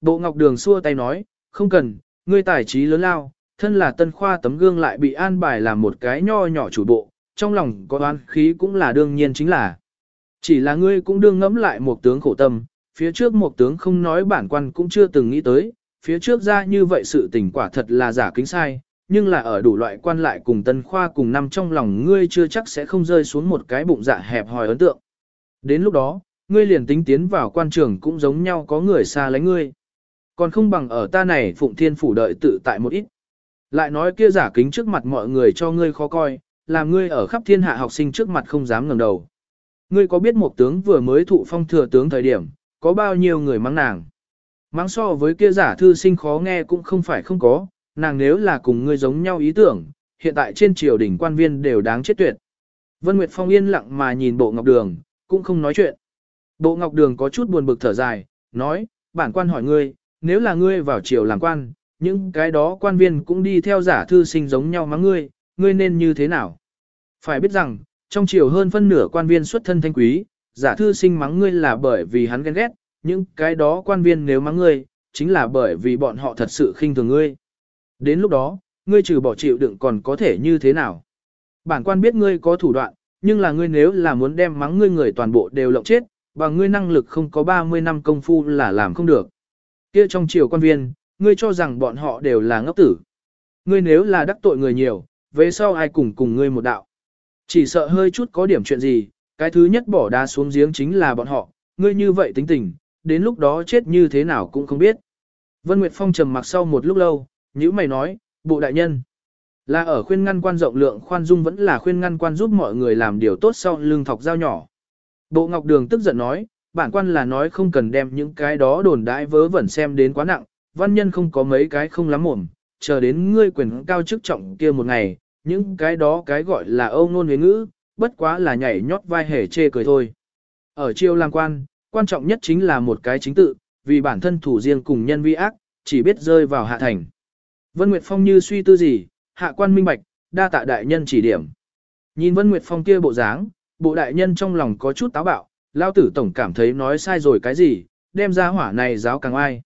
Bộ Ngọc Đường xua tay nói, không cần, ngươi tài trí lớn lao, thân là tân khoa tấm gương lại bị an bài làm một cái nho nhỏ chủ bộ, trong lòng có oán khí cũng là đương nhiên chính là. Chỉ là ngươi cũng đương ngẫm lại một tướng khổ tâm, phía trước một tướng không nói bản quan cũng chưa từng nghĩ tới, phía trước ra như vậy sự tình quả thật là giả kính sai, nhưng là ở đủ loại quan lại cùng tân khoa cùng năm trong lòng ngươi chưa chắc sẽ không rơi xuống một cái bụng dạ hẹp hòi ấn tượng. Đến lúc đó, ngươi liền tính tiến vào quan trường cũng giống nhau có người xa lánh ngươi. Còn không bằng ở ta này phụng thiên phủ đợi tự tại một ít. Lại nói kia giả kính trước mặt mọi người cho ngươi khó coi, làm ngươi ở khắp thiên hạ học sinh trước mặt không dám ngẩng đầu. Ngươi có biết một tướng vừa mới thụ phong thừa tướng thời điểm, có bao nhiêu người mắng nàng. Mắng so với kia giả thư sinh khó nghe cũng không phải không có, nàng nếu là cùng ngươi giống nhau ý tưởng, hiện tại trên triều đình quan viên đều đáng chết tuyệt. Vân Nguyệt Phong yên lặng mà nhìn bộ ngọc đường, cũng không nói chuyện. Bộ ngọc đường có chút buồn bực thở dài, nói, bản quan hỏi ngươi, nếu là ngươi vào triều làm quan, những cái đó quan viên cũng đi theo giả thư sinh giống nhau mắng ngươi, ngươi nên như thế nào? Phải biết rằng, trong triều hơn phân nửa quan viên xuất thân thanh quý, giả thư sinh mắng ngươi là bởi vì hắn ghen ghét, những cái đó quan viên nếu mắng ngươi, chính là bởi vì bọn họ thật sự khinh thường ngươi. Đến lúc đó, ngươi trừ bỏ chịu đựng còn có thể như thế nào? Bản quan biết ngươi có thủ đoạn, nhưng là ngươi nếu là muốn đem mắng ngươi người toàn bộ đều lộng chết, bằng ngươi năng lực không có 30 năm công phu là làm không được. Kia trong triều quan viên, ngươi cho rằng bọn họ đều là ngốc tử. Ngươi nếu là đắc tội người nhiều, về sau ai cùng cùng ngươi một đạo. Chỉ sợ hơi chút có điểm chuyện gì, cái thứ nhất bỏ đá xuống giếng chính là bọn họ, ngươi như vậy tính tình, đến lúc đó chết như thế nào cũng không biết. Vân Nguyệt Phong trầm mặc sau một lúc lâu, nhữ mày nói, bộ đại nhân, là ở khuyên ngăn quan rộng lượng khoan dung vẫn là khuyên ngăn quan giúp mọi người làm điều tốt sau lưng thọc dao nhỏ. Bộ Ngọc Đường tức giận nói, bản quan là nói không cần đem những cái đó đồn đãi vớ vẩn xem đến quá nặng, văn nhân không có mấy cái không lắm mồm, chờ đến ngươi quyền cao chức trọng kia một ngày, những cái đó cái gọi là âu ngôn huế ngữ, bất quá là nhảy nhót vai hề chê cười thôi. Ở triều làm quan, quan trọng nhất chính là một cái chính tự, vì bản thân thủ riêng cùng nhân vi ác, chỉ biết rơi vào hạ thành. Vân Nguyệt Phong như suy tư gì, hạ quan minh bạch, đa tạ đại nhân chỉ điểm. Nhìn Vân Nguyệt Phong kia bộ dáng, bộ đại nhân trong lòng có chút táo bạo, lao tử tổng cảm thấy nói sai rồi cái gì, đem ra hỏa này giáo càng ai.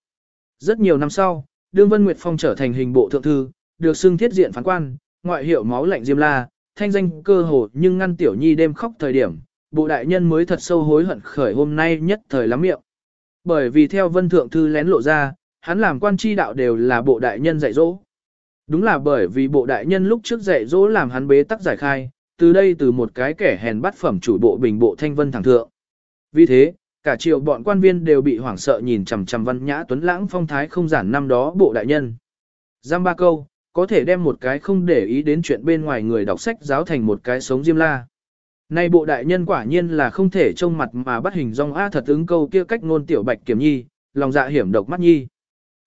Rất nhiều năm sau, đương Vân Nguyệt Phong trở thành hình bộ thượng thư, được xưng thiết diện phán quan, ngoại hiệu máu lạnh diêm la, thanh danh cơ hồ nhưng ngăn tiểu nhi đêm khóc thời điểm, bộ đại nhân mới thật sâu hối hận khởi hôm nay nhất thời lắm miệng. Bởi vì theo vân thượng thư lén lộ ra, hắn làm quan tri đạo đều là bộ đại nhân dạy dỗ. Đúng là bởi vì bộ đại nhân lúc trước dạy dỗ làm hắn bế tắc giải khai, từ đây từ một cái kẻ hèn bắt phẩm chủ bộ bình bộ thanh vân thẳng thượng. Vì thế, cả triệu bọn quan viên đều bị hoảng sợ nhìn chằm chằm văn nhã tuấn lãng phong thái không giản năm đó bộ đại nhân. Giam ba câu, có thể đem một cái không để ý đến chuyện bên ngoài người đọc sách giáo thành một cái sống diêm la. Nay bộ đại nhân quả nhiên là không thể trông mặt mà bắt hình dong A thật ứng câu kia cách ngôn tiểu bạch kiểm nhi, lòng dạ hiểm độc mắt nhi.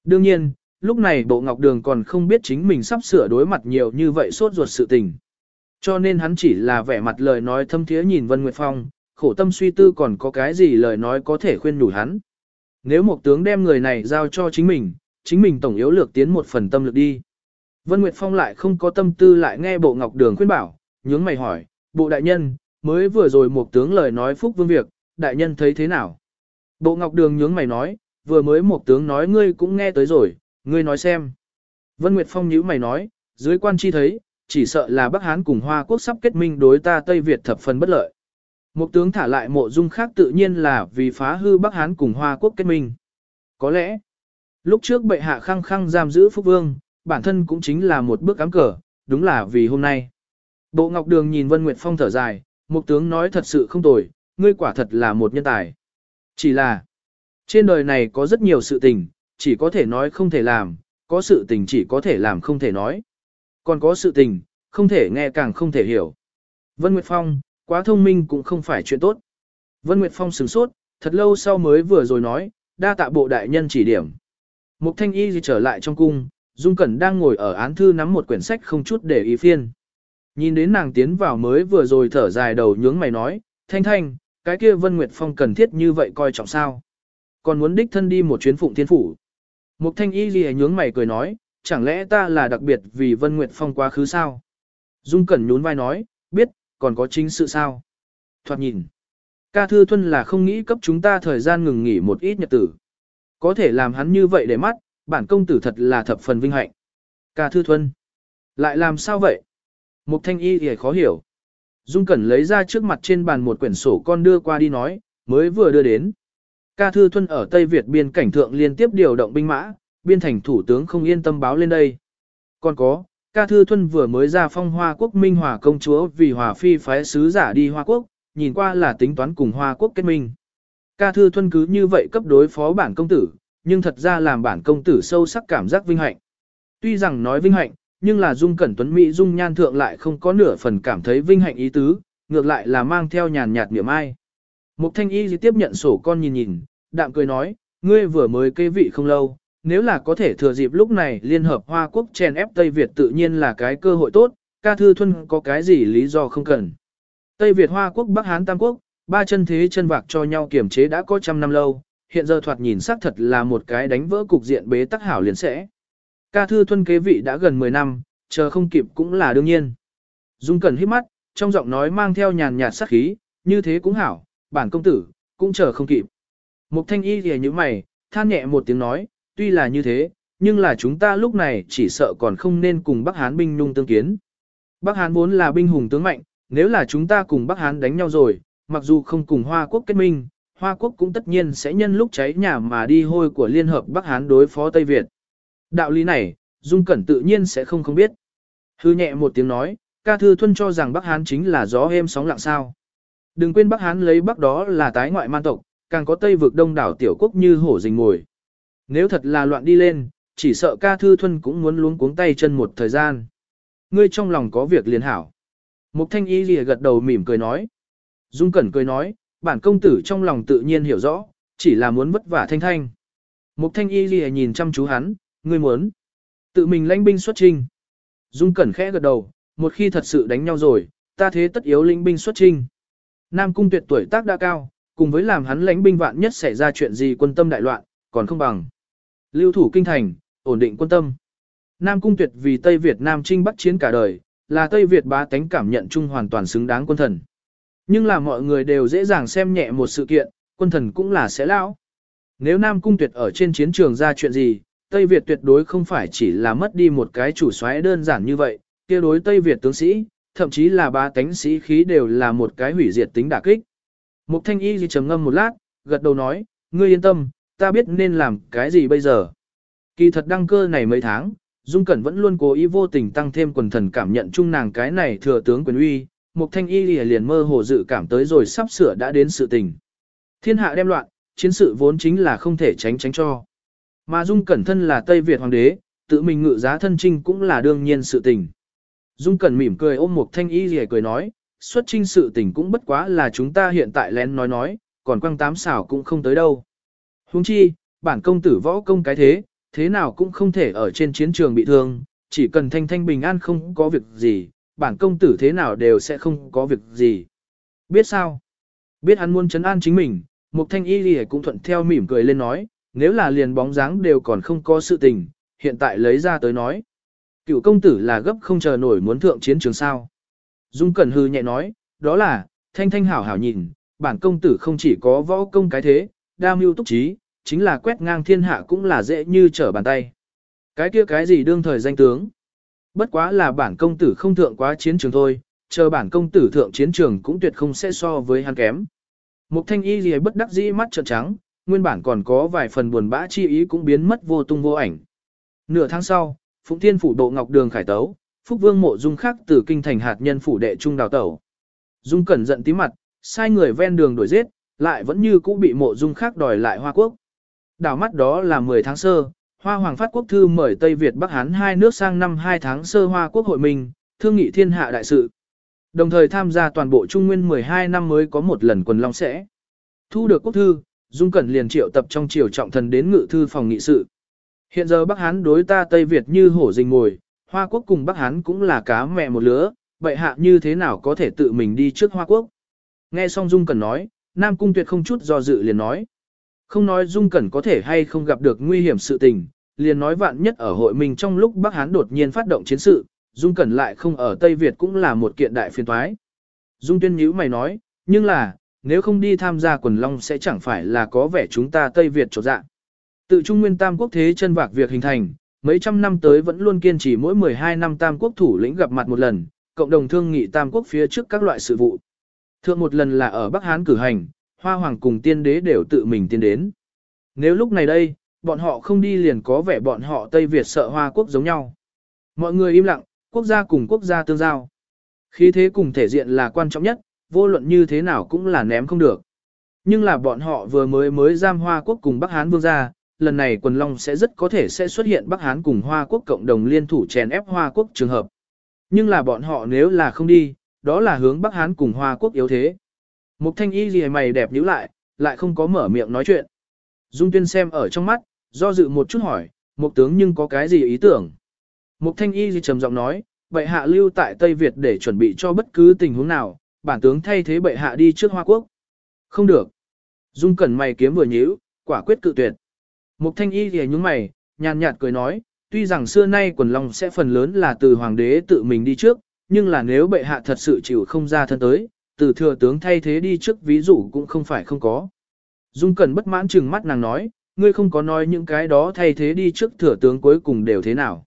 Đương nhiên, lúc này bộ ngọc đường còn không biết chính mình sắp sửa đối mặt nhiều như vậy sốt ruột sự tình. Cho nên hắn chỉ là vẻ mặt lời nói thâm thiế nhìn Vân Nguyệt Phong, khổ tâm suy tư còn có cái gì lời nói có thể khuyên nhủ hắn. Nếu một tướng đem người này giao cho chính mình, chính mình tổng yếu lược tiến một phần tâm lực đi. Vân Nguyệt Phong lại không có tâm tư lại nghe bộ ngọc đường khuyên bảo, nhướng mày hỏi, bộ đại nhân, mới vừa rồi một tướng lời nói phúc vương việc, đại nhân thấy thế nào? Bộ ngọc đường nhướng mày nói, vừa mới một tướng nói ngươi cũng nghe tới rồi, ngươi nói xem. Vân Nguyệt Phong nhíu mày nói, dưới quan chi thấy, chỉ sợ là Bắc Hán cùng Hoa Quốc sắp kết minh đối ta Tây Việt thập phần bất lợi. Một tướng thả lại mộ dung khác tự nhiên là vì phá hư Bắc Hán cùng Hoa Quốc kết minh. Có lẽ, lúc trước bệ hạ khăng khăng giam giữ Phúc Vương, bản thân cũng chính là một bước cắm cờ, đúng là vì hôm nay. Bộ Ngọc Đường nhìn Vân Nguyệt Phong thở dài, một tướng nói thật sự không tồi, ngươi quả thật là một nhân tài. Chỉ là, trên đời này có rất nhiều sự tình, chỉ có thể nói không thể làm, có sự tình chỉ có thể làm không thể nói. Còn có sự tình, không thể nghe càng không thể hiểu. Vân Nguyệt Phong, quá thông minh cũng không phải chuyện tốt. Vân Nguyệt Phong sửng sốt, thật lâu sau mới vừa rồi nói, đa tạ bộ đại nhân chỉ điểm. Mục thanh y gì trở lại trong cung, Dung Cẩn đang ngồi ở án thư nắm một quyển sách không chút để ý phiên. Nhìn đến nàng tiến vào mới vừa rồi thở dài đầu nhướng mày nói, thanh thanh, cái kia Vân Nguyệt Phong cần thiết như vậy coi trọng sao. Còn muốn đích thân đi một chuyến phụng thiên phủ. Mục thanh y gì nhướng mày cười nói, chẳng lẽ ta là đặc biệt vì Vân Nguyệt Phong quá khứ sao? Dung Cẩn nhún vai nói, biết, còn có chính sự sao? Thoạt nhìn, ca thư thuân là không nghĩ cấp chúng ta thời gian ngừng nghỉ một ít nhật tử. Có thể làm hắn như vậy để mắt, bản công tử thật là thập phần vinh hạnh. Ca Thư Thuân. Lại làm sao vậy? Mục thanh y thì khó hiểu. Dung Cẩn lấy ra trước mặt trên bàn một quyển sổ con đưa qua đi nói, mới vừa đưa đến. Ca Thư Thuân ở Tây Việt biên cảnh thượng liên tiếp điều động binh mã, biên thành thủ tướng không yên tâm báo lên đây. Còn có, Ca Thư Thuân vừa mới ra phong Hoa Quốc Minh Hòa công chúa vì Hòa Phi phái sứ giả đi Hoa Quốc, nhìn qua là tính toán cùng Hoa Quốc kết minh. Ca Thư Thuân cứ như vậy cấp đối phó bản công tử, nhưng thật ra làm bản công tử sâu sắc cảm giác vinh hạnh. Tuy rằng nói vinh hạnh, nhưng là Dung Cẩn Tuấn Mỹ Dung Nhan Thượng lại không có nửa phần cảm thấy vinh hạnh ý tứ, ngược lại là mang theo nhàn nhạt niệm ai. Mục Thanh Y tiếp nhận sổ con nhìn nhìn, đạm cười nói, ngươi vừa mới kê vị không lâu, nếu là có thể thừa dịp lúc này liên hợp Hoa Quốc chèn ép Tây Việt tự nhiên là cái cơ hội tốt, ca thư thuân có cái gì lý do không cần. Tây Việt Hoa Quốc Bắc Hán Tam Quốc, ba chân thế chân vạc cho nhau kiểm chế đã có trăm năm lâu, hiện giờ thoạt nhìn xác thật là một cái đánh vỡ cục diện bế tắc hảo liền sẽ. Ca thư thuân kế vị đã gần 10 năm, chờ không kịp cũng là đương nhiên. Dung Cẩn hít mắt, trong giọng nói mang theo nhàn nhạt sát khí, như thế cũng hảo, bản công tử, cũng chờ không kịp. Mục thanh y thì như mày, than nhẹ một tiếng nói, tuy là như thế, nhưng là chúng ta lúc này chỉ sợ còn không nên cùng Bắc Hán binh nhung tương kiến. Bắc Hán vốn là binh hùng tướng mạnh, nếu là chúng ta cùng Bắc Hán đánh nhau rồi, mặc dù không cùng Hoa Quốc kết minh, Hoa Quốc cũng tất nhiên sẽ nhân lúc cháy nhà mà đi hôi của Liên Hợp Bắc Hán đối phó Tây Việt. Đạo lý này, Dung Cẩn tự nhiên sẽ không không biết. Hư nhẹ một tiếng nói, ca thư thuân cho rằng Bắc Hán chính là gió êm sóng lặng sao. Đừng quên Bắc Hán lấy Bắc đó là tái ngoại man tộc, càng có Tây vực đông đảo tiểu quốc như hổ rình ngồi. Nếu thật là loạn đi lên, chỉ sợ ca thư thuân cũng muốn luống cuống tay chân một thời gian. Ngươi trong lòng có việc liền hảo. Mục thanh y lìa gật đầu mỉm cười nói. Dung Cẩn cười nói, bản công tử trong lòng tự nhiên hiểu rõ, chỉ là muốn vất vả thanh thanh. Mục thanh y lìa nhìn chăm chú hắn, ngươi muốn. Tự mình lãnh binh xuất trinh. Dung Cẩn khẽ gật đầu, một khi thật sự đánh nhau rồi, ta thế tất yếu lãnh binh xuất trinh. Nam cung tuyệt tuổi tác đã cao, cùng với làm hắn lãnh binh vạn nhất xảy ra chuyện gì quân tâm đại loạn, còn không bằng. Lưu thủ kinh thành, ổn định quân tâm. Nam cung tuyệt vì Tây Việt Nam trinh bắc chiến cả đời, là Tây Việt bá tánh cảm nhận chung hoàn toàn xứng đáng quân thần. Nhưng là mọi người đều dễ dàng xem nhẹ một sự kiện, quân thần cũng là sẽ lão. Nếu Nam cung tuyệt ở trên chiến trường ra chuyện gì, Tây Việt tuyệt đối không phải chỉ là mất đi một cái chủ soái đơn giản như vậy, kia đối Tây Việt tướng sĩ, thậm chí là ba tánh sĩ khí đều là một cái hủy diệt tính đả kích. Mục thanh y gì trầm ngâm một lát, gật đầu nói, ngươi yên tâm, ta biết nên làm cái gì bây giờ. Kỳ thật đăng cơ này mấy tháng, Dung Cẩn vẫn luôn cố ý vô tình tăng thêm quần thần cảm nhận chung nàng cái này thừa tướng quyền uy, Mục thanh y liền mơ hồ dự cảm tới rồi sắp sửa đã đến sự tình. Thiên hạ đem loạn, chiến sự vốn chính là không thể tránh tránh cho. Mà Dung Cẩn thân là Tây Việt hoàng đế, tự mình ngự giá thân trinh cũng là đương nhiên sự tình. Dung Cẩn mỉm cười ôm một thanh y lìa cười nói, xuất trinh sự tình cũng bất quá là chúng ta hiện tại lén nói nói, còn quăng tám xảo cũng không tới đâu. Huống chi, bản công tử võ công cái thế, thế nào cũng không thể ở trên chiến trường bị thương, chỉ cần thanh thanh bình an không có việc gì, bản công tử thế nào đều sẽ không có việc gì. Biết sao? Biết hắn muốn chấn an chính mình, mục thanh y lì cũng thuận theo mỉm cười lên nói, nếu là liền bóng dáng đều còn không có sự tình, hiện tại lấy ra tới nói. Cựu công tử là gấp không chờ nổi muốn thượng chiến trường sao. Dung Cẩn hư nhẹ nói, đó là, thanh thanh hảo hảo nhìn, bản công tử không chỉ có võ công cái thế, đa mưu túc trí, chính là quét ngang thiên hạ cũng là dễ như trở bàn tay. Cái kia cái gì đương thời danh tướng. Bất quá là bản công tử không thượng quá chiến trường thôi, chờ bản công tử thượng chiến trường cũng tuyệt không sẽ so với hắn kém. Mục thanh y gì bất đắc dĩ mắt trợn trắng, nguyên bản còn có vài phần buồn bã chi ý cũng biến mất vô tung vô ảnh. Nửa tháng sau, Phụng Thiên phủ độ Ngọc Đường khải tấu, Phúc Vương mộ dung khắc từ kinh thành hạt nhân phủ đệ trung đào tẩu. Dung cẩn giận tí mặt, sai người ven đường đuổi giết, lại vẫn như cũ bị mộ dung khác đòi lại Hoa Quốc. Đảo mắt đó là 10 tháng sơ, Hoa Hoàng phát quốc thư mời Tây Việt Bắc Hán hai nước sang năm 2 tháng sơ Hoa Quốc hội mình, thương nghị thiên hạ đại sự. Đồng thời tham gia toàn bộ Trung Nguyên 12 năm mới có một lần quần long sẽ. Thu được quốc thư, Dung Cẩn liền triệu tập trong triều trọng thần đến ngự thư phòng nghị sự. Hiện giờ Bắc Hán đối ta Tây Việt như hổ rình ngồi, Hoa Quốc cùng Bắc Hán cũng là cá mẹ một lứa, vậy hạ như thế nào có thể tự mình đi trước Hoa Quốc? Nghe xong Dung Cẩn nói, Nam Cung Tuyệt không chút do dự liền nói. Không nói Dung Cẩn có thể hay không gặp được nguy hiểm sự tình, liền nói vạn nhất ở hội mình trong lúc Bắc Hán đột nhiên phát động chiến sự, Dung Cẩn lại không ở Tây Việt cũng là một kiện đại phiền toái. Dung Tuyên nhíu mày nói, nhưng là, nếu không đi tham gia quần long sẽ chẳng phải là có vẻ chúng ta Tây Việt trột dạ. Tự Trung Nguyên Tam Quốc thế chân vạc việc hình thành, mấy trăm năm tới vẫn luôn kiên trì mỗi 12 năm Tam Quốc thủ lĩnh gặp mặt một lần, cộng đồng thương nghị Tam Quốc phía trước các loại sự vụ. Thượng một lần là ở Bắc Hán cử hành, Hoa Hoàng cùng tiên đế đều tự mình tiến đến. Nếu lúc này đây, bọn họ không đi liền có vẻ bọn họ Tây Việt sợ Hoa Quốc giống nhau. Mọi người im lặng, quốc gia cùng quốc gia tương giao. Khí thế cùng thể diện là quan trọng nhất, vô luận như thế nào cũng là ném không được. Nhưng là bọn họ vừa mới mới giam Hoa Quốc cùng Bắc Hán vương gia, lần này quần long sẽ rất có thể sẽ xuất hiện Bắc Hán cùng Hoa Quốc cộng đồng liên thủ chèn ép Hoa Quốc trường hợp. Nhưng là bọn họ nếu là không đi, đó là hướng Bắc Hán cùng Hoa Quốc yếu thế. Mục thanh y gì mày đẹp nhíu lại, lại không có mở miệng nói chuyện. Dung tuyên xem ở trong mắt, do dự một chút hỏi, mục tướng nhưng có cái gì ý tưởng? Mục thanh y gì trầm giọng nói, bệ hạ lưu tại Tây Việt để chuẩn bị cho bất cứ tình huống nào, bản tướng thay thế bệ hạ đi trước Hoa Quốc. Không được. Dung cẩn mày kiếm vừa nhíu, quả quyết cự tuyệt. Mục thanh y thì nhúng mày, nhàn nhạt cười nói, tuy rằng xưa nay quần long sẽ phần lớn là từ hoàng đế tự mình đi trước, nhưng là nếu bệ hạ thật sự chịu không ra thân tới, từ thừa tướng thay thế đi trước ví dụ cũng không phải không có. Dung Cẩn bất mãn chừng mắt nàng nói, ngươi không có nói những cái đó thay thế đi trước thừa tướng cuối cùng đều thế nào.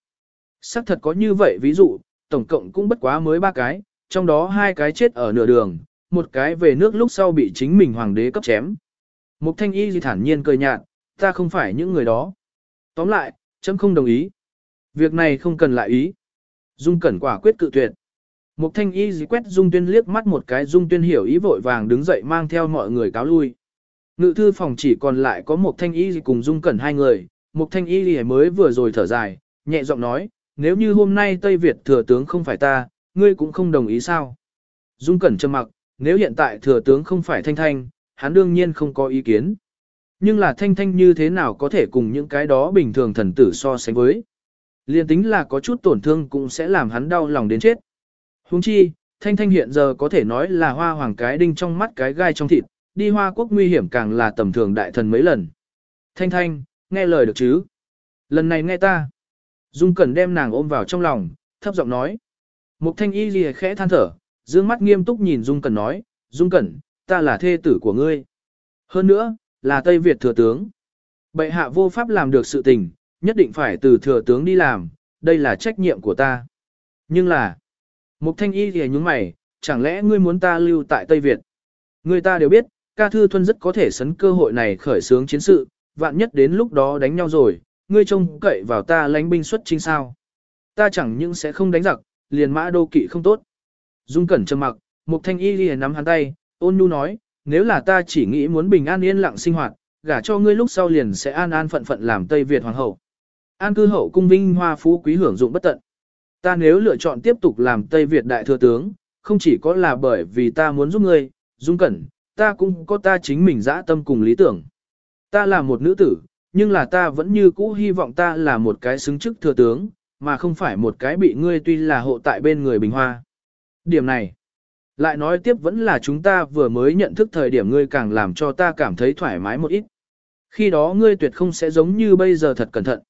Sắc thật có như vậy ví dụ, tổng cộng cũng bất quá mới ba cái, trong đó hai cái chết ở nửa đường, một cái về nước lúc sau bị chính mình hoàng đế cấp chém. Mục thanh y gì thản nhiên cười nhạt, ta không phải những người đó. Tóm lại, chấm không đồng ý. Việc này không cần lại ý. Dung cẩn quả quyết cự tuyệt. Mục thanh y dì quét Dung tuyên liếc mắt một cái Dung tuyên hiểu ý vội vàng đứng dậy mang theo mọi người cáo lui. Ngự thư phòng chỉ còn lại có một thanh y dì cùng Dung cẩn hai người. Mục thanh y dì mới vừa rồi thở dài, nhẹ giọng nói, nếu như hôm nay Tây Việt thừa tướng không phải ta, ngươi cũng không đồng ý sao. Dung cẩn trầm mặc, nếu hiện tại thừa tướng không phải thanh thanh, hắn đương nhiên không có ý kiến. Nhưng là thanh thanh như thế nào có thể cùng những cái đó bình thường thần tử so sánh với. Liên tính là có chút tổn thương cũng sẽ làm hắn đau lòng đến chết. Huống chi, thanh thanh hiện giờ có thể nói là hoa hoàng cái đinh trong mắt cái gai trong thịt, đi hoa quốc nguy hiểm càng là tầm thường đại thần mấy lần. Thanh thanh, nghe lời được chứ? Lần này nghe ta. Dung Cẩn đem nàng ôm vào trong lòng, thấp giọng nói. Mục thanh y lìa khẽ than thở, dương mắt nghiêm túc nhìn Dung Cẩn nói, Dung Cẩn, ta là thê tử của ngươi. Hơn nữa, là Tây Việt thừa tướng. Bệ hạ vô pháp làm được sự tình, nhất định phải từ thừa tướng đi làm, đây là trách nhiệm của ta. Nhưng là, Mục thanh y thì nhúng mày, chẳng lẽ ngươi muốn ta lưu tại Tây Việt? Người ta đều biết, ca thư thuân rất có thể sấn cơ hội này khởi xướng chiến sự, vạn nhất đến lúc đó đánh nhau rồi, ngươi trông cậy vào ta lánh binh xuất chính sao. Ta chẳng những sẽ không đánh giặc, liền mã đô kỵ không tốt. Dung cẩn trầm mặc, mục thanh y liền nắm hắn tay, ôn nhu nói, nếu là ta chỉ nghĩ muốn bình an yên lặng sinh hoạt, gả cho ngươi lúc sau liền sẽ an an phận phận làm Tây Việt hoàng hậu. An cư hậu cung vinh hoa phú quý hưởng dụng bất tận. Ta nếu lựa chọn tiếp tục làm Tây Việt đại thừa tướng, không chỉ có là bởi vì ta muốn giúp ngươi, dung cẩn, ta cũng có ta chính mình dã tâm cùng lý tưởng. Ta là một nữ tử, nhưng là ta vẫn như cũ hy vọng ta là một cái xứng chức thừa tướng, mà không phải một cái bị ngươi tuy là hộ tại bên người bình hoa. Điểm này, lại nói tiếp vẫn là chúng ta vừa mới nhận thức thời điểm ngươi càng làm cho ta cảm thấy thoải mái một ít. Khi đó ngươi tuyệt không sẽ giống như bây giờ thật cẩn thận.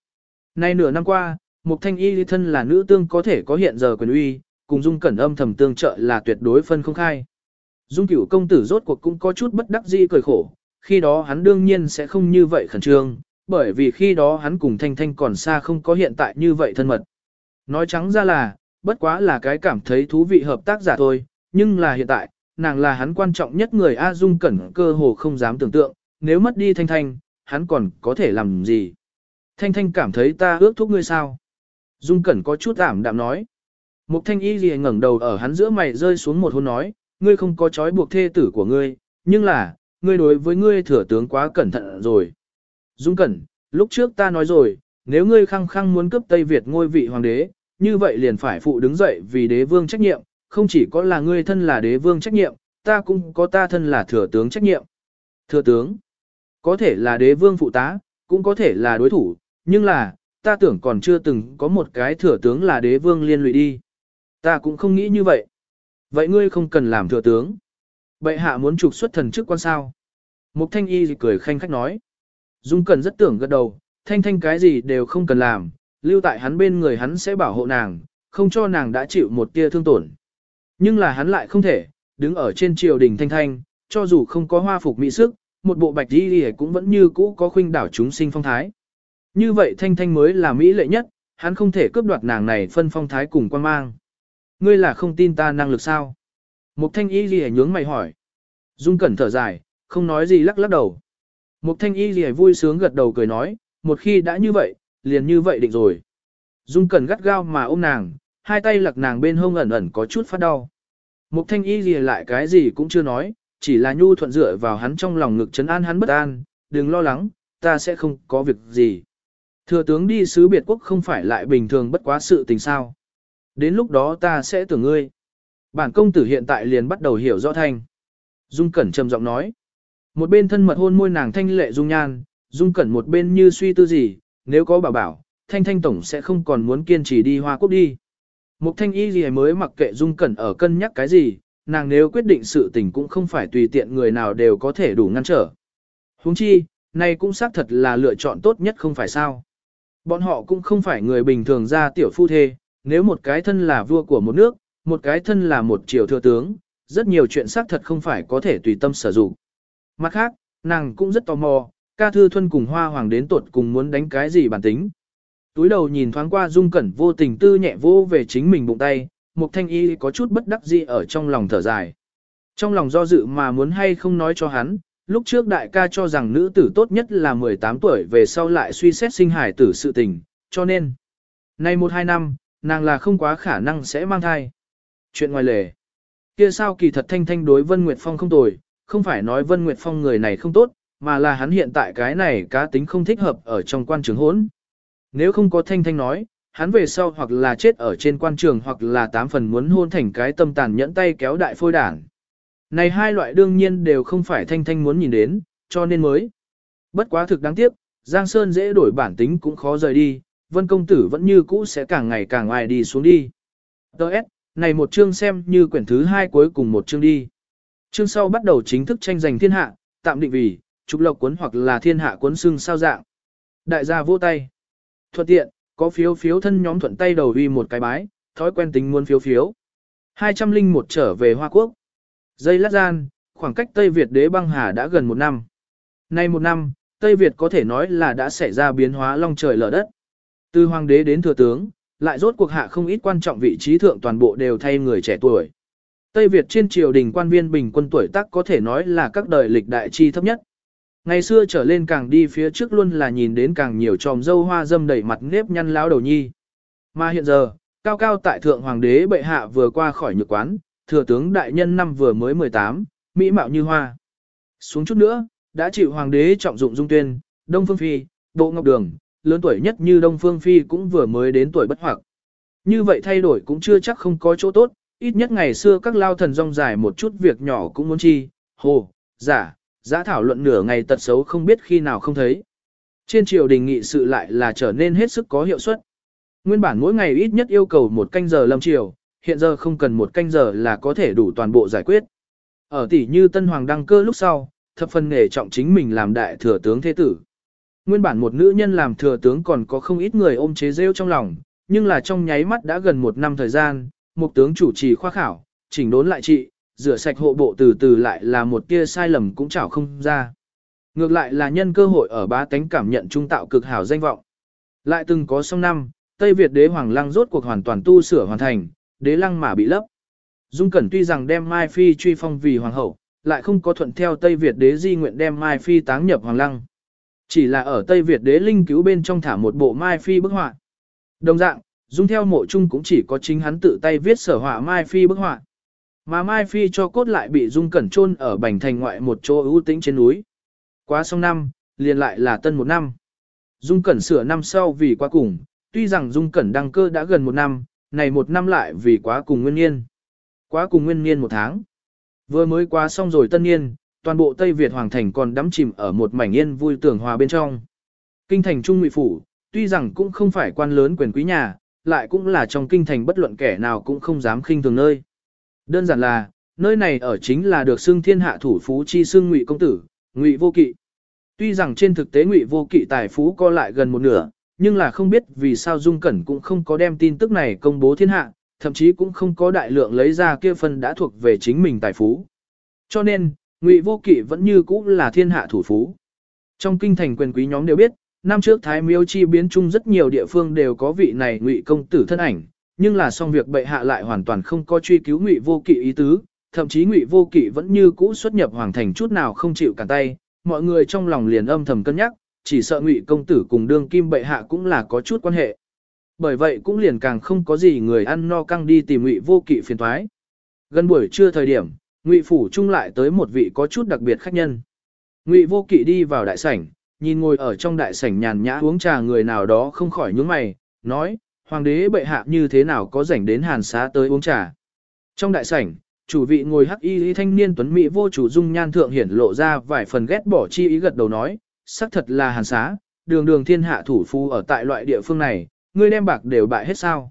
Nay nửa năm qua, Mục thanh y ly thân là nữ tương có thể có hiện giờ quyền uy, cùng dung cẩn âm thầm tương trợ là tuyệt đối phân không khai. Dung cửu công tử rốt cuộc cũng có chút bất đắc dĩ cười khổ, khi đó hắn đương nhiên sẽ không như vậy khẩn trương, bởi vì khi đó hắn cùng thanh thanh còn xa không có hiện tại như vậy thân mật. Nói trắng ra là, bất quá là cái cảm thấy thú vị hợp tác giả thôi, nhưng là hiện tại, nàng là hắn quan trọng nhất người A Dung cẩn cơ hồ không dám tưởng tượng, nếu mất đi thanh thanh, hắn còn có thể làm gì. Thanh thanh cảm thấy ta ước thúc ngươi sao. Dung Cẩn có chút ảm đạm nói. Mục thanh y gì ngẩng đầu ở hắn giữa mày rơi xuống một hôn nói, ngươi không có trói buộc thê tử của ngươi, nhưng là, ngươi đối với ngươi thừa tướng quá cẩn thận rồi. Dung Cẩn, lúc trước ta nói rồi, nếu ngươi khăng khăng muốn cướp Tây Việt ngôi vị hoàng đế, như vậy liền phải phụ đứng dậy vì đế vương trách nhiệm, không chỉ có là ngươi thân là đế vương trách nhiệm, ta cũng có ta thân là thừa tướng trách nhiệm. Thừa tướng, có thể là đế vương phụ tá, cũng có thể là đối thủ, nhưng là, ta tưởng còn chưa từng có một cái thừa tướng là đế vương liên lụy đi. Ta cũng không nghĩ như vậy. Vậy ngươi không cần làm thừa tướng. Bệ hạ muốn trục xuất thần chức quan sao. Mục thanh y cười khanh khách nói. Dung cần rất tưởng gật đầu, thanh thanh cái gì đều không cần làm, lưu tại hắn bên người hắn sẽ bảo hộ nàng, không cho nàng đã chịu một tia thương tổn. Nhưng là hắn lại không thể, đứng ở trên triều đình thanh thanh, cho dù không có hoa phục mỹ sức, một bộ bạch đi cũng vẫn như cũ có khuynh đảo chúng sinh phong thái. Như vậy Thanh Thanh mới là mỹ lệ nhất, hắn không thể cướp đoạt nàng này phân phong thái cùng quan mang. Ngươi là không tin ta năng lực sao? Mục Thanh Y gì nhướng mày hỏi. Dung Cẩn thở dài, không nói gì lắc lắc đầu. Mục Thanh Y gì vui sướng gật đầu cười nói, một khi đã như vậy, liền như vậy định rồi. Dung Cẩn gắt gao mà ôm nàng, hai tay lặc nàng bên hông ẩn ẩn có chút phát đau. Mục Thanh Y gì lại cái gì cũng chưa nói, chỉ là nhu thuận dựa vào hắn trong lòng ngực chấn an hắn bất an, đừng lo lắng, ta sẽ không có việc gì. Thừa tướng đi sứ biệt quốc không phải lại bình thường bất quá sự tình sao. Đến lúc đó ta sẽ tưởng ngươi. Bản công tử hiện tại liền bắt đầu hiểu rõ thanh. Dung Cẩn trầm giọng nói. Một bên thân mật hôn môi nàng thanh lệ dung nhan, Dung Cẩn một bên như suy tư gì, nếu có bảo bảo, thanh thanh tổng sẽ không còn muốn kiên trì đi hoa quốc đi. Mục thanh y gì mới mặc kệ Dung Cẩn ở cân nhắc cái gì, nàng nếu quyết định sự tình cũng không phải tùy tiện người nào đều có thể đủ ngăn trở. Huống chi, này cũng xác thật là lựa chọn tốt nhất không phải sao. Bọn họ cũng không phải người bình thường ra tiểu phu thê, nếu một cái thân là vua của một nước, một cái thân là một triều thừa tướng, rất nhiều chuyện xác thật không phải có thể tùy tâm sử dụng. Mặt khác, nàng cũng rất tò mò, ca thư thuân cùng hoa hoàng đến tuột cùng muốn đánh cái gì bản tính. Túi đầu nhìn thoáng qua dung cẩn vô tình tư nhẹ vô về chính mình bụng tay, một thanh y có chút bất đắc dĩ ở trong lòng thở dài. Trong lòng do dự mà muốn hay không nói cho hắn, lúc trước đại ca cho rằng nữ tử tốt nhất là 18 tuổi về sau lại suy xét sinh hải tử sự tình, cho nên, nay một hai năm, nàng là không quá khả năng sẽ mang thai. Chuyện ngoài lề, kia sao kỳ thật thanh thanh đối Vân Nguyệt Phong không tồi, không phải nói Vân Nguyệt Phong người này không tốt, mà là hắn hiện tại cái này cá tính không thích hợp ở trong quan trường hỗn. Nếu không có thanh thanh nói, hắn về sau hoặc là chết ở trên quan trường hoặc là tám phần muốn hôn thành cái tâm tàn nhẫn tay kéo đại phôi đảng. Này hai loại đương nhiên đều không phải thanh thanh muốn nhìn đến, cho nên mới. Bất quá thực đáng tiếc, Giang Sơn dễ đổi bản tính cũng khó rời đi, Vân Công Tử vẫn như cũ sẽ càng ngày càng ai đi xuống đi. Đợt, này một chương xem như quyển thứ hai cuối cùng một chương đi. Chương sau bắt đầu chính thức tranh giành thiên hạ, tạm định vì, trục lộc cuốn hoặc là thiên hạ cuốn xưng sao dạng. Đại gia vô tay. Thuận tiện, có phiếu phiếu thân nhóm thuận tay đầu uy một cái bái, thói quen tính muốn phiếu phiếu. 201 trở về Hoa Quốc. Dây lát gian, khoảng cách Tây Việt đế băng hà đã gần một năm. Nay một năm, Tây Việt có thể nói là đã xảy ra biến hóa long trời lở đất. Từ hoàng đế đến thừa tướng, lại rốt cuộc hạ không ít quan trọng vị trí thượng toàn bộ đều thay người trẻ tuổi. Tây Việt trên triều đình quan viên bình quân tuổi tác có thể nói là các đời lịch đại chi thấp nhất. Ngày xưa trở lên càng đi phía trước luôn là nhìn đến càng nhiều tròm dâu hoa dâm đầy mặt nếp nhăn lão đầu nhi. Mà hiện giờ, cao cao tại thượng hoàng đế bệ hạ vừa qua khỏi nhược quán, thừa tướng đại nhân năm vừa mới 18, mỹ mạo như hoa. Xuống chút nữa, đã chịu hoàng đế trọng dụng dung tuyên, Đông Phương Phi, Bộ Ngọc Đường, lớn tuổi nhất như Đông Phương Phi cũng vừa mới đến tuổi bất hoặc. Như vậy thay đổi cũng chưa chắc không có chỗ tốt, ít nhất ngày xưa các lao thần rong dài một chút việc nhỏ cũng muốn chi, hồ, giả, giả thảo luận nửa ngày tật xấu không biết khi nào không thấy. Trên triều đình nghị sự lại là trở nên hết sức có hiệu suất. Nguyên bản mỗi ngày ít nhất yêu cầu một canh giờ lâm triều, hiện giờ không cần một canh giờ là có thể đủ toàn bộ giải quyết. Ở tỷ như Tân Hoàng đăng cơ lúc sau, thập phần nghề trọng chính mình làm đại thừa tướng thế tử. Nguyên bản một nữ nhân làm thừa tướng còn có không ít người ôm chế rêu trong lòng, nhưng là trong nháy mắt đã gần một năm thời gian, một tướng chủ trì khoa khảo, chỉnh đốn lại trị, rửa sạch hộ bộ từ từ lại là một tia sai lầm cũng chảo không ra. Ngược lại là nhân cơ hội ở bá tánh cảm nhận trung tạo cực hảo danh vọng. Lại từng có song năm, Tây Việt đế hoàng lăng rốt cuộc hoàn toàn tu sửa hoàn thành, đế lăng mà bị lấp. Dung Cẩn tuy rằng đem Mai Phi truy phong vì hoàng hậu, lại không có thuận theo Tây Việt đế di nguyện đem Mai Phi táng nhập hoàng lăng. Chỉ là ở Tây Việt đế linh cứu bên trong thả một bộ Mai Phi bức họa. Đồng dạng, Dung theo mộ chung cũng chỉ có chính hắn tự tay viết sở họa Mai Phi bức họa. Mà Mai Phi cho cốt lại bị Dung Cẩn chôn ở Bành Thành ngoại một chỗ ưu tĩnh trên núi. Quá xong năm, liền lại là tân một năm. Dung Cẩn sửa năm sau vì quá cùng, tuy rằng Dung Cẩn đăng cơ đã gần một năm, này một năm lại vì quá cùng nguyên niên. Quá cùng nguyên niên một tháng. Vừa mới quá xong rồi tân niên, toàn bộ Tây Việt Hoàng Thành còn đắm chìm ở một mảnh yên vui tưởng hòa bên trong. Kinh thành Trung Ngụy Phủ, tuy rằng cũng không phải quan lớn quyền quý nhà, lại cũng là trong kinh thành bất luận kẻ nào cũng không dám khinh thường nơi. Đơn giản là, nơi này ở chính là được xưng thiên hạ thủ phú chi xưng Ngụy công tử, Ngụy vô kỵ. Tuy rằng trên thực tế Ngụy vô kỵ tài phú co lại gần một nửa, nhưng là không biết vì sao Dung Cẩn cũng không có đem tin tức này công bố thiên hạ, thậm chí cũng không có đại lượng lấy ra kia phần đã thuộc về chính mình tài phú. Cho nên, Ngụy Vô Kỵ vẫn như cũ là thiên hạ thủ phú. Trong kinh thành quyền quý nhóm đều biết, năm trước Thái miêu chi biến chung rất nhiều địa phương đều có vị này ngụy công tử thân ảnh, nhưng là xong việc bệ hạ lại hoàn toàn không có truy cứu ngụy vô kỵ ý tứ, thậm chí ngụy vô kỵ vẫn như cũ xuất nhập hoàng thành chút nào không chịu cản tay, mọi người trong lòng liền âm thầm cân nhắc, chỉ sợ ngụy công tử cùng đương kim bệ hạ cũng là có chút quan hệ. Bởi vậy cũng liền càng không có gì người ăn no căng đi tìm ngụy vô kỵ phiền thoái. Gần buổi trưa thời điểm, ngụy phủ trung lại tới một vị có chút đặc biệt khách nhân. Ngụy vô kỵ đi vào đại sảnh, nhìn ngồi ở trong đại sảnh nhàn nhã uống trà người nào đó không khỏi nhướng mày, nói, hoàng đế bệ hạ như thế nào có rảnh đến hàn xá tới uống trà. Trong đại sảnh, chủ vị ngồi hắc y thanh niên tuấn mỹ vô chủ dung nhan thượng hiển lộ ra vài phần ghét bỏ chi ý gật đầu nói, xác thật là hàn xá, đường đường thiên hạ thủ phu ở tại loại địa phương này, ngươi đem bạc đều bại hết sao.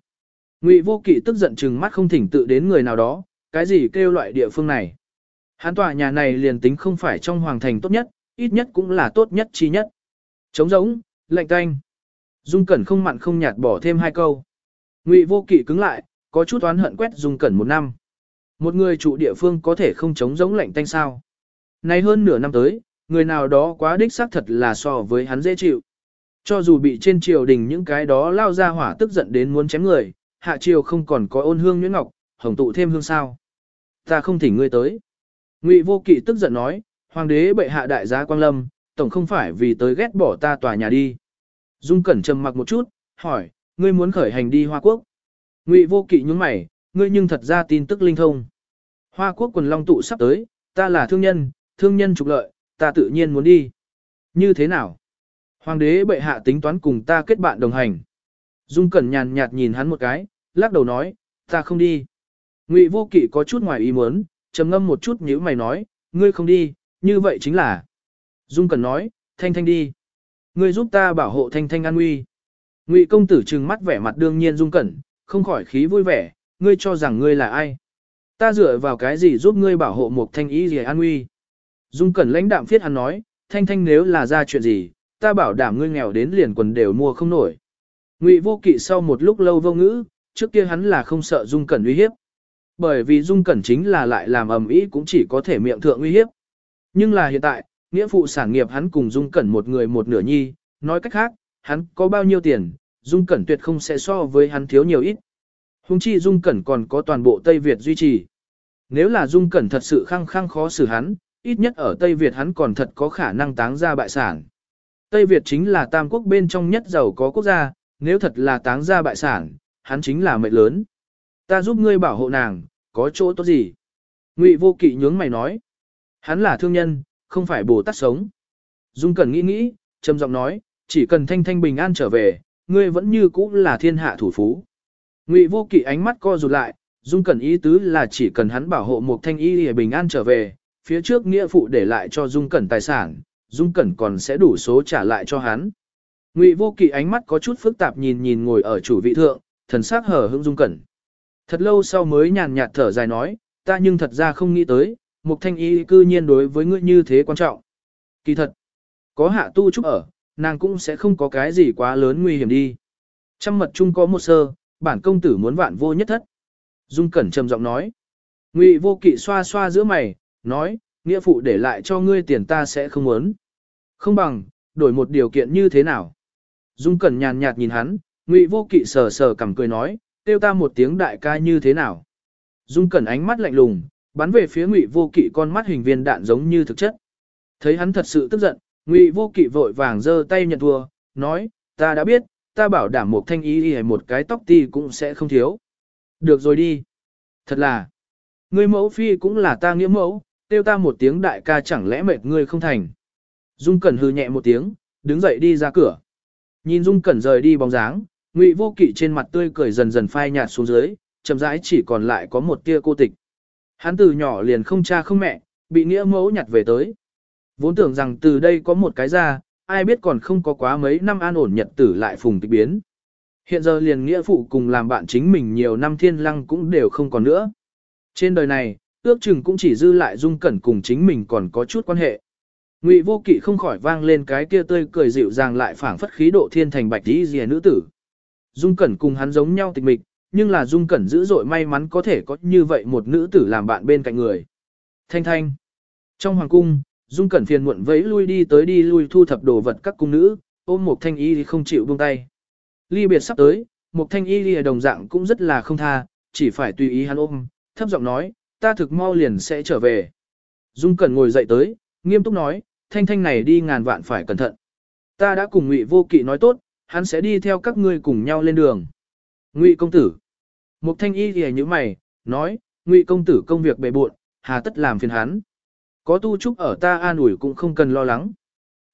Ngụy vô kỵ tức giận chừng mắt không thỉnh tự đến người nào đó, cái gì kêu loại địa phương này. Hán tòa nhà này liền tính không phải trong hoàng thành tốt nhất, ít nhất cũng là tốt nhất chi nhất. Trống rỗng, lạnh tanh. Dung Cẩn không mặn không nhạt bỏ thêm hai câu. Ngụy vô kỵ cứng lại, có chút oán hận quét Dung Cẩn một năm. Một người trụ địa phương có thể không chống giống lạnh tanh sao. Nay hơn nửa năm tới, người nào đó quá đích xác thật là so với hắn dễ chịu. Cho dù bị trên triều đình những cái đó lao ra hỏa tức giận đến muốn chém người, hạ triều không còn có ôn hương nhuyễn ngọc, hồng tụ thêm hương sao. Ta không thỉnh ngươi tới. Ngụy vô kỵ tức giận nói, hoàng đế bệ hạ đại gia quang lâm, tổng không phải vì tới ghét bỏ ta tòa nhà đi. Dung Cẩn trầm mặc một chút, hỏi, ngươi muốn khởi hành đi Hoa Quốc. Ngụy vô kỵ nhướng mày, ngươi nhưng thật ra tin tức linh thông. Hoa Quốc quần long tụ sắp tới, ta là thương nhân, thương nhân trục lợi, ta tự nhiên muốn đi. Như thế nào? Hoàng đế bệ hạ tính toán cùng ta kết bạn đồng hành. Dung Cẩn nhàn nhạt nhìn hắn một cái, lắc đầu nói, ta không đi. Ngụy vô kỵ có chút ngoài ý muốn, trầm ngâm một chút nhíu mày nói, ngươi không đi, như vậy chính là. Dung Cẩn nói, thanh thanh đi. Ngươi giúp ta bảo hộ thanh thanh an nguy. Ngụy công tử trừng mắt vẻ mặt đương nhiên Dung Cẩn, không khỏi khí vui vẻ, ngươi cho rằng ngươi là ai. Ta dựa vào cái gì giúp ngươi bảo hộ một thanh ý gì an nguy. Dung Cẩn lãnh đạm phiết hắn nói, thanh thanh nếu là ra chuyện gì, ta bảo đảm ngươi nghèo đến liền quần đều mua không nổi. Ngụy vô kỵ sau một lúc lâu vô ngữ, trước kia hắn là không sợ Dung Cẩn uy hiếp. Bởi vì Dung Cẩn chính là lại làm ầm ĩ cũng chỉ có thể miệng thượng uy hiếp. Nhưng là hiện tại, nghĩa phụ sản nghiệp hắn cùng Dung Cẩn một người một nửa nhi, nói cách khác, hắn có bao nhiêu tiền, Dung Cẩn tuyệt không sẽ so với hắn thiếu nhiều ít. Hùng chi Dung Cẩn còn có toàn bộ Tây Việt duy trì. Nếu là Dung Cẩn thật sự khăng khăng khó xử hắn, ít nhất ở Tây Việt hắn còn thật có khả năng táng ra bại sản. Tây Việt chính là tam quốc bên trong nhất giàu có quốc gia, nếu thật là táng ra bại sản, hắn chính là mệnh lớn. Ta giúp ngươi bảo hộ nàng, có chỗ tốt gì? Ngụy vô kỵ nhướng mày nói. Hắn là thương nhân, không phải bồ tát sống. Dung Cẩn nghĩ nghĩ, trầm giọng nói, chỉ cần thanh thanh bình an trở về, ngươi vẫn như cũ là thiên hạ thủ phú. Ngụy vô kỵ ánh mắt co rụt lại, Dung Cẩn ý tứ là chỉ cần hắn bảo hộ một thanh y để bình an trở về, phía trước nghĩa phụ để lại cho Dung Cẩn tài sản, Dung Cẩn còn sẽ đủ số trả lại cho hắn. Ngụy vô kỵ ánh mắt có chút phức tạp nhìn nhìn ngồi ở chủ vị thượng, thần sắc hở hững Dung Cẩn. Thật lâu sau mới nhàn nhạt thở dài nói, ta nhưng thật ra không nghĩ tới, mục thanh y cư nhiên đối với ngươi như thế quan trọng. Kỳ thật, có hạ tu trúc ở, nàng cũng sẽ không có cái gì quá lớn nguy hiểm đi. Trăm mật chung có một sơ, bản công tử muốn vạn vô nhất thất. Dung Cẩn trầm giọng nói. Ngụy vô kỵ xoa xoa giữa mày, nói, nghĩa phụ để lại cho ngươi tiền ta sẽ không muốn. Không bằng, đổi một điều kiện như thế nào. Dung Cẩn nhàn nhạt nhìn hắn, Ngụy vô kỵ sờ sờ cầm cười nói, tiêu ta một tiếng đại ca như thế nào. Dung Cẩn ánh mắt lạnh lùng, bắn về phía Ngụy Vô Kỵ con mắt hình viên đạn giống như thực chất. Thấy hắn thật sự tức giận, Ngụy Vô Kỵ vội vàng giơ tay nhận thua, nói, ta đã biết, ta bảo đảm một thanh ý hay một cái tóc ti cũng sẽ không thiếu. Được rồi đi. Thật là, ngươi mẫu phi cũng là ta nghĩa mẫu, tiêu ta một tiếng đại ca chẳng lẽ mệt ngươi không thành. Dung Cẩn hư nhẹ một tiếng, đứng dậy đi ra cửa. Nhìn Dung Cẩn rời đi bóng dáng, Ngụy Vô Kỵ trên mặt tươi cười dần dần phai nhạt xuống dưới, chậm rãi chỉ còn lại có một tia cô tịch. Hắn từ nhỏ liền không cha không mẹ, bị nghĩa mẫu nhặt về tới. Vốn tưởng rằng từ đây có một cái ra, ai biết còn không có quá mấy năm an ổn nhật tử lại phùng tịch biến. Hiện giờ liền nghĩa phụ cùng làm bạn chính mình nhiều năm thiên lăng cũng đều không còn nữa. Trên đời này, ước chừng cũng chỉ dư lại dung cẩn cùng chính mình còn có chút quan hệ. Ngụy vô kỵ không khỏi vang lên cái kia tươi cười dịu dàng lại phảng phất khí độ thiên thành bạch tí rìa nữ tử. Dung cẩn cùng hắn giống nhau tịch mịch, nhưng là Dung Cẩn dữ dội may mắn có thể có như vậy một nữ tử làm bạn bên cạnh người. Thanh thanh. Trong hoàng cung, Dung Cẩn phiền muộn vẫy lui đi tới đi lui thu thập đồ vật các cung nữ, ôm một thanh y thì không chịu buông tay. Ly biệt sắp tới, một thanh y lìa đồng dạng cũng rất là không tha, chỉ phải tùy ý hắn ôm, thấp giọng nói, ta thực mau liền sẽ trở về. Dung Cẩn ngồi dậy tới, nghiêm túc nói, thanh thanh này đi ngàn vạn phải cẩn thận. Ta đã cùng Ngụy Vô Kỵ nói tốt, hắn sẽ đi theo các ngươi cùng nhau lên đường. Ngụy công tử. Mục thanh y thì như mày, nói, Ngụy công tử công việc bề bộn, hà tất làm phiền hắn. Có tu trúc ở ta an ủi cũng không cần lo lắng.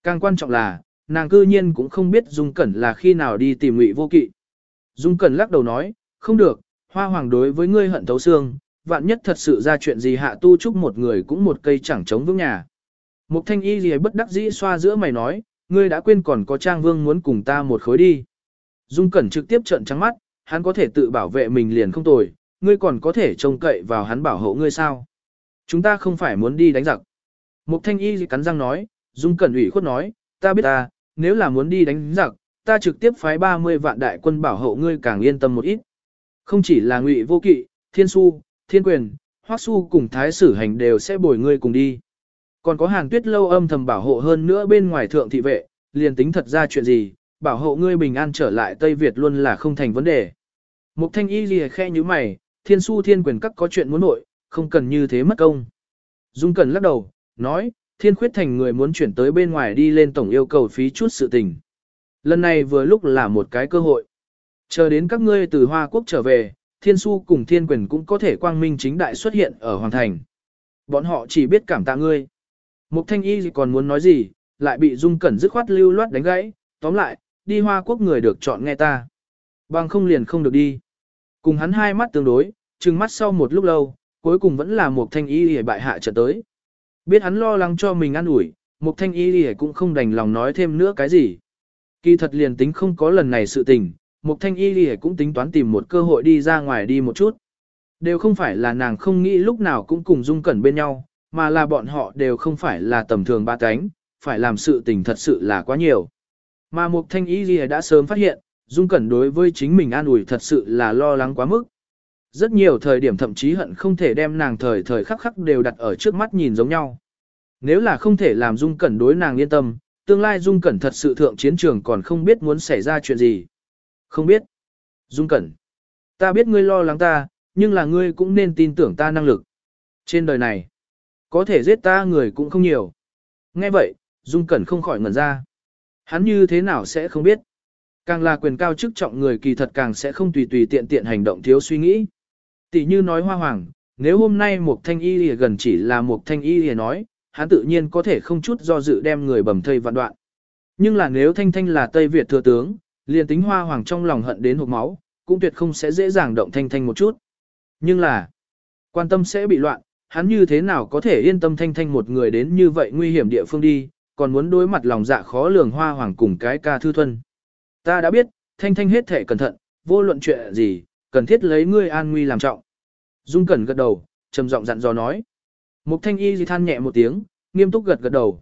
Càng quan trọng là, nàng cư nhiên cũng không biết Dung Cẩn là khi nào đi tìm Ngụy Vô Kỵ. Dung Cẩn lắc đầu nói, không được, hoa hoàng đối với ngươi hận thấu xương, vạn nhất thật sự ra chuyện gì hạ tu trúc một người cũng một cây chẳng chống vững nhà. Mục thanh y gì bất đắc dĩ xoa giữa mày nói, ngươi đã quên còn có trang vương muốn cùng ta một khối đi. Dung Cẩn trực tiếp trợn trắng mắt, hắn có thể tự bảo vệ mình liền không tồi, ngươi còn có thể trông cậy vào hắn bảo hộ ngươi sao. Chúng ta không phải muốn đi đánh giặc. Mục thanh y cắn răng nói, Dung Cẩn ủy khuất nói, ta biết ta, nếu là muốn đi đánh giặc, ta trực tiếp phái 30 vạn đại quân bảo hộ ngươi càng yên tâm một ít. Không chỉ là ngụy vô kỵ, thiên su, thiên quyền, hoắc su cùng thái sử hành đều sẽ bồi ngươi cùng đi. Còn có hàng tuyết lâu âm thầm bảo hộ hơn nữa bên ngoài thượng thị vệ, liền tính thật ra chuyện gì, bảo hộ ngươi bình an trở lại Tây Việt luôn là không thành vấn đề. Mục thanh y gì khe như mày, thiên su thiên quyền các có chuyện muốn nội, không cần như thế mất công. Dung cần lắc đầu, nói, thiên khuyết thành người muốn chuyển tới bên ngoài đi lên tổng yêu cầu phí chút sự tình. Lần này vừa lúc là một cái cơ hội. Chờ đến các ngươi từ Hoa Quốc trở về, thiên su cùng thiên quyền cũng có thể quang minh chính đại xuất hiện ở Hoàng Thành. Bọn họ chỉ biết cảm tạ ngươi. Mục thanh y còn muốn nói gì, lại bị Dung Cẩn dứt khoát lưu loát đánh gãy, tóm lại, đi Hoa Quốc người được chọn nghe ta. Bằng không liền không được đi. Cùng hắn hai mắt tương đối, trừng mắt sau một lúc lâu, cuối cùng vẫn là Mục thanh y để bại hạ trở tới. Biết hắn lo lắng cho mình ăn ủi, Mục thanh y cũng không đành lòng nói thêm nữa cái gì. Kỳ thật liền tính không có lần này sự tình, một thanh y hề cũng tính toán tìm một cơ hội đi ra ngoài đi một chút. Đều không phải là nàng không nghĩ lúc nào cũng cùng dung cẩn bên nhau, mà là bọn họ đều không phải là tầm thường ba cánh, phải làm sự tình thật sự là quá nhiều. Mà một thanh y gì đã sớm phát hiện, Dung Cẩn đối với chính mình an ủi thật sự là lo lắng quá mức. Rất nhiều thời điểm thậm chí hận không thể đem nàng thời thời khắc khắc đều đặt ở trước mắt nhìn giống nhau. Nếu là không thể làm Dung Cẩn đối nàng yên tâm, tương lai Dung Cẩn thật sự thượng chiến trường còn không biết muốn xảy ra chuyện gì. Không biết. Dung Cẩn. Ta biết ngươi lo lắng ta, nhưng là ngươi cũng nên tin tưởng ta năng lực. Trên đời này, có thể giết ta người cũng không nhiều. Nghe vậy, Dung Cẩn không khỏi ngẩn ra. Hắn như thế nào sẽ không biết. Càng là quyền cao chức trọng người kỳ thật càng sẽ không tùy tùy tiện tiện hành động thiếu suy nghĩ. Tỷ như nói hoa hoàng, nếu hôm nay một thanh y lìa gần chỉ là một thanh y lìa nói, hắn tự nhiên có thể không chút do dự đem người bầm thây vạn đoạn. Nhưng là nếu thanh thanh là Tây Việt thừa tướng, liền tính hoa hoàng trong lòng hận đến hộp máu, cũng tuyệt không sẽ dễ dàng động thanh thanh một chút. Nhưng là, quan tâm sẽ bị loạn, hắn như thế nào có thể yên tâm thanh thanh một người đến như vậy nguy hiểm địa phương đi, còn muốn đối mặt lòng dạ khó lường hoa hoàng cùng cái ca thư thuần. Ta đã biết, thanh thanh hết thể cẩn thận, vô luận chuyện gì, cần thiết lấy ngươi an nguy làm trọng. Dung Cẩn gật đầu, trầm giọng dặn dò nói. Mục thanh y gì than nhẹ một tiếng, nghiêm túc gật gật đầu.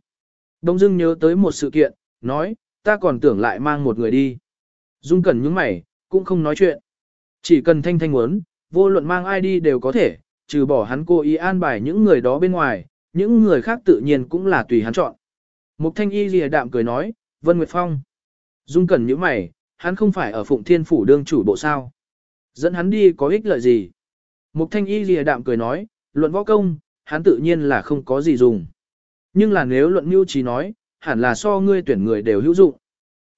Đông Dương nhớ tới một sự kiện, nói, ta còn tưởng lại mang một người đi. Dung Cẩn nhướng mày, cũng không nói chuyện. Chỉ cần thanh thanh muốn, vô luận mang ai đi đều có thể, trừ bỏ hắn cố ý an bài những người đó bên ngoài, những người khác tự nhiên cũng là tùy hắn chọn. Mục thanh y lìa đạm cười nói, Vân Nguyệt Phong. Dung cẩn những mày, hắn không phải ở Phụng Thiên Phủ đương chủ bộ sao. Dẫn hắn đi có ích lợi gì? Mục thanh y lìa đạm cười nói, luận võ công, hắn tự nhiên là không có gì dùng. Nhưng là nếu luận mưu trí nói, hẳn là so ngươi tuyển người đều hữu dụng.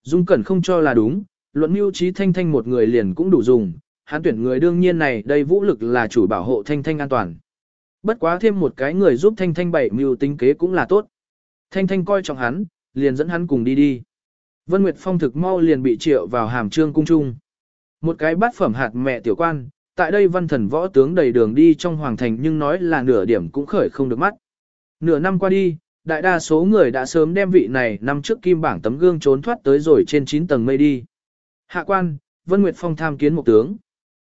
Dung cẩn không cho là đúng, luận mưu trí thanh thanh một người liền cũng đủ dùng, hắn tuyển người đương nhiên này đây vũ lực là chủ bảo hộ thanh thanh an toàn. Bất quá thêm một cái người giúp thanh thanh bảy mưu tính kế cũng là tốt. Thanh thanh coi trọng hắn, liền dẫn hắn cùng đi đi. Vân Nguyệt Phong thực mau liền bị triệu vào hàm trương cung trung. Một cái bát phẩm hạt mẹ tiểu quan, tại đây văn thần võ tướng đầy đường đi trong hoàng thành nhưng nói là nửa điểm cũng khởi không được mắt. Nửa năm qua đi, đại đa số người đã sớm đem vị này năm trước kim bảng tấm gương trốn thoát tới rồi trên 9 tầng mây đi. Hạ quan, Vân Nguyệt Phong tham kiến một tướng.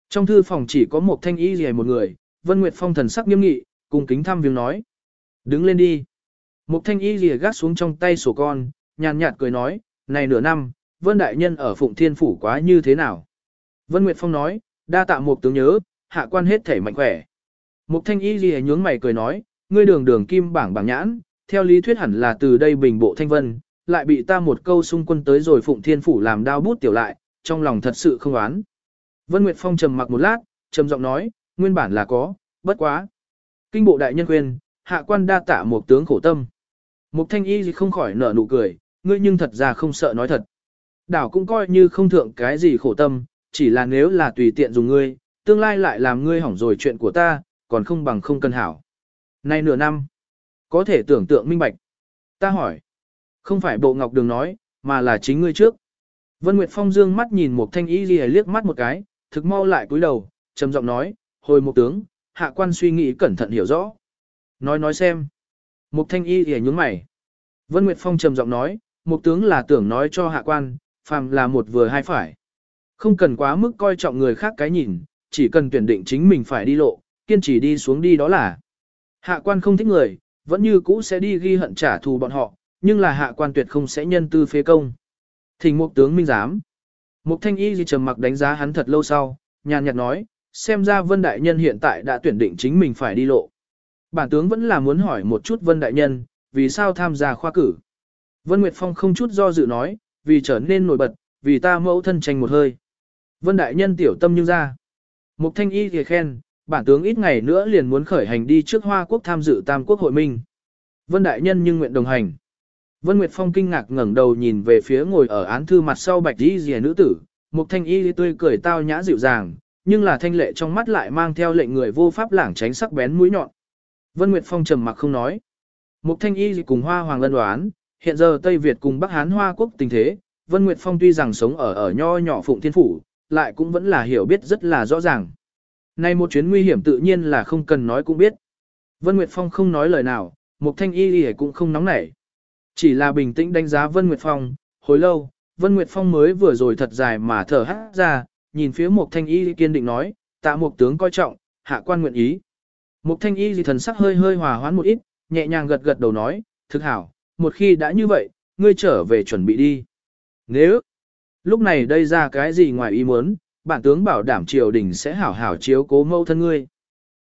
Trong thư phòng chỉ có một thanh y rìa một người, Vân Nguyệt Phong thần sắc nghiêm nghị, cùng kính thăm viếng nói. Đứng lên đi. Một thanh y rìa gác xuống trong tay sổ con, nhàn nhạt cười nói, này nửa năm, Vân Đại Nhân ở Phụng Thiên Phủ quá như thế nào? Vân Nguyệt Phong nói, đa tạ một tướng nhớ, hạ quan hết thể mạnh khỏe. Một thanh y rìa nhướng mày cười nói, ngươi đường đường kim bảng bảng nhãn, theo lý thuyết hẳn là từ đây bình bộ thanh vân, lại bị ta một câu xung quân tới rồi phụng thiên phủ làm đao bút tiểu lại, trong lòng thật sự không oán. Vân Nguyệt Phong trầm mặc một lát, trầm giọng nói, nguyên bản là có, bất quá. Kinh bộ đại nhân quyền, hạ quan đa tạ một tướng khổ tâm. Mục thanh y không khỏi nở nụ cười, ngươi nhưng thật ra không sợ nói thật. Đảo cũng coi như không thượng cái gì khổ tâm, chỉ là nếu là tùy tiện dùng ngươi, tương lai lại làm ngươi hỏng rồi chuyện của ta, còn không bằng không cân hảo. Nay nửa năm, có thể tưởng tượng minh bạch. Ta hỏi, không phải bộ ngọc đường nói, mà là chính ngươi trước. Vân Nguyệt Phong dương mắt nhìn một thanh y ghi liếc mắt một cái, thực mau lại cúi đầu, trầm giọng nói, hồi một tướng, hạ quan suy nghĩ cẩn thận hiểu rõ. Nói nói xem. Một thanh y ghi nhúng mày. Vân Nguyệt Phong trầm giọng nói, một tướng là tưởng nói cho hạ quan, phàm là một vừa hai phải. Không cần quá mức coi trọng người khác cái nhìn, chỉ cần tuyển định chính mình phải đi lộ, kiên trì đi xuống đi đó là. Hạ quan không thích người, vẫn như cũ sẽ đi ghi hận trả thù bọn họ, nhưng là hạ quan tuyệt không sẽ nhân tư phế công. Thỉnh một tướng minh giám. Mục thanh y gì trầm mặc đánh giá hắn thật lâu sau, nhàn nhạt nói, xem ra vân đại nhân hiện tại đã tuyển định chính mình phải đi lộ. Bản tướng vẫn là muốn hỏi một chút vân đại nhân, vì sao tham gia khoa cử. Vân Nguyệt Phong không chút do dự nói, vì trở nên nổi bật, vì ta mẫu thân tranh một hơi. Vân đại nhân tiểu tâm nhưng ra. Mục thanh y thì khen, bản tướng ít ngày nữa liền muốn khởi hành đi trước Hoa Quốc tham dự Tam Quốc hội minh. Vân đại nhân nhưng nguyện đồng hành. Vân Nguyệt Phong kinh ngạc ngẩng đầu nhìn về phía ngồi ở án thư mặt sau bạch y rìa nữ tử, Mục thanh y tươi cười tao nhã dịu dàng, nhưng là thanh lệ trong mắt lại mang theo lệnh người vô pháp lảng tránh sắc bén mũi nhọn. Vân Nguyệt Phong trầm mặc không nói. Mục thanh y cùng Hoa Hoàng lân đoán, hiện giờ Tây Việt cùng Bắc Hán Hoa Quốc tình thế, Vân Nguyệt Phong tuy rằng sống ở ở nho nhỏ Phụng Thiên Phủ, lại cũng vẫn là hiểu biết rất là rõ ràng. Này một chuyến nguy hiểm tự nhiên là không cần nói cũng biết. Vân Nguyệt Phong không nói lời nào, Mục Thanh Y cũng không nóng nảy. Chỉ là bình tĩnh đánh giá Vân Nguyệt Phong, hồi lâu, Vân Nguyệt Phong mới vừa rồi thật dài mà thở hắt ra, nhìn phía Mục Thanh Y kiên định nói, tạ Mục tướng coi trọng, hạ quan nguyện ý. Mục Thanh Y thì thần sắc hơi hơi hòa hoãn một ít, nhẹ nhàng gật gật đầu nói, thực hảo, một khi đã như vậy, ngươi trở về chuẩn bị đi. Nếu, lúc này đây ra cái gì ngoài ý muốn, bản tướng bảo đảm triều đình sẽ hảo hảo chiếu cố mâu thân ngươi.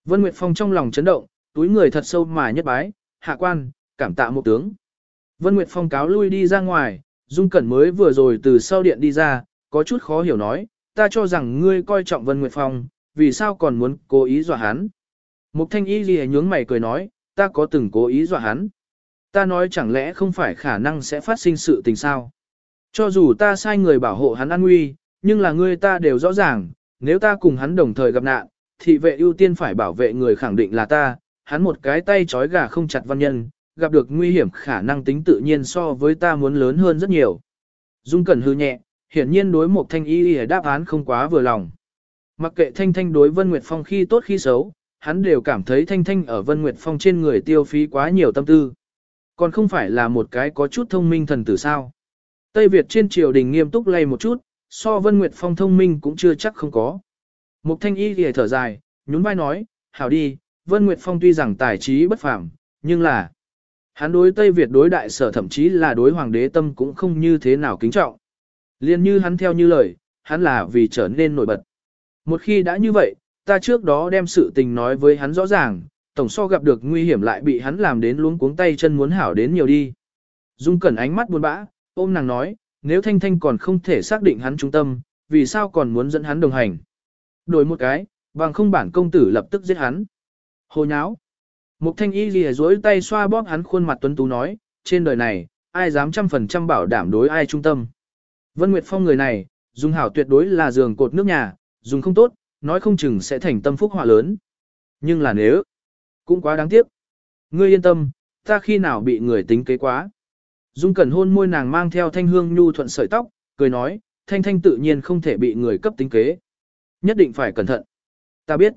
Vân Nguyệt Phong trong lòng chấn động, túi người thật sâu mà nhất bái, hạ quan, cảm tạ một tướng. Vân Nguyệt Phong cáo lui đi ra ngoài, Dung Cẩn mới vừa rồi từ sau điện đi ra, có chút khó hiểu nói, ta cho rằng ngươi coi trọng Vân Nguyệt Phong, vì sao còn muốn cố ý dọa hắn. Mục thanh y gì nhướng mày cười nói, ta có từng cố ý dọa hắn. Ta nói chẳng lẽ không phải khả năng sẽ phát sinh sự tình sao. Cho dù ta sai người bảo hộ hắn an nguy, nhưng là ngươi ta đều rõ ràng, nếu ta cùng hắn đồng thời gặp nạn, thị vệ ưu tiên phải bảo vệ người khẳng định là ta, hắn một cái tay trói gà không chặt văn nhân, gặp được nguy hiểm khả năng tính tự nhiên so với ta muốn lớn hơn rất nhiều. Dung Cẩn hư nhẹ, hiển nhiên đối một thanh y đáp án không quá vừa lòng. Mặc kệ thanh thanh đối Vân Nguyệt Phong khi tốt khi xấu, hắn đều cảm thấy thanh thanh ở Vân Nguyệt Phong trên người tiêu phí quá nhiều tâm tư. Còn không phải là một cái có chút thông minh thần tử sao. Tây Việt trên triều đình nghiêm túc lay một chút, so Vân Nguyệt Phong thông minh cũng chưa chắc không có. Mục thanh y thì thở dài, nhún vai nói, hảo đi, Vân Nguyệt Phong tuy rằng tài trí bất phàm, nhưng là hắn đối Tây Việt đối đại sở thậm chí là đối hoàng đế tâm cũng không như thế nào kính trọng. Liên như hắn theo như lời, hắn là vì trở nên nổi bật. Một khi đã như vậy, ta trước đó đem sự tình nói với hắn rõ ràng, tổng so gặp được nguy hiểm lại bị hắn làm đến luống cuống tay chân muốn hảo đến nhiều đi. Dung cẩn ánh mắt buồn bã, ôm nàng nói, nếu Thanh Thanh còn không thể xác định hắn trung tâm, vì sao còn muốn dẫn hắn đồng hành. Đổi một cái, bằng không bản công tử lập tức giết hắn. Hồ nháo. Mục Thanh Y lìa dối tay xoa bóp hắn khuôn mặt tuấn tú nói, trên đời này, ai dám trăm phần trăm bảo đảm đối ai trung tâm. Vân Nguyệt Phong người này, dùng hảo tuyệt đối là giường cột nước nhà, dùng không tốt, nói không chừng sẽ thành tâm phúc họa lớn. Nhưng là nếu, cũng quá đáng tiếc. Ngươi yên tâm, ta khi nào bị người tính kế quá. Dung Cẩn hôn môi nàng mang theo thanh hương nhu thuận sợi tóc, cười nói, thanh thanh tự nhiên không thể bị người cấp tính kế. Nhất định phải cẩn thận. Ta biết.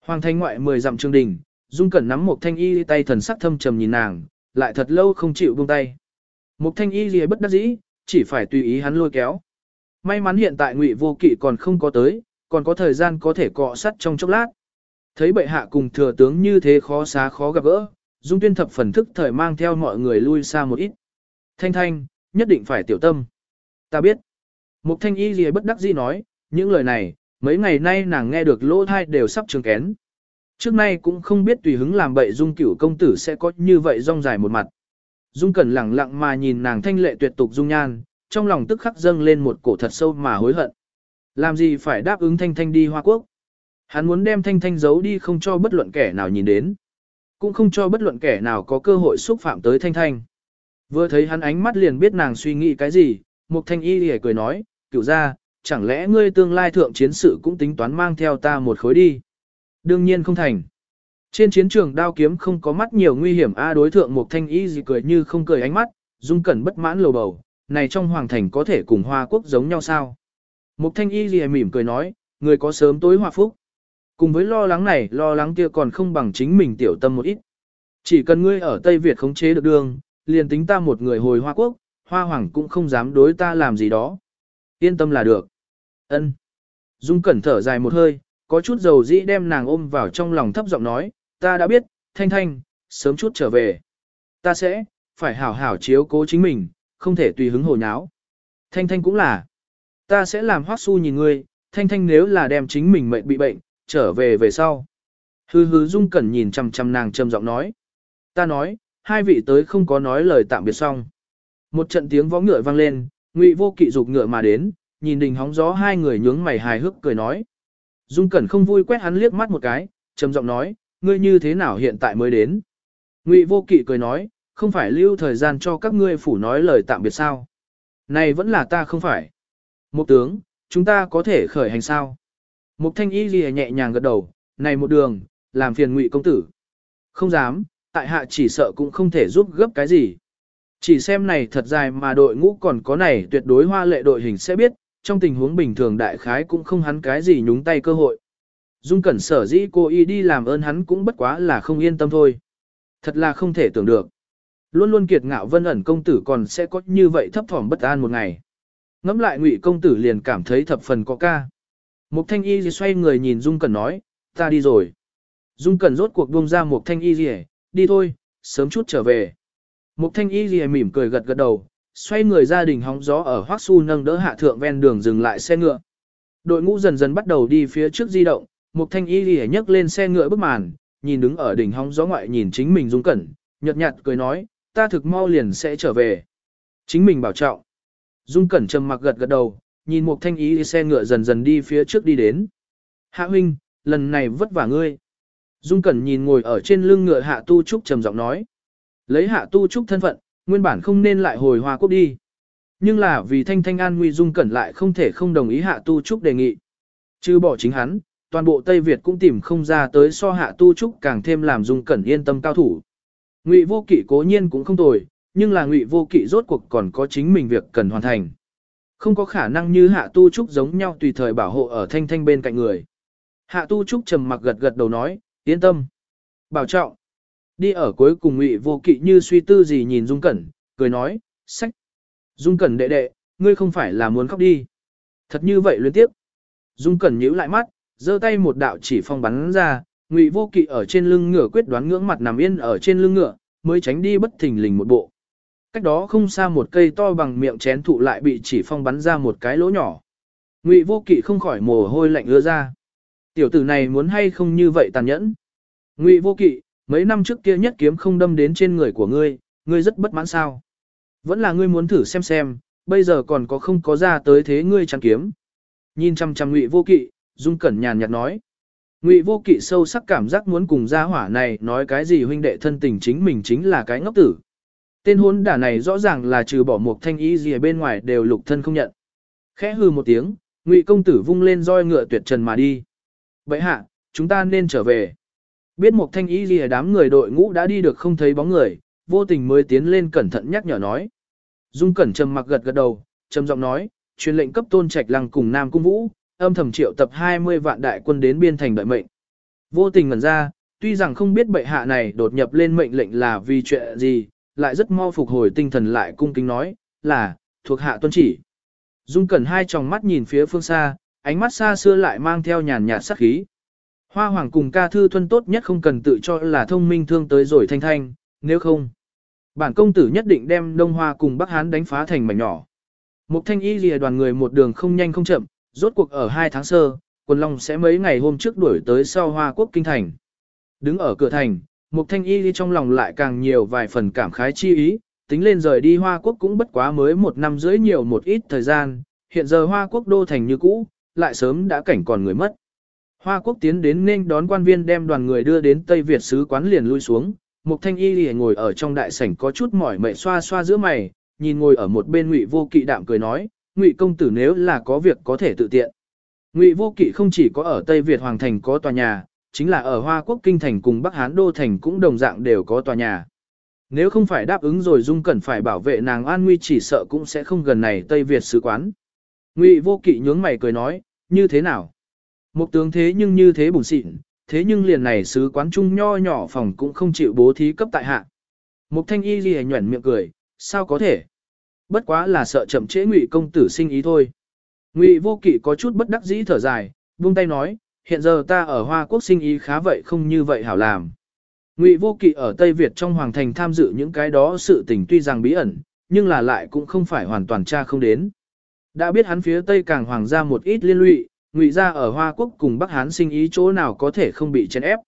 Hoàng thanh ngoại mười dặm trường đình, Dung Cẩn nắm một thanh y tay thần sắc thâm trầm nhìn nàng, lại thật lâu không chịu buông tay. Một thanh y gì bất đắc dĩ, chỉ phải tùy ý hắn lôi kéo. May mắn hiện tại ngụy vô kỵ còn không có tới, còn có thời gian có thể cọ sắt trong chốc lát. Thấy bệ hạ cùng thừa tướng như thế khó xá khó gặp gỡ, Dung Tuyên thập phần thức thời mang theo mọi người lui xa một ít. Thanh thanh, nhất định phải tiểu tâm. Ta biết. Mục thanh y gì bất đắc dĩ nói, những lời này, mấy ngày nay nàng nghe được lỗ thai đều sắp trường kén. Trước nay cũng không biết tùy hứng làm bậy dung cửu công tử sẽ có như vậy rong dài một mặt. Dung Cẩn lặng lặng mà nhìn nàng thanh lệ tuyệt tục dung nhan, trong lòng tức khắc dâng lên một cổ thật sâu mà hối hận. Làm gì phải đáp ứng Thanh Thanh đi Hoa Quốc? Hắn muốn đem Thanh Thanh giấu đi không cho bất luận kẻ nào nhìn đến. Cũng không cho bất luận kẻ nào có cơ hội xúc phạm tới Thanh Thanh. Vừa thấy hắn ánh mắt liền biết nàng suy nghĩ cái gì, Mục Thanh Y lìa cười nói, cựu ra, chẳng lẽ ngươi tương lai thượng chiến sự cũng tính toán mang theo ta một khối đi? Đương nhiên không thành. Trên chiến trường đao kiếm không có mắt nhiều nguy hiểm a đối thượng một Thanh Y gì cười như không cười ánh mắt, dung cẩn bất mãn lầu bầu, này trong hoàng thành có thể cùng Hoa Quốc giống nhau sao? một Thanh Y gì mỉm cười nói, người có sớm tối hòa phúc. Cùng với lo lắng này, lo lắng kia còn không bằng chính mình tiểu tâm một ít. Chỉ cần ngươi ở Tây Việt khống chế được đường, liền tính ta một người hồi Hoa Quốc, Hoa Hoàng cũng không dám đối ta làm gì đó. Yên tâm là được. Ân. Dung Cẩn thở dài một hơi, có chút dầu dĩ đem nàng ôm vào trong lòng thấp giọng nói, ta đã biết, Thanh Thanh, sớm chút trở về. Ta sẽ, phải hảo hảo chiếu cố chính mình, không thể tùy hứng hồ nháo. Thanh Thanh cũng là. Ta sẽ làm hoác su nhìn ngươi, Thanh Thanh nếu là đem chính mình mệnh bị bệnh, trở về về sau. Hư hư Dung Cẩn nhìn chằm chằm nàng trầm giọng nói. Ta nói, hai vị tới không có nói lời tạm biệt xong. Một trận tiếng võ ngựa vang lên, Ngụy Vô Kỵ dục ngựa mà đến, nhìn đình hóng gió hai người nhướng mày hài hước cười nói. Dung Cẩn không vui quét hắn liếc mắt một cái, trầm giọng nói, ngươi như thế nào hiện tại mới đến? Ngụy Vô Kỵ cười nói, không phải lưu thời gian cho các ngươi phủ nói lời tạm biệt sao? Này vẫn là ta không phải. Một tướng, chúng ta có thể khởi hành sao? Mục thanh y lìa nhẹ nhàng gật đầu, này một đường, làm phiền ngụy công tử. Không dám, tại hạ chỉ sợ cũng không thể giúp gấp cái gì. Chỉ xem này thật dài mà đội ngũ còn có này tuyệt đối hoa lệ đội hình sẽ biết, trong tình huống bình thường đại khái cũng không hắn cái gì nhúng tay cơ hội. Dung cẩn sở dĩ cô y đi làm ơn hắn cũng bất quá là không yên tâm thôi. Thật là không thể tưởng được. Luôn luôn kiệt ngạo vân ẩn công tử còn sẽ có như vậy thấp thỏm bất an một ngày. Ngắm lại ngụy công tử liền cảm thấy thập phần có ca. Mục thanh y gì xoay người nhìn Dung Cẩn nói, ta đi rồi. Dung Cẩn rốt cuộc buông ra Mục thanh y gì, đi thôi, sớm chút trở về. Mục thanh y gì mỉm cười gật gật đầu, xoay người gia đình hóng gió ở Hoắc Su nâng đỡ hạ thượng ven đường dừng lại xe ngựa. Đội ngũ dần dần bắt đầu đi phía trước di động, Mục thanh y lìa nhấc lên xe ngựa bức màn, nhìn đứng ở đỉnh hóng gió ngoại nhìn chính mình Dung Cẩn, nhợt nhạt cười nói, ta thực mau liền sẽ trở về. Chính mình bảo trọng. Dung Cẩn trầm mặc gật gật đầu, nhìn Mục thanh Y xe ngựa dần dần đi phía trước đi đến. Hạ huynh, lần này vất vả ngươi. Dung Cẩn nhìn ngồi ở trên lưng ngựa Hạ Tu Trúc trầm giọng nói. Lấy Hạ Tu Trúc thân phận, nguyên bản không nên lại hồi Hoa Quốc đi. Nhưng là vì thanh thanh an nguy Dung Cẩn lại không thể không đồng ý Hạ Tu Trúc đề nghị. Chứ bỏ chính hắn, toàn bộ Tây Việt cũng tìm không ra tới so Hạ Tu Trúc càng thêm làm Dung Cẩn yên tâm cao thủ. Ngụy Vô Kỵ cố nhiên cũng không tồi, nhưng là Ngụy Vô Kỵ rốt cuộc còn có chính mình việc cần hoàn thành. Không có khả năng như hạ tu trúc giống nhau tùy thời bảo hộ ở thanh thanh bên cạnh người. Hạ tu trúc trầm mặc gật gật đầu nói, yên tâm. Bảo trọng. Đi ở cuối cùng ngụy vô kỵ như suy tư gì nhìn Dung Cẩn, cười nói, sách. Dung Cẩn đệ đệ, ngươi không phải là muốn khóc đi. Thật như vậy liên tiếp. Dung Cẩn nhíu lại mắt, giơ tay một đạo chỉ phong bắn ra, ngụy vô kỵ ở trên lưng ngựa quyết đoán ngưỡng mặt nằm yên ở trên lưng ngựa, mới tránh đi bất thình lình một bộ. Cách đó không xa một cây to bằng miệng chén thụ lại bị chỉ phong bắn ra một cái lỗ nhỏ. Ngụy vô kỵ không khỏi mồ hôi lạnh ưa ra. Tiểu tử này muốn hay không như vậy tàn nhẫn. Ngụy vô kỵ, mấy năm trước kia nhất kiếm không đâm đến trên người của ngươi, ngươi rất bất mãn sao. Vẫn là ngươi muốn thử xem xem, bây giờ còn có không có ra tới thế ngươi chẳng kiếm. Nhìn chăm chăm ngụy vô kỵ, dung cẩn nhàn nhạt nói. Ngụy vô kỵ sâu sắc cảm giác muốn cùng gia hỏa này nói cái gì huynh đệ thân tình chính mình chính là cái ngốc tử. Tên hôn đả này rõ ràng là trừ bỏ một thanh ý gì ở bên ngoài đều lục thân không nhận. Khẽ hư một tiếng, ngụy công tử vung lên roi ngựa tuyệt trần mà đi. Vậy hạ, chúng ta nên trở về. Biết một thanh ý gì ở đám người đội ngũ đã đi được không thấy bóng người, vô tình mới tiến lên cẩn thận nhắc nhở nói. Dung cẩn trầm mặc gật gật đầu, trầm giọng nói, truyền lệnh cấp tôn trạch lăng cùng Nam Cung Vũ, âm thầm triệu tập 20 vạn đại quân đến biên thành đợi mệnh. Vô tình ngẩn ra, tuy rằng không biết bệ hạ này đột nhập lên mệnh lệnh là vì chuyện gì, lại rất mau phục hồi tinh thần lại cung kính nói, là, thuộc hạ tuân chỉ. Dung cẩn hai tròng mắt nhìn phía phương xa, ánh mắt xa xưa lại mang theo nhàn nhạt sắc khí. Hoa hoàng cùng ca thư thuân tốt nhất không cần tự cho là thông minh thương tới rồi thanh thanh, nếu không. Bản công tử nhất định đem Đông Hoa cùng Bắc Hán đánh phá thành mảnh nhỏ. Mục thanh y lìa đoàn người một đường không nhanh không chậm, rốt cuộc ở hai tháng sơ, quần long sẽ mấy ngày hôm trước đuổi tới sau Hoa quốc kinh thành. Đứng ở cửa thành, Mục thanh y trong lòng lại càng nhiều vài phần cảm khái chi ý, tính lên rời đi Hoa Quốc cũng bất quá mới một năm rưỡi nhiều một ít thời gian, hiện giờ Hoa Quốc đô thành như cũ, lại sớm đã cảnh còn người mất. Hoa Quốc tiến đến nên đón quan viên đem đoàn người đưa đến Tây Việt sứ quán liền lui xuống, Mục Thanh Y lìa ngồi ở trong đại sảnh có chút mỏi mệt xoa xoa giữa mày, nhìn ngồi ở một bên Ngụy Vô Kỵ đạm cười nói, Ngụy công tử nếu là có việc có thể tự tiện. Ngụy Vô Kỵ không chỉ có ở Tây Việt Hoàng Thành có tòa nhà, chính là ở Hoa Quốc Kinh Thành cùng Bắc Hán Đô Thành cũng đồng dạng đều có tòa nhà. Nếu không phải đáp ứng rồi Dung Cẩn phải bảo vệ nàng an nguy chỉ sợ cũng sẽ không gần này Tây Việt sứ quán. Ngụy Vô Kỵ nhướng mày cười nói, như thế nào? Một tướng thế nhưng như thế bùn xịn, thế nhưng liền này sứ quán trung nho nhỏ phòng cũng không chịu bố thí cấp tại hạ. Mục thanh y ghi nhuẩn miệng cười, sao có thể? Bất quá là sợ chậm trễ ngụy công tử sinh ý thôi. Ngụy vô kỵ có chút bất đắc dĩ thở dài, buông tay nói, hiện giờ ta ở Hoa Quốc sinh ý khá vậy không như vậy hảo làm. Ngụy vô kỵ ở Tây Việt trong Hoàng Thành tham dự những cái đó sự tình tuy rằng bí ẩn, nhưng là lại cũng không phải hoàn toàn tra không đến. Đã biết hắn phía Tây càng hoàng gia một ít liên lụy, ngụy ra ở Hoa Quốc cùng Bắc Hán sinh ý chỗ nào có thể không bị chèn ép.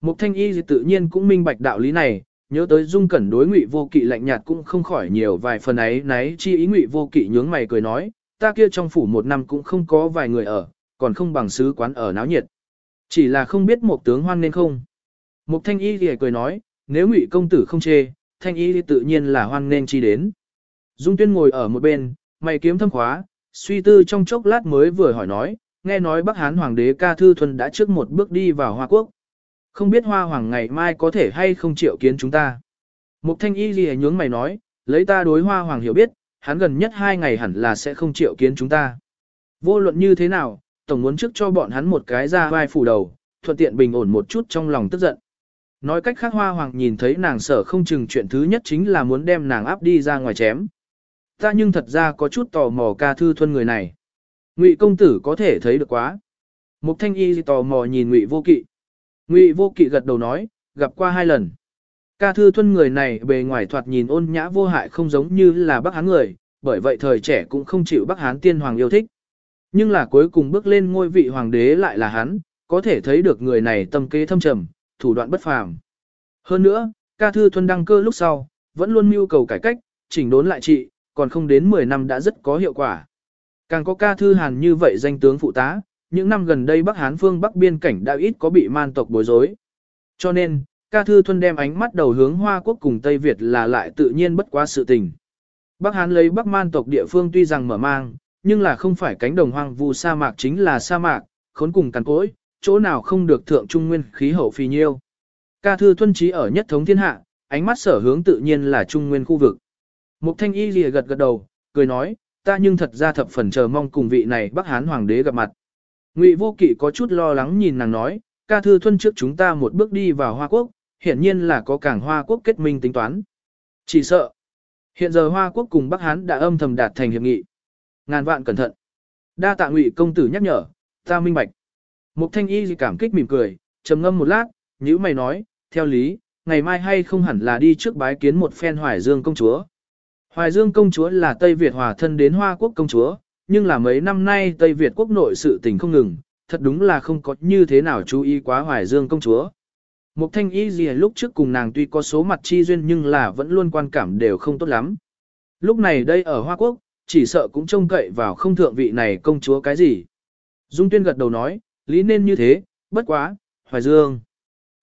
Mục thanh y tự nhiên cũng minh bạch đạo lý này, nhớ tới dung cẩn đối ngụy vô kỵ lạnh nhạt cũng không khỏi nhiều vài phần ấy náy chi ý ngụy vô kỵ nhướng mày cười nói, ta kia trong phủ một năm cũng không có vài người ở, còn không bằng sứ quán ở náo nhiệt. Chỉ là không biết một tướng hoan nên không. Mục thanh y thì cười nói, nếu ngụy công tử không chê, thanh y thì tự nhiên là hoan nên chi đến. Dung tuyên ngồi ở một bên, mày kiếm thâm khóa, suy tư trong chốc lát mới vừa hỏi nói, nghe nói Bắc Hán Hoàng đế Ca Thư Thuần đã trước một bước đi vào Hoa Quốc. Không biết Hoa Hoàng ngày mai có thể hay không chịu kiến chúng ta. Mục thanh y gì nhướng mày nói, lấy ta đối Hoa Hoàng hiểu biết, hắn gần nhất hai ngày hẳn là sẽ không chịu kiến chúng ta. Vô luận như thế nào, Tổng muốn trước cho bọn hắn một cái ra vai phủ đầu, thuận tiện bình ổn một chút trong lòng tức giận. Nói cách khác Hoa Hoàng nhìn thấy nàng sở không chừng chuyện thứ nhất chính là muốn đem nàng áp đi ra ngoài chém. Ta nhưng thật ra có chút tò mò ca thư thuân người này. Ngụy công tử có thể thấy được quá. Mục thanh y tò mò nhìn ngụy vô kỵ. Ngụy vô kỵ gật đầu nói, gặp qua hai lần. Ca thư thuân người này bề ngoài thoạt nhìn ôn nhã vô hại không giống như là bác hán người, bởi vậy thời trẻ cũng không chịu bác hán tiên hoàng yêu thích. Nhưng là cuối cùng bước lên ngôi vị hoàng đế lại là hắn, có thể thấy được người này tâm kế thâm trầm, thủ đoạn bất phàm. Hơn nữa, ca thư thuân đăng cơ lúc sau, vẫn luôn mưu cầu cải cách, chỉnh đốn lại trị, còn không đến 10 năm đã rất có hiệu quả. Càng có ca thư hàn như vậy danh tướng phụ tá, những năm gần đây Bắc Hán phương Bắc biên cảnh đã ít có bị man tộc bối rối. Cho nên, ca thư thuần đem ánh mắt đầu hướng Hoa Quốc cùng Tây Việt là lại tự nhiên bất quá sự tình. Bắc Hán lấy Bắc man tộc địa phương tuy rằng mở mang, nhưng là không phải cánh đồng hoang vu sa mạc chính là sa mạc, khốn cùng cằn cỗi, chỗ nào không được thượng trung nguyên khí hậu phi nhiêu. Ca thư thuần trí ở nhất thống thiên hạ, ánh mắt sở hướng tự nhiên là trung nguyên khu vực. Mục thanh y lìa gật gật đầu, cười nói, ta nhưng thật ra thập phần chờ mong cùng vị này Bắc Hán Hoàng đế gặp mặt. Ngụy Vô Kỵ có chút lo lắng nhìn nàng nói, ca thư thuân trước chúng ta một bước đi vào Hoa Quốc, hiển nhiên là có cảng Hoa Quốc kết minh tính toán. Chỉ sợ, hiện giờ Hoa Quốc cùng Bắc Hán đã âm thầm đạt thành hiệp nghị. Ngàn vạn cẩn thận. Đa tạ Ngụy công tử nhắc nhở, ta minh bạch. Mục Thanh Y cảm kích mỉm cười, trầm ngâm một lát, nhíu mày nói, theo lý, ngày mai hay không hẳn là đi trước bái kiến một phen Hoài Dương công chúa. Hoài Dương công chúa là Tây Việt hòa thân đến Hoa quốc công chúa, nhưng là mấy năm nay Tây Việt quốc nội sự tình không ngừng, thật đúng là không có như thế nào chú ý quá Hoài Dương công chúa. Mục thanh y gì lúc trước cùng nàng tuy có số mặt chi duyên nhưng là vẫn luôn quan cảm đều không tốt lắm. Lúc này đây ở Hoa Quốc, chỉ sợ cũng trông cậy vào không thượng vị này công chúa cái gì. Dung tuyên gật đầu nói, lý nên như thế, bất quá, Hoài Dương.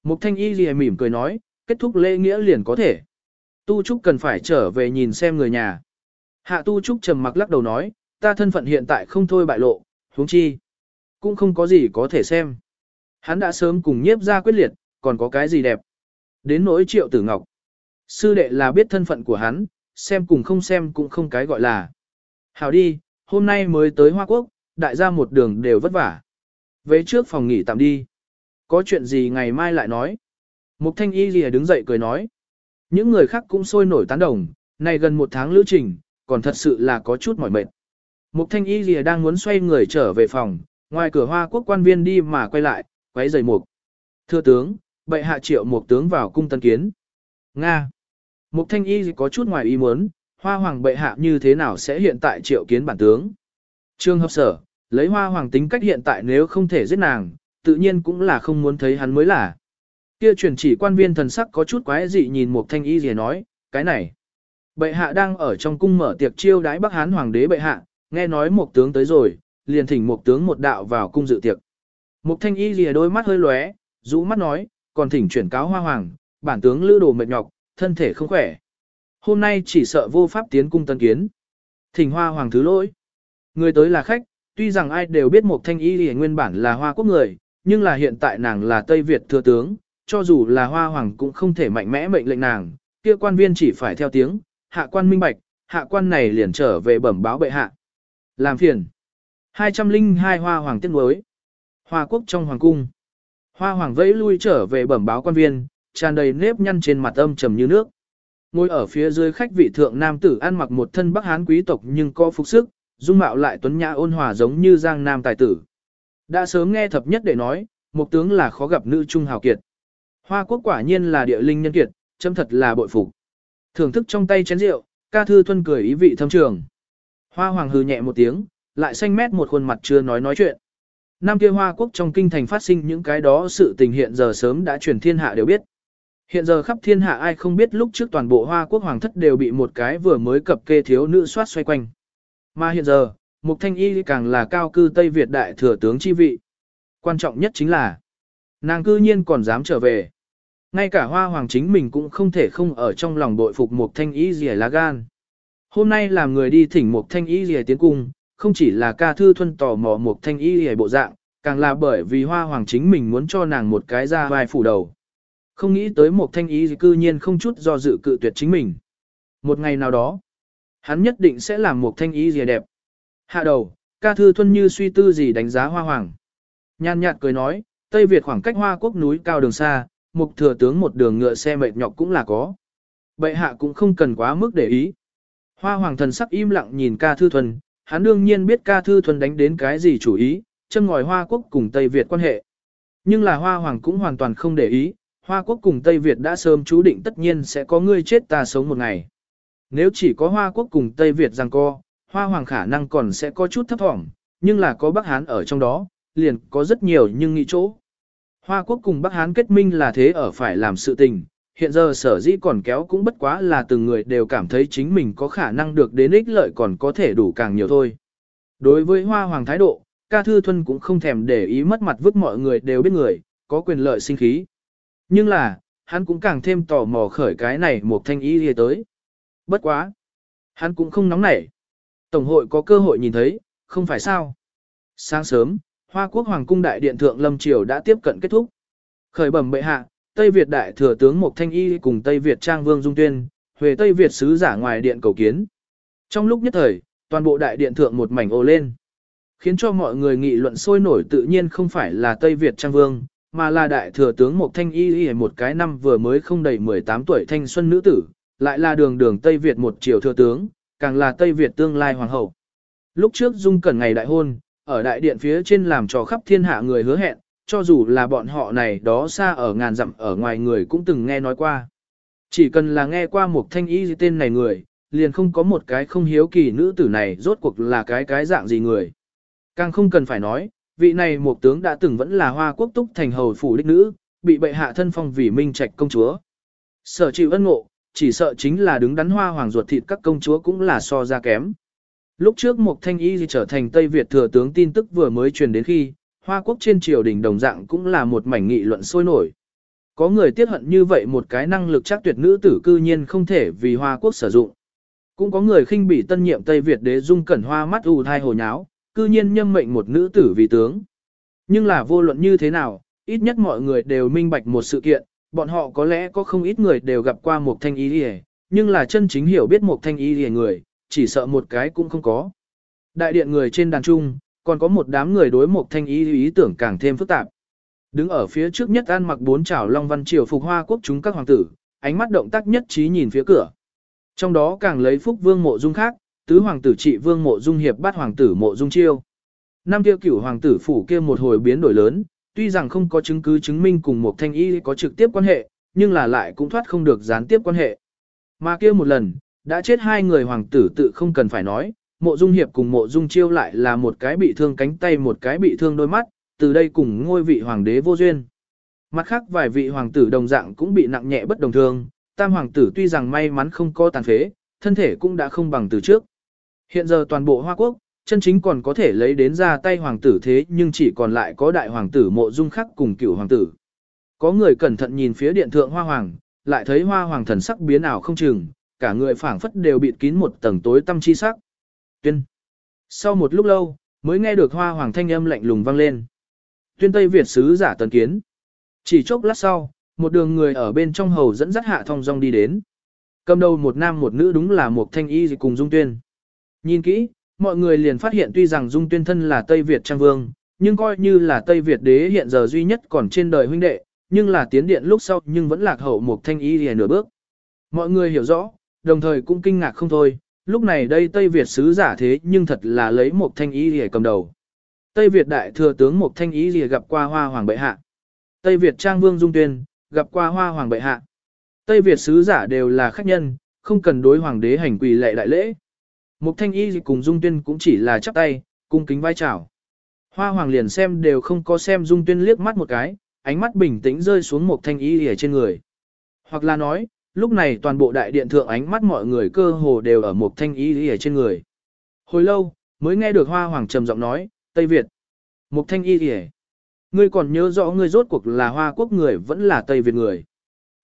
Mục thanh y gì mỉm cười nói, kết thúc lễ nghĩa liền có thể. Tu Trúc cần phải trở về nhìn xem người nhà. Hạ Tu Trúc trầm mặc lắc đầu nói, ta thân phận hiện tại không thôi bại lộ, huống chi. Cũng không có gì có thể xem. Hắn đã sớm cùng nhiếp ra quyết liệt, còn có cái gì đẹp. Đến nỗi triệu tử ngọc. Sư đệ là biết thân phận của hắn, xem cùng không xem cũng không cái gọi là. Hảo đi, hôm nay mới tới Hoa Quốc, đại gia một đường đều vất vả. Về trước phòng nghỉ tạm đi. Có chuyện gì ngày mai lại nói. Mục thanh y lìa đứng dậy cười nói. Những người khác cũng sôi nổi tán đồng, này gần một tháng lữ trình, còn thật sự là có chút mỏi mệt. Mục thanh y lìa đang muốn xoay người trở về phòng, ngoài cửa hoa quốc quan viên đi mà quay lại, quấy giày mục. Thưa tướng, bệ hạ triệu mục tướng vào cung tân kiến. Nga. Mục thanh y có chút ngoài ý muốn, hoa hoàng bệ hạ như thế nào sẽ hiện tại triệu kiến bản tướng. Trương hợp sở, lấy hoa hoàng tính cách hiện tại nếu không thể giết nàng, tự nhiên cũng là không muốn thấy hắn mới là. Kia truyền chỉ quan viên thần sắc có chút quái dị nhìn một thanh y rìa nói, cái này. Bệ hạ đang ở trong cung mở tiệc chiêu đái Bắc Hán hoàng đế bệ hạ, nghe nói một tướng tới rồi, liền thỉnh một tướng một đạo vào cung dự tiệc. Mục thanh y lìa đôi mắt hơi lóe, rũ mắt nói, còn thỉnh chuyển cáo hoa hoàng, bản tướng lữ đồ mệt nhọc, thân thể không khỏe. Hôm nay chỉ sợ vô pháp tiến cung tân kiến. Thỉnh hoa hoàng thứ lỗi. Người tới là khách, tuy rằng ai đều biết một thanh y lìa nguyên bản là hoa quốc người, nhưng là hiện tại nàng là Tây Việt thừa tướng, cho dù là hoa hoàng cũng không thể mạnh mẽ mệnh lệnh nàng, kia quan viên chỉ phải theo tiếng, hạ quan minh bạch, hạ quan này liền trở về bẩm báo bệ hạ. Làm phiền. 202 hoa hoàng tiết nối. Hoa quốc trong hoàng cung. Hoa hoàng vẫy lui trở về bẩm báo quan viên, tràn đầy nếp nhăn trên mặt âm trầm như nước. Ngồi ở phía dưới khách vị thượng nam tử ăn mặc một thân bắc hán quý tộc nhưng có phục sức, dung mạo lại tuấn nhã ôn hòa giống như giang nam tài tử. Đã sớm nghe thập nhất để nói, một tướng là khó gặp nữ trung hào kiệt. Hoa quốc quả nhiên là địa linh nhân kiệt, châm thật là bội phục. Thưởng thức trong tay chén rượu, ca thư thuân cười ý vị thâm trường. Hoa hoàng hừ nhẹ một tiếng, lại xanh mét một khuôn mặt chưa nói nói chuyện. Nam kia Hoa quốc trong kinh thành phát sinh những cái đó sự tình hiện giờ sớm đã truyền thiên hạ đều biết. Hiện giờ khắp thiên hạ ai không biết lúc trước toàn bộ Hoa quốc hoàng thất đều bị một cái vừa mới cập kê thiếu nữ soát xoay quanh. Mà hiện giờ, Mục Thanh Y càng là cao cư Tây Việt đại thừa tướng chi vị. Quan trọng nhất chính là, nàng cư nhiên còn dám trở về. Ngay cả hoa hoàng chính mình cũng không thể không ở trong lòng bội phục một Thanh ý gì lá gan. Hôm nay làm người đi thỉnh một Thanh ý gì tiến cung, không chỉ là ca thư thuân tò mò một Thanh ý gì bộ dạng, càng là bởi vì hoa hoàng chính mình muốn cho nàng một cái ra vai phủ đầu. Không nghĩ tới một Thanh ý gì cư nhiên không chút do dự cự tuyệt chính mình. Một ngày nào đó, hắn nhất định sẽ làm một Thanh ý gì đẹp. Hạ đầu, ca thư thuân như suy tư gì đánh giá hoa hoàng. Nhan nhạt cười nói, Tây Việt khoảng cách hoa quốc núi cao đường xa, mục thừa tướng một đường ngựa xe mệt nhọc cũng là có. Bệ hạ cũng không cần quá mức để ý. Hoa hoàng thần sắc im lặng nhìn ca thư thuần, hắn đương nhiên biết ca thư thuần đánh đến cái gì chủ ý, châm ngòi hoa quốc cùng Tây Việt quan hệ. Nhưng là hoa hoàng cũng hoàn toàn không để ý, hoa quốc cùng Tây Việt đã sớm chú định tất nhiên sẽ có người chết ta sống một ngày. Nếu chỉ có hoa quốc cùng Tây Việt rằng co, hoa hoàng khả năng còn sẽ có chút thấp thỏm, nhưng là có Bắc Hán ở trong đó, liền có rất nhiều nhưng nghĩ chỗ. Hoa quốc cùng Bắc Hán kết minh là thế ở phải làm sự tình, hiện giờ sở dĩ còn kéo cũng bất quá là từng người đều cảm thấy chính mình có khả năng được đến ích lợi còn có thể đủ càng nhiều thôi. Đối với Hoa Hoàng thái độ, ca thư thuân cũng không thèm để ý mất mặt vứt mọi người đều biết người, có quyền lợi sinh khí. Nhưng là, hắn cũng càng thêm tò mò khởi cái này một thanh ý lìa tới. Bất quá. Hắn cũng không nóng nảy. Tổng hội có cơ hội nhìn thấy, không phải sao. Sáng sớm, Hoa quốc hoàng cung đại điện thượng lâm triều đã tiếp cận kết thúc. Khởi bẩm bệ hạ, Tây Việt đại thừa tướng Mộc Thanh Y cùng Tây Việt trang vương Dung Tuyên, huề Tây Việt sứ giả ngoài điện cầu kiến. Trong lúc nhất thời, toàn bộ đại điện thượng một mảnh ồ lên. Khiến cho mọi người nghị luận sôi nổi tự nhiên không phải là Tây Việt trang vương, mà là đại thừa tướng Mộc Thanh Y Y một cái năm vừa mới không đầy 18 tuổi thanh xuân nữ tử, lại là đường đường Tây Việt một triều thừa tướng, càng là Tây Việt tương lai hoàng hậu. Lúc trước Dung Cẩn ngày đại hôn, ở đại điện phía trên làm cho khắp thiên hạ người hứa hẹn, cho dù là bọn họ này đó xa ở ngàn dặm ở ngoài người cũng từng nghe nói qua. Chỉ cần là nghe qua một thanh y tên này người, liền không có một cái không hiếu kỳ nữ tử này rốt cuộc là cái cái dạng gì người. Càng không cần phải nói, vị này một tướng đã từng vẫn là hoa quốc túc thành hầu phủ đích nữ, bị bệ hạ thân phong vì minh trạch công chúa. Sở chịu ân ngộ, chỉ sợ chính là đứng đắn hoa hoàng ruột thịt các công chúa cũng là so ra kém. Lúc trước Mục thanh y trở thành Tây Việt thừa tướng tin tức vừa mới truyền đến khi, Hoa Quốc trên triều đình đồng dạng cũng là một mảnh nghị luận sôi nổi. Có người tiếc hận như vậy một cái năng lực chắc tuyệt nữ tử cư nhiên không thể vì Hoa Quốc sử dụng. Cũng có người khinh bỉ tân nhiệm Tây Việt đế dung cẩn hoa mắt ù thai hồ nháo, cư nhiên nhâm mệnh một nữ tử vì tướng. Nhưng là vô luận như thế nào, ít nhất mọi người đều minh bạch một sự kiện, bọn họ có lẽ có không ít người đều gặp qua một thanh y hề, nhưng là chân chính hiểu biết một thanh y hề người, chỉ sợ một cái cũng không có. Đại điện người trên đàn trung, còn có một đám người đối một thanh ý ý tưởng càng thêm phức tạp. Đứng ở phía trước nhất ăn mặc bốn trảo long văn triều phục hoa quốc chúng các hoàng tử, ánh mắt động tác nhất trí nhìn phía cửa. Trong đó càng lấy phúc vương mộ dung khác, tứ hoàng tử trị vương mộ dung hiệp bát hoàng tử mộ dung chiêu. Năm kia cửu hoàng tử phủ kia một hồi biến đổi lớn, tuy rằng không có chứng cứ chứng minh cùng một thanh y có trực tiếp quan hệ, nhưng là lại cũng thoát không được gián tiếp quan hệ. Mà kia một lần, đã chết hai người hoàng tử tự không cần phải nói, mộ dung hiệp cùng mộ dung chiêu lại là một cái bị thương cánh tay một cái bị thương đôi mắt, từ đây cùng ngôi vị hoàng đế vô duyên. Mặt khác vài vị hoàng tử đồng dạng cũng bị nặng nhẹ bất đồng thương, tam hoàng tử tuy rằng may mắn không có tàn phế, thân thể cũng đã không bằng từ trước. Hiện giờ toàn bộ Hoa Quốc, chân chính còn có thể lấy đến ra tay hoàng tử thế nhưng chỉ còn lại có đại hoàng tử mộ dung khắc cùng cửu hoàng tử. Có người cẩn thận nhìn phía điện thượng hoa hoàng, lại thấy hoa hoàng thần sắc biến ảo không chừng, cả người phảng phất đều bịt kín một tầng tối tâm chi sắc. Tuyên. Sau một lúc lâu, mới nghe được hoa hoàng thanh âm lạnh lùng vang lên. Tuyên Tây Việt sứ giả tần kiến. Chỉ chốc lát sau, một đường người ở bên trong hầu dẫn dắt hạ thong dong đi đến. Cầm đầu một nam một nữ đúng là một thanh y cùng Dung Tuyên. Nhìn kỹ, mọi người liền phát hiện tuy rằng Dung Tuyên thân là Tây Việt Trang Vương, nhưng coi như là Tây Việt đế hiện giờ duy nhất còn trên đời huynh đệ, nhưng là tiến điện lúc sau nhưng vẫn lạc hậu một thanh y liền nửa bước. Mọi người hiểu rõ, đồng thời cũng kinh ngạc không thôi, lúc này đây Tây Việt sứ giả thế nhưng thật là lấy một thanh ý liền cầm đầu. Tây Việt đại thừa tướng một thanh ý lìa gặp qua hoa hoàng bệ hạ. Tây Việt Trang Vương Dung Tuyên, gặp qua hoa hoàng bệ hạ. Tây Việt sứ giả đều là khách nhân, không cần đối hoàng đế hành quỳ lệ đại lễ. Mục thanh y cùng Dung Tuyên cũng chỉ là chắp tay, cung kính vai chào. Hoa hoàng liền xem đều không có xem Dung Tuyên liếc mắt một cái, ánh mắt bình tĩnh rơi xuống Mục thanh y lìa trên người. Hoặc là nói, lúc này toàn bộ đại điện thượng ánh mắt mọi người cơ hồ đều ở một thanh y ở trên người. Hồi lâu, mới nghe được hoa hoàng trầm giọng nói, Tây Việt. một thanh y y Ngươi còn nhớ rõ ngươi rốt cuộc là hoa quốc người vẫn là Tây Việt người.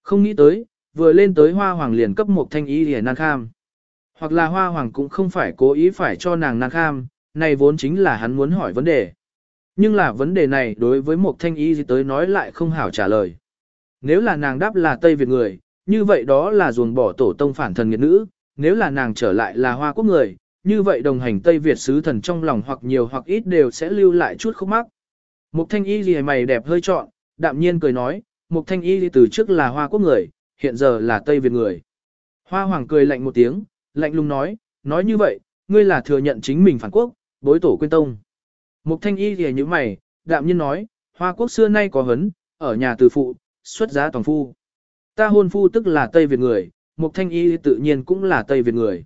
Không nghĩ tới, vừa lên tới hoa hoàng liền cấp một thanh y y nan kham. Hoặc là hoa hoàng cũng không phải cố ý phải cho nàng nan kham, này vốn chính là hắn muốn hỏi vấn đề. Nhưng là vấn đề này đối với một thanh y gì tới nói lại không hảo trả lời. Nếu là nàng đáp là Tây Việt người, như vậy đó là ruồng bỏ tổ tông phản thần nghiệt nữ, nếu là nàng trở lại là hoa quốc người, như vậy đồng hành Tây Việt sứ thần trong lòng hoặc nhiều hoặc ít đều sẽ lưu lại chút khúc mắc. Mục thanh y gì mày đẹp hơi trọn, đạm nhiên cười nói, mục thanh y từ trước là hoa quốc người, hiện giờ là Tây Việt người. Hoa hoàng cười lạnh một tiếng, lạnh lùng nói, nói như vậy, ngươi là thừa nhận chính mình phản quốc, bối tổ quên tông. Mục thanh y thì như mày, đạm nhiên nói, hoa quốc xưa nay có hấn, ở nhà từ phụ, xuất giá toàn phu. Ta hôn phu tức là Tây Việt người, mục thanh y tự nhiên cũng là Tây Việt người.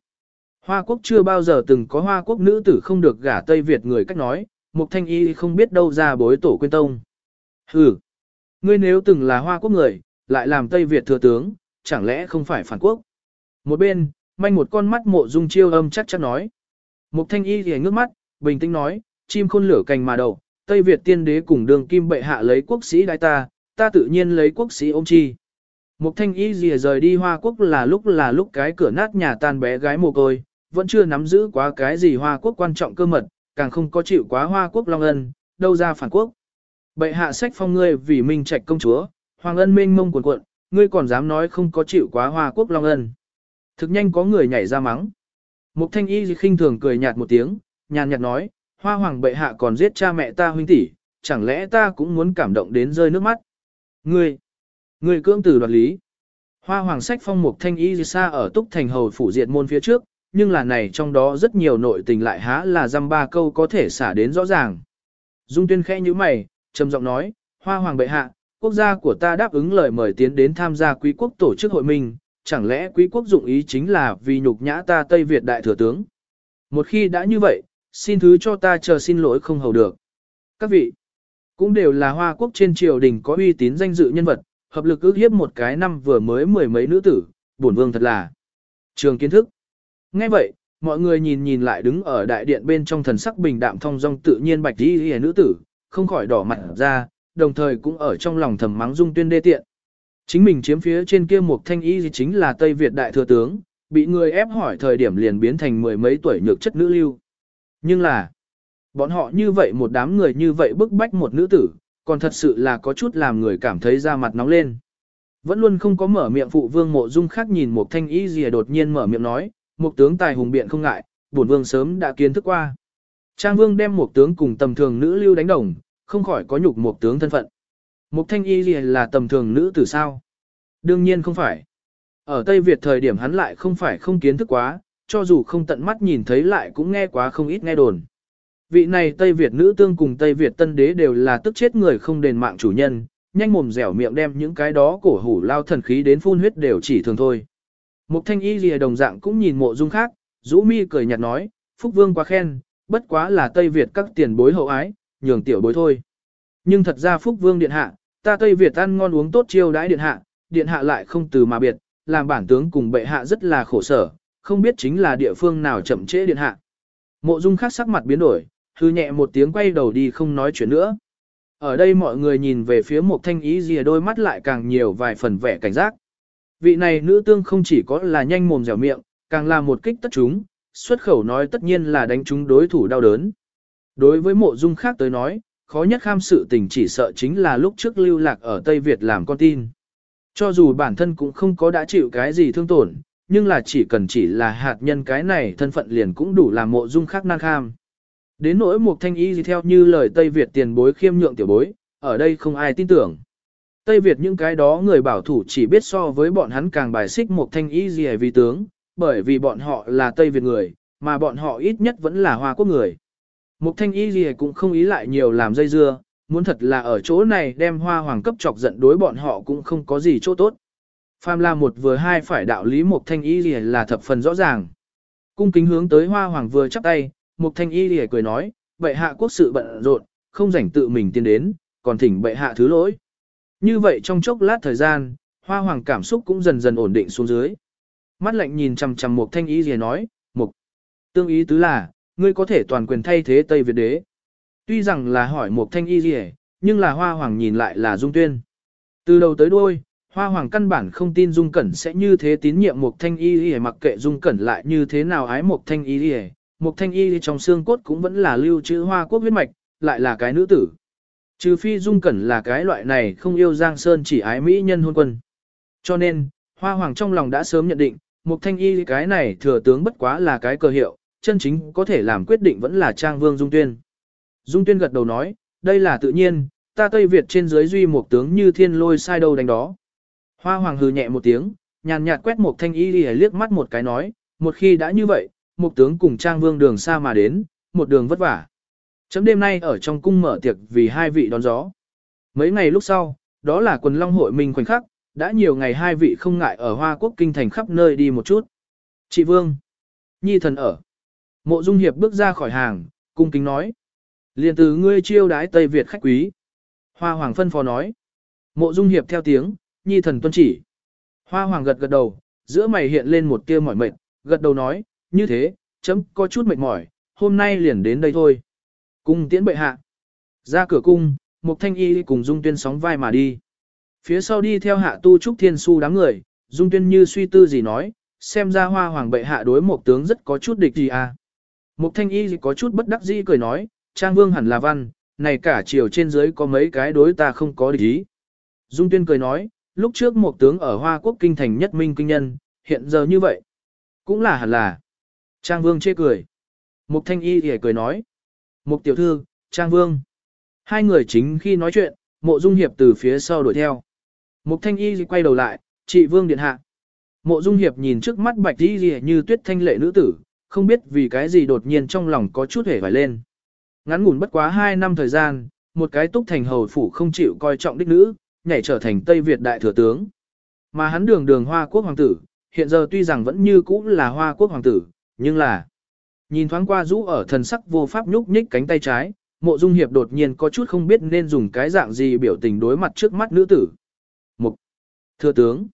Hoa quốc chưa bao giờ từng có hoa quốc nữ tử không được gả Tây Việt người cách nói, mục thanh y không biết đâu ra bối tổ quên tông. Hừ, ngươi nếu từng là hoa quốc người, lại làm Tây Việt thừa tướng, chẳng lẽ không phải phản quốc? Một bên, manh một con mắt mộ dung chiêu âm chắc chắn nói. Mục thanh y thì ngước mắt, bình tĩnh nói, chim khôn lửa cành mà đầu, Tây Việt tiên đế cùng đường kim bệ hạ lấy quốc sĩ đại ta, ta tự nhiên lấy quốc sĩ ôm chi. Mục thanh y gì rời đi Hoa Quốc là lúc là lúc cái cửa nát nhà tan bé gái mồ côi, vẫn chưa nắm giữ quá cái gì Hoa Quốc quan trọng cơ mật, càng không có chịu quá Hoa Quốc long ân, đâu ra phản quốc. Bệ hạ sách phong ngươi vì minh trạch công chúa, Hoàng ân mênh mông cuồn cuộn, ngươi còn dám nói không có chịu quá hoa quốc long ân. Thực nhanh có người nhảy ra mắng. Mục thanh y khinh thường cười nhạt một tiếng, nhàn nhạt nói, hoa hoàng bệ hạ còn giết cha mẹ ta huynh tỷ, chẳng lẽ ta cũng muốn cảm động đến rơi nước mắt. Ngươi, ngươi cưỡng tử đoạt lý. Hoa hoàng sách phong mục thanh y xa ở túc thành hầu phủ diệt môn phía trước, nhưng là này trong đó rất nhiều nội tình lại há là dăm ba câu có thể xả đến rõ ràng. Dung tuyên khẽ như mày, trầm giọng nói, hoa hoàng bệ hạ, quốc gia của ta đáp ứng lời mời tiến đến tham gia quý quốc tổ chức hội minh, chẳng lẽ quý quốc dụng ý chính là vì nhục nhã ta Tây Việt đại thừa tướng. Một khi đã như vậy, xin thứ cho ta chờ xin lỗi không hầu được. Các vị, cũng đều là hoa quốc trên triều đình có uy tín danh dự nhân vật, hợp lực ước hiếp một cái năm vừa mới mười mấy nữ tử, bổn vương thật là trường kiến thức. Ngay vậy, mọi người nhìn nhìn lại đứng ở đại điện bên trong thần sắc bình đạm thông dong tự nhiên bạch đi nữ tử, không khỏi đỏ mặt ra, đồng thời cũng ở trong lòng thầm mắng dung tuyên đê tiện. Chính mình chiếm phía trên kia một thanh y chính là Tây Việt đại thừa tướng, bị người ép hỏi thời điểm liền biến thành mười mấy tuổi nhược chất nữ lưu. Nhưng là, bọn họ như vậy một đám người như vậy bức bách một nữ tử, còn thật sự là có chút làm người cảm thấy da mặt nóng lên. Vẫn luôn không có mở miệng phụ vương mộ dung khác nhìn một thanh y gì đột nhiên mở miệng nói, một tướng tài hùng biện không ngại, bổn vương sớm đã kiến thức qua. Trang vương đem một tướng cùng tầm thường nữ lưu đánh đồng, không khỏi có nhục một tướng thân phận. một thanh y gì là tầm thường nữ tử sao? Đương nhiên không phải. Ở Tây Việt thời điểm hắn lại không phải không kiến thức quá, cho dù không tận mắt nhìn thấy lại cũng nghe quá không ít nghe đồn. Vị này Tây Việt nữ tương cùng Tây Việt tân đế đều là tức chết người không đền mạng chủ nhân, nhanh mồm dẻo miệng đem những cái đó cổ hủ lao thần khí đến phun huyết đều chỉ thường thôi. Mục thanh y lìa đồng dạng cũng nhìn mộ dung khác, rũ mi cười nhạt nói, Phúc Vương quá khen, bất quá là Tây Việt các tiền bối hậu ái, nhường tiểu bối thôi. Nhưng thật ra Phúc Vương Điện Hạ, ta Tây Việt ăn ngon uống tốt chiêu đãi Điện Hạ, Điện Hạ lại không từ mà biệt, làm bản tướng cùng bệ hạ rất là khổ sở, không biết chính là địa phương nào chậm trễ điện hạ. Mộ dung khác sắc mặt biến đổi, Thư nhẹ một tiếng quay đầu đi không nói chuyện nữa. Ở đây mọi người nhìn về phía một thanh ý gì đôi mắt lại càng nhiều vài phần vẻ cảnh giác. Vị này nữ tương không chỉ có là nhanh mồm dẻo miệng, càng là một kích tất chúng, xuất khẩu nói tất nhiên là đánh chúng đối thủ đau đớn. Đối với mộ dung khác tới nói, khó nhất kham sự tình chỉ sợ chính là lúc trước lưu lạc ở Tây Việt làm con tin. Cho dù bản thân cũng không có đã chịu cái gì thương tổn, nhưng là chỉ cần chỉ là hạt nhân cái này thân phận liền cũng đủ làm mộ dung khác năng kham. Đến nỗi một thanh y gì theo như lời Tây Việt tiền bối khiêm nhượng tiểu bối, ở đây không ai tin tưởng. Tây Việt những cái đó người bảo thủ chỉ biết so với bọn hắn càng bài xích một thanh y gì vì tướng, bởi vì bọn họ là Tây Việt người, mà bọn họ ít nhất vẫn là Hoa Quốc người. Một thanh y gì cũng không ý lại nhiều làm dây dưa, muốn thật là ở chỗ này đem hoa hoàng cấp chọc giận đối bọn họ cũng không có gì chỗ tốt. Phàm là một vừa hai phải đạo lý một thanh y gì là thập phần rõ ràng. Cung kính hướng tới hoa hoàng vừa chắp tay, Mục thanh y gì cười nói, bệ hạ quốc sự bận rộn, không rảnh tự mình tiến đến, còn thỉnh bệ hạ thứ lỗi. Như vậy trong chốc lát thời gian, hoa hoàng cảm xúc cũng dần dần ổn định xuống dưới. Mắt lạnh nhìn chằm chằm Mục thanh y gì nói, mục, tương ý tứ là, ngươi có thể toàn quyền thay thế Tây Việt đế. Tuy rằng là hỏi Mục thanh y gì nhưng là hoa hoàng nhìn lại là dung tuyên. Từ đầu tới đuôi, hoa hoàng căn bản không tin dung cẩn sẽ như thế tín nhiệm Mục thanh y Y mặc kệ dung cẩn lại như thế nào ái Mục thanh y Y, Mục thanh y trong xương cốt cũng vẫn là lưu trữ hoa quốc huyết mạch, lại là cái nữ tử. Trừ phi dung cẩn là cái loại này không yêu Giang Sơn chỉ ái mỹ nhân hôn quân. Cho nên, hoa hoàng trong lòng đã sớm nhận định, mục thanh y cái này thừa tướng bất quá là cái cơ hiệu, chân chính có thể làm quyết định vẫn là Trang Vương Dung Tuyên. Dung Tuyên gật đầu nói, đây là tự nhiên, ta Tây Việt trên dưới duy một tướng như thiên lôi sai đâu đánh đó. Hoa Hoàng hừ nhẹ một tiếng, nhàn nhạt quét một thanh y liếc mắt một cái nói, một khi đã như vậy, một tướng cùng Trang Vương đường xa mà đến, một đường vất vả. Chấm đêm nay ở trong cung mở tiệc vì hai vị đón gió. Mấy ngày lúc sau, đó là quần long hội mình khoảnh khắc, đã nhiều ngày hai vị không ngại ở Hoa Quốc kinh thành khắp nơi đi một chút. Chị Vương, Nhi thần ở. Mộ Dung Hiệp bước ra khỏi hàng, cung kính nói. Liền từ ngươi chiêu đái Tây Việt khách quý. Hoa Hoàng phân phó nói. Mộ Dung Hiệp theo tiếng, nhi thần tuân chỉ. Hoa Hoàng gật gật đầu, giữa mày hiện lên một tia mỏi mệt, gật đầu nói, như thế, chấm có chút mệt mỏi, hôm nay liền đến đây thôi. Cung tiễn bệ hạ. Ra cửa cung, một thanh y cùng Dung Tuyên sóng vai mà đi. Phía sau đi theo hạ tu trúc thiên su đám người, Dung Tuyên như suy tư gì nói, xem ra hoa hoàng bệ hạ đối một tướng rất có chút địch gì à. Mục thanh y có chút bất đắc dĩ cười nói, Trang Vương hẳn là văn, này cả chiều trên dưới có mấy cái đối ta không có địch ý. Dung Tuyên cười nói, lúc trước một tướng ở Hoa Quốc kinh thành nhất minh kinh nhân, hiện giờ như vậy. Cũng là hẳn là. Trang Vương chê cười. Mục Thanh Y thì cười nói. Mục tiểu thư, Trang Vương. Hai người chính khi nói chuyện, mộ dung hiệp từ phía sau đuổi theo. Mục Thanh Y quay đầu lại, chị Vương điện hạ. Mộ dung hiệp nhìn trước mắt bạch y như tuyết thanh lệ nữ tử, không biết vì cái gì đột nhiên trong lòng có chút hề vải lên. Ngắn ngủn bất quá 2 năm thời gian, một cái túc thành hầu phủ không chịu coi trọng đích nữ, nhảy trở thành Tây Việt đại thừa tướng. Mà hắn đường đường hoa quốc hoàng tử, hiện giờ tuy rằng vẫn như cũ là hoa quốc hoàng tử, nhưng là... Nhìn thoáng qua rũ ở thần sắc vô pháp nhúc nhích cánh tay trái, mộ dung hiệp đột nhiên có chút không biết nên dùng cái dạng gì biểu tình đối mặt trước mắt nữ tử. Mục. Thưa tướng.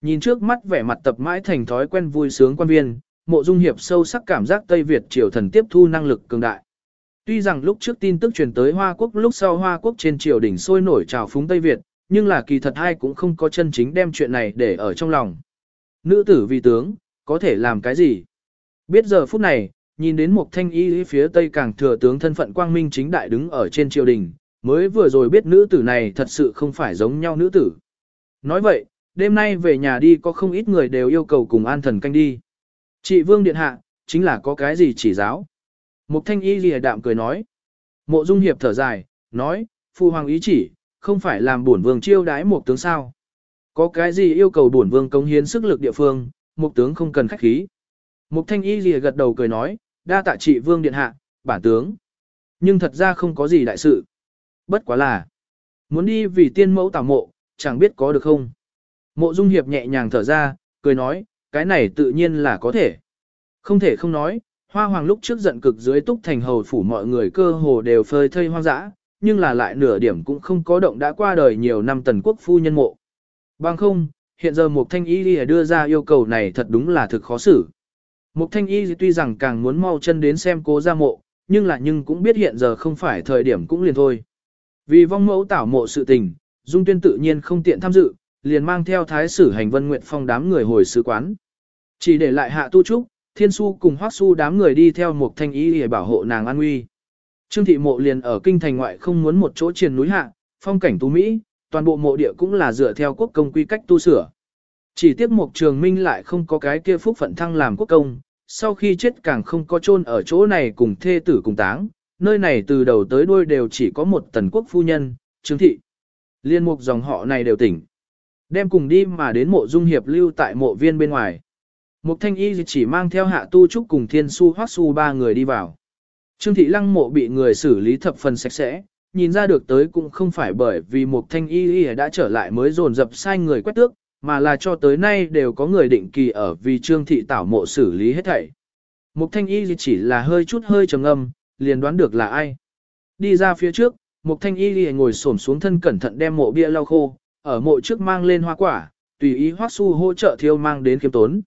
Nhìn trước mắt vẻ mặt tập mãi thành thói quen vui sướng quan viên, mộ dung hiệp sâu sắc cảm giác Tây Việt triều thần tiếp thu năng lực cường đại. Tuy rằng lúc trước tin tức truyền tới Hoa Quốc lúc sau Hoa Quốc trên triều đỉnh sôi nổi trào phúng Tây Việt, nhưng là kỳ thật ai cũng không có chân chính đem chuyện này để ở trong lòng. Nữ tử vì tướng, có thể làm cái gì? Biết giờ phút này, nhìn đến một thanh y phía tây càng thừa tướng thân phận quang minh chính đại đứng ở trên triều đình, mới vừa rồi biết nữ tử này thật sự không phải giống nhau nữ tử. Nói vậy, đêm nay về nhà đi có không ít người đều yêu cầu cùng an thần canh đi. Chị Vương Điện Hạ, chính là có cái gì chỉ giáo. Mục thanh y lìa đạm cười nói. Mộ dung hiệp thở dài, nói, phu hoàng ý chỉ, không phải làm bổn vương chiêu đái một tướng sao. Có cái gì yêu cầu bổn vương công hiến sức lực địa phương, mục tướng không cần khách khí. Mục thanh y lìa gật đầu cười nói, đa tạ trị vương điện hạ, bản tướng. Nhưng thật ra không có gì đại sự. Bất quá là, muốn đi vì tiên mẫu tảo mộ, chẳng biết có được không. Mộ dung hiệp nhẹ nhàng thở ra, cười nói, cái này tự nhiên là có thể. Không thể không nói, hoa hoàng lúc trước giận cực dưới túc thành hầu phủ mọi người cơ hồ đều phơi thây hoang dã, nhưng là lại nửa điểm cũng không có động đã qua đời nhiều năm tần quốc phu nhân mộ. Bằng không, hiện giờ một thanh y đi đưa ra yêu cầu này thật đúng là thực khó xử. Mục thanh y tuy rằng càng muốn mau chân đến xem cố gia mộ, nhưng là nhưng cũng biết hiện giờ không phải thời điểm cũng liền thôi. Vì vong mẫu tảo mộ sự tình, Dung Tuyên tự nhiên không tiện tham dự, liền mang theo thái sử hành vân nguyện phong đám người hồi sứ quán. Chỉ để lại hạ tu trúc, thiên su cùng hoác su đám người đi theo một thanh y để bảo hộ nàng an nguy. Trương thị mộ liền ở kinh thành ngoại không muốn một chỗ triền núi hạ, phong cảnh tú Mỹ, toàn bộ mộ địa cũng là dựa theo quốc công quy cách tu sửa. Chỉ tiếc một trường minh lại không có cái kia phúc phận thăng làm quốc công, sau khi chết càng không có chôn ở chỗ này cùng thê tử cùng táng, nơi này từ đầu tới đuôi đều chỉ có một tần quốc phu nhân, Trương thị. Liên mục dòng họ này đều tỉnh. Đem cùng đi mà đến mộ dung hiệp lưu tại mộ viên bên ngoài. Mục thanh y chỉ mang theo hạ tu trúc cùng thiên su hoác su ba người đi vào. Trương thị lăng mộ bị người xử lý thập phần sạch sẽ, nhìn ra được tới cũng không phải bởi vì mục thanh y đã trở lại mới dồn dập sai người quét tước, mà là cho tới nay đều có người định kỳ ở vì trương thị tảo mộ xử lý hết thảy. Mục thanh y chỉ là hơi chút hơi trầm âm, liền đoán được là ai. Đi ra phía trước, mục thanh y ngồi xổm xuống thân cẩn thận đem mộ bia lau khô, ở mộ trước mang lên hoa quả, tùy ý hoác su hỗ trợ thiêu mang đến kiếm tốn.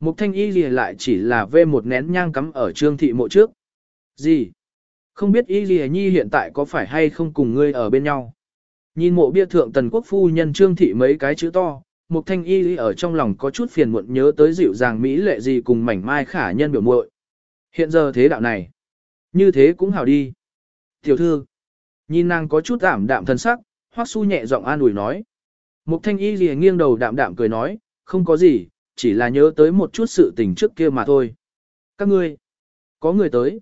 Mục thanh y gì lại chỉ là vê một nén nhang cắm ở trương thị mộ trước. Gì? Không biết y gì nhi hiện tại có phải hay không cùng ngươi ở bên nhau. Nhìn mộ bia thượng tần quốc phu nhân trương thị mấy cái chữ to, mục thanh y ở trong lòng có chút phiền muộn nhớ tới dịu dàng mỹ lệ gì cùng mảnh mai khả nhân biểu muội. Hiện giờ thế đạo này. Như thế cũng hảo đi. Tiểu thư. Nhìn nàng có chút ảm đạm thân sắc, hoắc su nhẹ giọng an ủi nói. Mục thanh y lìa nghiêng đầu đạm đạm cười nói, không có gì, chỉ là nhớ tới một chút sự tình trước kia mà thôi. Các ngươi, có người tới.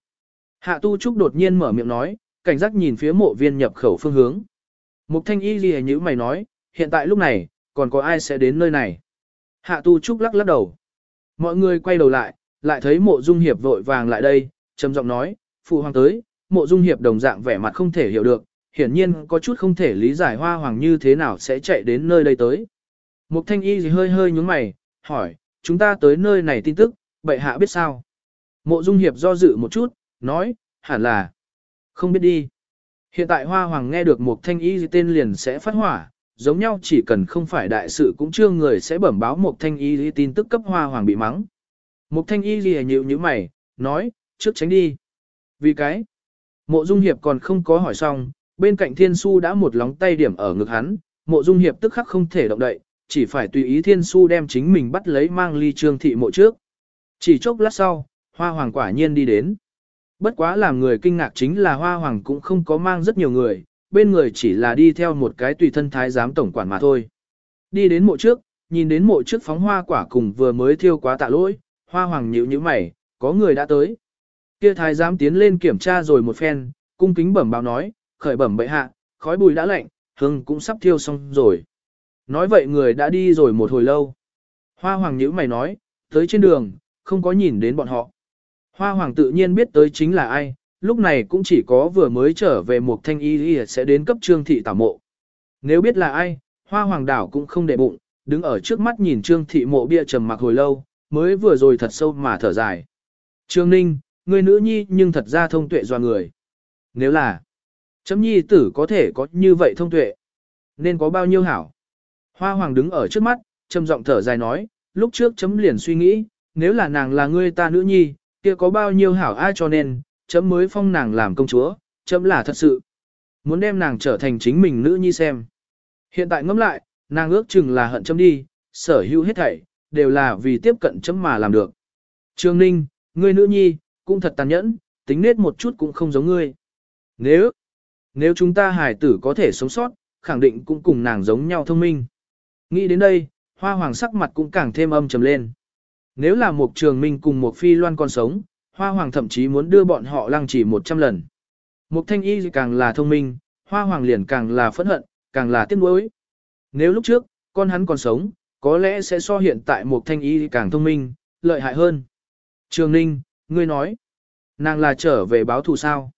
Hạ tu trúc đột nhiên mở miệng nói, cảnh giác nhìn phía mộ viên nhập khẩu phương hướng. Mục thanh y lìa nhíu mày nói, hiện tại lúc này, còn có ai sẽ đến nơi này? Hạ tu trúc lắc lắc đầu. Mọi người quay đầu lại, lại thấy mộ dung hiệp vội vàng lại đây, trầm giọng nói, phụ hoàng tới, mộ dung hiệp đồng dạng vẻ mặt không thể hiểu được, hiển nhiên có chút không thể lý giải hoa hoàng như thế nào sẽ chạy đến nơi đây tới. Mục thanh y gì hơi hơi nhúng mày, hỏi, chúng ta tới nơi này tin tức, bệ hạ biết sao? Mộ dung hiệp do dự một chút, nói, hẳn là, không biết đi. Hiện tại hoa hoàng nghe được một thanh y gì tên liền sẽ phát hỏa, giống nhau chỉ cần không phải đại sự cũng chưa người sẽ bẩm báo một thanh y gì tin tức cấp hoa hoàng bị mắng. Một thanh y gì nhịu như mày, nói, trước tránh đi. Vì cái, mộ dung hiệp còn không có hỏi xong, bên cạnh thiên su đã một lóng tay điểm ở ngực hắn, mộ dung hiệp tức khắc không thể động đậy, chỉ phải tùy ý thiên su đem chính mình bắt lấy mang ly trương thị mộ trước. Chỉ chốc lát sau, hoa hoàng quả nhiên đi đến. Bất quá làm người kinh ngạc chính là hoa hoàng cũng không có mang rất nhiều người, bên người chỉ là đi theo một cái tùy thân thái giám tổng quản mà thôi. Đi đến mộ trước, nhìn đến mộ trước phóng hoa quả cùng vừa mới thiêu quá tạ lỗi, hoa hoàng nhíu nhíu mày, có người đã tới. Kia thái giám tiến lên kiểm tra rồi một phen, cung kính bẩm báo nói, khởi bẩm bệ hạ, khói bùi đã lạnh, hương cũng sắp thiêu xong rồi. Nói vậy người đã đi rồi một hồi lâu. Hoa hoàng nhíu mày nói, tới trên đường, không có nhìn đến bọn họ. Hoa hoàng tự nhiên biết tới chính là ai, lúc này cũng chỉ có vừa mới trở về một thanh y y sẽ đến cấp trương thị tảo mộ. Nếu biết là ai, hoa hoàng đảo cũng không để bụng, đứng ở trước mắt nhìn trương thị mộ bia trầm mặc hồi lâu, mới vừa rồi thật sâu mà thở dài. Trương Ninh, người nữ nhi nhưng thật ra thông tuệ do người. Nếu là, chấm nhi tử có thể có như vậy thông tuệ, nên có bao nhiêu hảo. Hoa hoàng đứng ở trước mắt, trầm giọng thở dài nói, lúc trước chấm liền suy nghĩ, nếu là nàng là ngươi ta nữ nhi, kia có bao nhiêu hảo ai cho nên, chấm mới phong nàng làm công chúa, chấm là thật sự. Muốn đem nàng trở thành chính mình nữ nhi xem. Hiện tại ngẫm lại, nàng ước chừng là hận chấm đi, sở hữu hết thảy, đều là vì tiếp cận chấm mà làm được. Trương Ninh, ngươi nữ nhi, cũng thật tàn nhẫn, tính nết một chút cũng không giống ngươi. Nếu, nếu chúng ta hải tử có thể sống sót, khẳng định cũng cùng nàng giống nhau thông minh. Nghĩ đến đây, hoa hoàng sắc mặt cũng càng thêm âm trầm lên. Nếu là một trường minh cùng một phi loan còn sống, hoa hoàng thậm chí muốn đưa bọn họ lăng chỉ 100 lần. Mục thanh y càng là thông minh, hoa hoàng liền càng là phẫn hận, càng là tiếc nuối. Nếu lúc trước, con hắn còn sống, có lẽ sẽ so hiện tại Mục thanh y càng thông minh, lợi hại hơn. Trường Ninh, ngươi nói, nàng là trở về báo thù sao?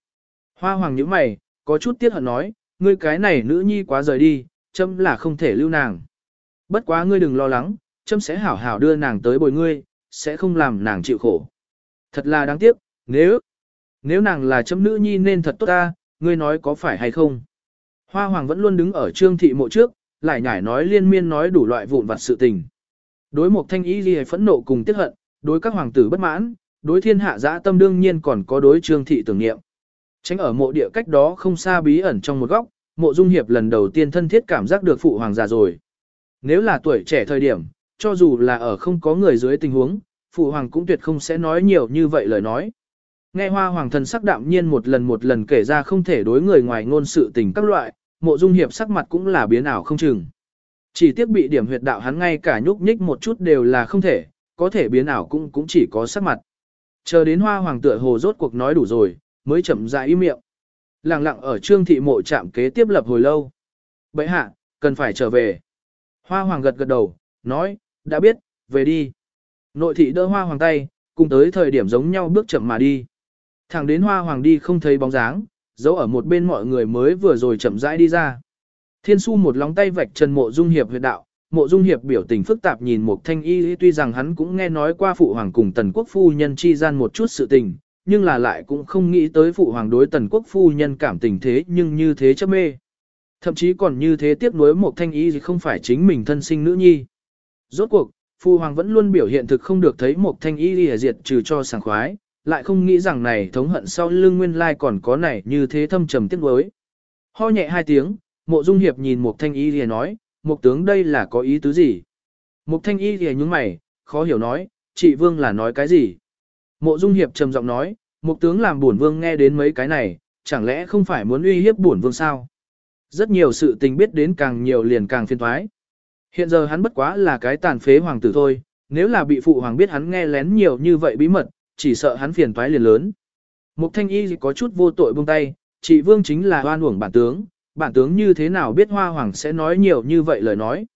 Hoa hoàng nhíu mày, có chút tiếc hận nói, ngươi cái này nữ nhi quá rời đi, châm là không thể lưu nàng. Bất quá ngươi đừng lo lắng, châm sẽ hảo hảo đưa nàng tới bồi ngươi, sẽ không làm nàng chịu khổ. Thật là đáng tiếc, nếu, nếu nàng là chấm nữ nhi nên thật tốt ta, ngươi nói có phải hay không. Hoa hoàng vẫn luôn đứng ở trương thị mộ trước, lại nhải nói liên miên nói đủ loại vụn vặt sự tình. Đối một thanh ý gì phẫn nộ cùng tiếc hận, đối các hoàng tử bất mãn, đối thiên hạ dã tâm đương nhiên còn có đối trương thị tưởng niệm. Tránh ở mộ địa cách đó không xa bí ẩn trong một góc, mộ dung hiệp lần đầu tiên thân thiết cảm giác được phụ hoàng già rồi. Nếu là tuổi trẻ thời điểm, cho dù là ở không có người dưới tình huống, phụ hoàng cũng tuyệt không sẽ nói nhiều như vậy lời nói. Nghe hoa hoàng thần sắc đạm nhiên một lần một lần kể ra không thể đối người ngoài ngôn sự tình các loại, mộ dung hiệp sắc mặt cũng là biến ảo không chừng. Chỉ tiếc bị điểm huyệt đạo hắn ngay cả nhúc nhích một chút đều là không thể, có thể biến ảo cũng cũng chỉ có sắc mặt. Chờ đến hoa hoàng tựa hồ rốt cuộc nói đủ rồi, mới chậm rãi im miệng. Lặng lặng ở trương thị mộ chạm kế tiếp lập hồi lâu. Bậy hạ, cần phải trở về. Hoa hoàng gật gật đầu, nói, đã biết, về đi. Nội thị đỡ hoa hoàng tay, cùng tới thời điểm giống nhau bước chậm mà đi. Thẳng đến hoa hoàng đi không thấy bóng dáng, giấu ở một bên mọi người mới vừa rồi chậm rãi đi ra. Thiên su một lóng tay vạch trần mộ dung hiệp huyệt đạo, mộ dung hiệp biểu tình phức tạp nhìn một thanh y tuy rằng hắn cũng nghe nói qua phụ hoàng cùng tần quốc phu nhân chi gian một chút sự tình, nhưng là lại cũng không nghĩ tới phụ hoàng đối tần quốc phu nhân cảm tình thế nhưng như thế chấp mê. Thậm chí còn như thế tiếp nối một thanh y không phải chính mình thân sinh nữ nhi. Rốt cuộc, Phu Hoàng vẫn luôn biểu hiện thực không được thấy một thanh y lìa diệt trừ cho sảng khoái, lại không nghĩ rằng này thống hận sau lưng nguyên lai còn có này như thế thâm trầm tiếc nuối. Ho nhẹ hai tiếng, mộ dung hiệp nhìn một thanh y lìa nói, một tướng đây là có ý tứ gì? Một thanh y lìa nhúng mày, khó hiểu nói, chị vương là nói cái gì? Mộ dung hiệp trầm giọng nói, một tướng làm bổn vương nghe đến mấy cái này, chẳng lẽ không phải muốn uy hiếp bổn vương sao? Rất nhiều sự tình biết đến càng nhiều liền càng phiền thoái. Hiện giờ hắn bất quá là cái tàn phế hoàng tử thôi, nếu là bị phụ hoàng biết hắn nghe lén nhiều như vậy bí mật, chỉ sợ hắn phiền toái liền lớn. Mục thanh y có chút vô tội buông tay, chị vương chính là hoan uổng bản tướng, bản tướng như thế nào biết hoa hoàng sẽ nói nhiều như vậy lời nói.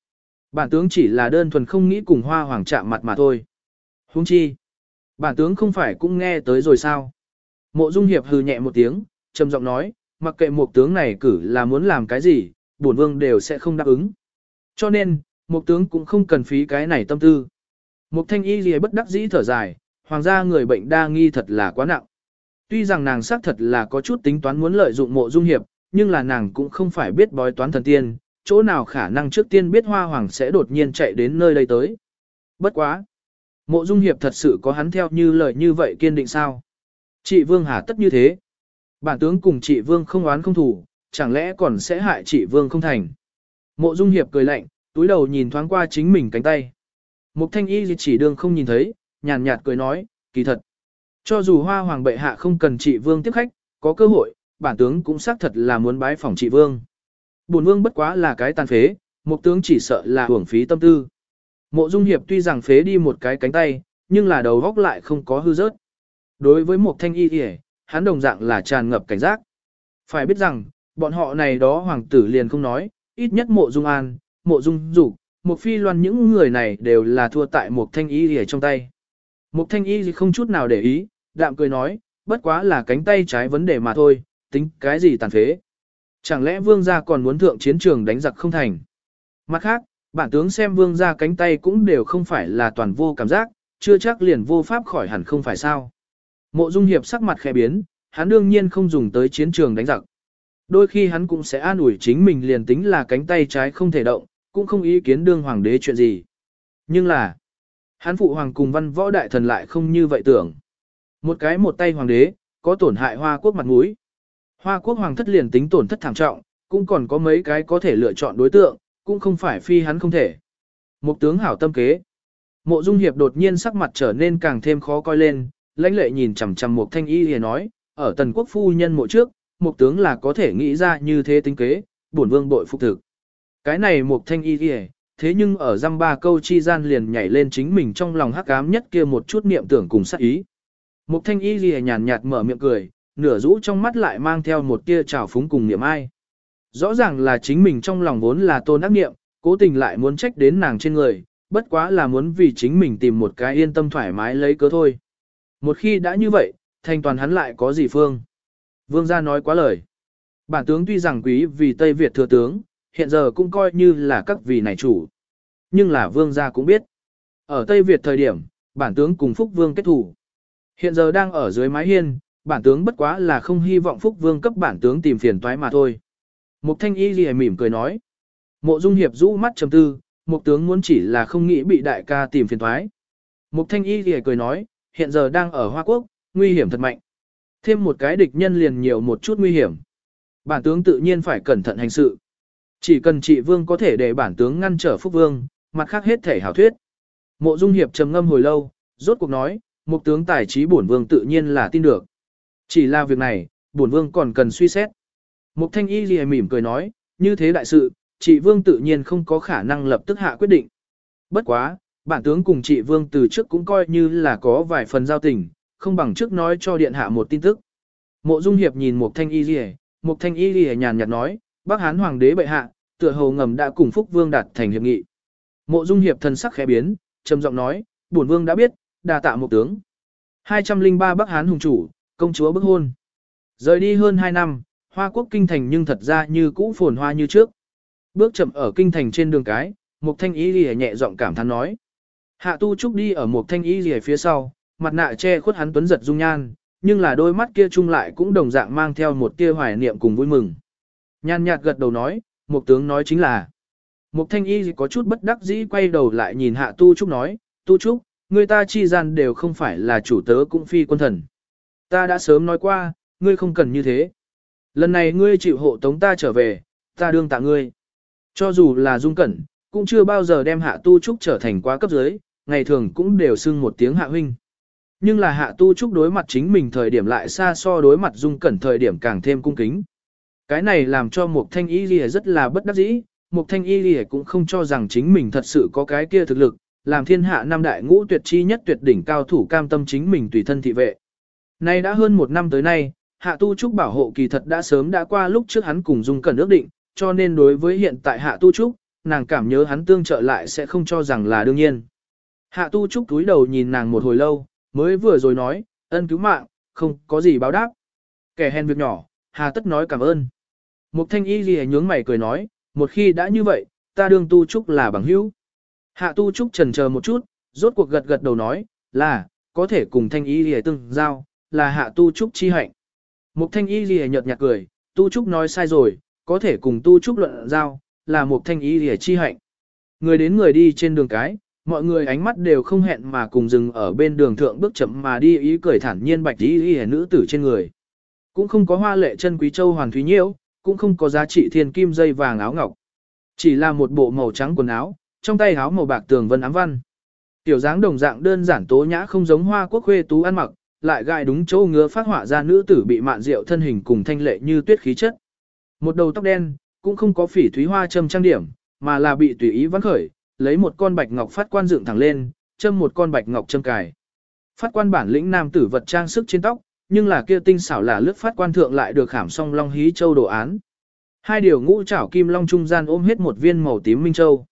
Bản tướng chỉ là đơn thuần không nghĩ cùng hoa hoàng chạm mặt mà thôi. Huống chi, bản tướng không phải cũng nghe tới rồi sao. Mộ dung hiệp hừ nhẹ một tiếng, trầm giọng nói, mặc kệ một tướng này cử là muốn làm cái gì, bổn vương đều sẽ không đáp ứng. Cho nên, một tướng cũng không cần phí cái này tâm tư. Một thanh y gì bất đắc dĩ thở dài, hoàng gia người bệnh đa nghi thật là quá nặng. Tuy rằng nàng xác thật là có chút tính toán muốn lợi dụng mộ dung hiệp, nhưng là nàng cũng không phải biết bói toán thần tiên, chỗ nào khả năng trước tiên biết hoa hoàng sẽ đột nhiên chạy đến nơi đây tới. Bất quá. Mộ dung hiệp thật sự có hắn theo như lời như vậy kiên định sao? Chị Vương hà tất như thế. Bản tướng cùng chị Vương không oán không thủ, chẳng lẽ còn sẽ hại chị Vương không thành. Mộ dung hiệp cười lạnh, túi đầu nhìn thoáng qua chính mình cánh tay. Mục thanh y chỉ đương không nhìn thấy, nhàn nhạt cười nói, kỳ thật. Cho dù hoa hoàng bệ hạ không cần trị vương tiếp khách, có cơ hội, bản tướng cũng xác thật là muốn bái phòng trị vương. Bổn vương bất quá là cái tàn phế, mục tướng chỉ sợ là hưởng phí tâm tư. Mộ dung hiệp tuy rằng phế đi một cái cánh tay, nhưng là đầu góc lại không có hư rớt. Đối với một thanh y kìa, hắn đồng dạng là tràn ngập cảnh giác. Phải biết rằng, bọn họ này đó hoàng tử liền không nói, ít nhất mộ dung an, mộ dung dục, một phi loan những người này đều là thua tại một thanh y ở trong tay. Một thanh y không chút nào để ý, đạm cười nói, bất quá là cánh tay trái vấn đề mà thôi, tính cái gì tàn phế. Chẳng lẽ vương gia còn muốn thượng chiến trường đánh giặc không thành. Mặt khác, bản tướng xem vương gia cánh tay cũng đều không phải là toàn vô cảm giác, chưa chắc liền vô pháp khỏi hẳn không phải sao. Mộ dung hiệp sắc mặt khẽ biến, hắn đương nhiên không dùng tới chiến trường đánh giặc. Đôi khi hắn cũng sẽ an ủi chính mình liền tính là cánh tay trái không thể động, cũng không ý kiến đương hoàng đế chuyện gì. Nhưng là, hắn phụ hoàng cùng văn võ đại thần lại không như vậy tưởng. Một cái một tay hoàng đế, có tổn hại hoa quốc mặt mũi. Hoa quốc hoàng thất liền tính tổn thất thảm trọng, cũng còn có mấy cái có thể lựa chọn đối tượng, cũng không phải phi hắn không thể. Một tướng hảo tâm kế. Mộ Dung Hiệp đột nhiên sắc mặt trở nên càng thêm khó coi lên, lãnh lệ nhìn chằm chằm một thanh y liền nói, ở tần quốc phu nhân mộ trước, một tướng là có thể nghĩ ra như thế tính kế, bổn vương bội phục thực. Cái này một thanh y kìa, thế nhưng ở dăm ba câu chi gian liền nhảy lên chính mình trong lòng hắc ám nhất kia một chút niệm tưởng cùng sát ý. Một thanh y kìa nhàn nhạt mở miệng cười, nửa rũ trong mắt lại mang theo một tia trào phúng cùng niệm ai. Rõ ràng là chính mình trong lòng vốn là tôn ác niệm, cố tình lại muốn trách đến nàng trên người, bất quá là muốn vì chính mình tìm một cái yên tâm thoải mái lấy cớ thôi. Một khi đã như vậy, thành toàn hắn lại có gì phương. Vương gia nói quá lời. Bản tướng tuy rằng quý vì Tây Việt thừa tướng, hiện giờ cũng coi như là các vị này chủ. Nhưng là vương gia cũng biết. Ở Tây Việt thời điểm, bản tướng cùng Phúc Vương kết thủ. Hiện giờ đang ở dưới mái hiên, bản tướng bất quá là không hy vọng Phúc Vương cấp bản tướng tìm phiền toái mà thôi. Mục thanh y gì mỉm cười nói. Mộ dung hiệp rũ mắt trầm tư, mục tướng muốn chỉ là không nghĩ bị đại ca tìm phiền toái. Mục thanh y gì cười nói, hiện giờ đang ở Hoa Quốc, nguy hiểm thật mạnh. Thêm một cái địch nhân liền nhiều một chút nguy hiểm. Bản tướng tự nhiên phải cẩn thận hành sự. Chỉ cần trị vương có thể để bản tướng ngăn trở phúc vương, mặt khác hết thể hảo thuyết. Mộ Dung Hiệp trầm ngâm hồi lâu, rốt cuộc nói, một tướng tài trí bổn vương tự nhiên là tin được. Chỉ là việc này, bổn vương còn cần suy xét. Mục thanh y gì mỉm cười nói, như thế đại sự, trị vương tự nhiên không có khả năng lập tức hạ quyết định. Bất quá, bản tướng cùng trị vương từ trước cũng coi như là có vài phần giao tình, không bằng trước nói cho điện hạ một tin tức. Mộ Dung Hiệp nhìn Mục Thanh Y Lìa, Mục Thanh Y Lìa nhàn nhạt nói, Bắc Hán Hoàng đế bệ hạ, tựa hồ ngầm đã cùng Phúc Vương đạt thành hiệp nghị. Mộ Dung Hiệp thần sắc khẽ biến, trầm giọng nói, bổn vương đã biết, đà tạ một tướng. 203 Bắc Hán hùng chủ, công chúa bức hôn. Rời đi hơn 2 năm, Hoa Quốc kinh thành nhưng thật ra như cũ phồn hoa như trước. Bước chậm ở kinh thành trên đường cái, Mục Thanh Y Lìa nhẹ giọng cảm thán nói. Hạ Tu Trúc đi ở Mục Thanh Y Lìa phía sau, mặt nạ che khuất hắn tuấn giật dung nhan, nhưng là đôi mắt kia chung lại cũng đồng dạng mang theo một tia hoài niệm cùng vui mừng. Nhan nhạt gật đầu nói, Mục tướng nói chính là. Mục Thanh Y có chút bất đắc dĩ quay đầu lại nhìn Hạ Tu Trúc nói, Tu Trúc, người ta chi gian đều không phải là chủ tớ cũng phi quân thần. Ta đã sớm nói qua, ngươi không cần như thế. Lần này ngươi chịu hộ tống ta trở về, ta đương tạ ngươi. Cho dù là dung cẩn, cũng chưa bao giờ đem hạ tu trúc trở thành quá cấp dưới, ngày thường cũng đều xưng một tiếng hạ huynh. Nhưng là hạ tu trúc đối mặt chính mình thời điểm lại xa so đối mặt dung cẩn thời điểm càng thêm cung kính. Cái này làm cho một thanh y lìa rất là bất đắc dĩ, một thanh y lìa cũng không cho rằng chính mình thật sự có cái kia thực lực, làm thiên hạ năm đại ngũ tuyệt chi nhất tuyệt đỉnh cao thủ cam tâm chính mình tùy thân thị vệ. Nay đã hơn một năm tới nay, hạ tu trúc bảo hộ kỳ thật đã sớm đã qua lúc trước hắn cùng dung cẩn ước định, cho nên đối với hiện tại hạ tu trúc, nàng cảm nhớ hắn tương trợ lại sẽ không cho rằng là đương nhiên. Hạ tu trúc túi đầu nhìn nàng một hồi lâu, mới vừa rồi nói, ân cứu mạng, không có gì báo đáp. Kẻ hèn việc nhỏ, hà tất nói cảm ơn. Mục thanh y ghi nhướng mày cười nói, một khi đã như vậy, ta đương tu trúc là bằng hữu. Hạ tu trúc trần chờ một chút, rốt cuộc gật gật đầu nói, là, có thể cùng thanh y ghi tương giao, là hạ tu trúc chi hạnh. Mục thanh y ghi nhợt nhạt cười, tu trúc nói sai rồi, có thể cùng tu trúc luận giao, là một thanh y lìa chi hạnh. Người đến người đi trên đường cái, mọi người ánh mắt đều không hẹn mà cùng dừng ở bên đường thượng bước chậm mà đi ý cười thản nhiên bạch ý lìa nữ tử trên người. Cũng không có hoa lệ chân quý châu hoàng thúy nhiễu, cũng không có giá trị thiên kim dây vàng áo ngọc. Chỉ là một bộ màu trắng quần áo, trong tay áo màu bạc tường vân ám văn. Tiểu dáng đồng dạng đơn giản tố nhã không giống hoa quốc khuê tú ăn mặc, lại gai đúng chỗ ngứa phát họa ra nữ tử bị mạn rượu thân hình cùng thanh lệ như tuyết khí chất. Một đầu tóc đen, cũng không có phỉ thúy hoa châm trang điểm, mà là bị tùy ý vắn khởi, lấy một con bạch ngọc phát quan dựng thẳng lên, châm một con bạch ngọc châm cài. Phát quan bản lĩnh nam tử vật trang sức trên tóc, nhưng là kia tinh xảo là lướt phát quan thượng lại được khảm song long hí châu đồ án. Hai điều ngũ trảo kim long trung gian ôm hết một viên màu tím minh châu.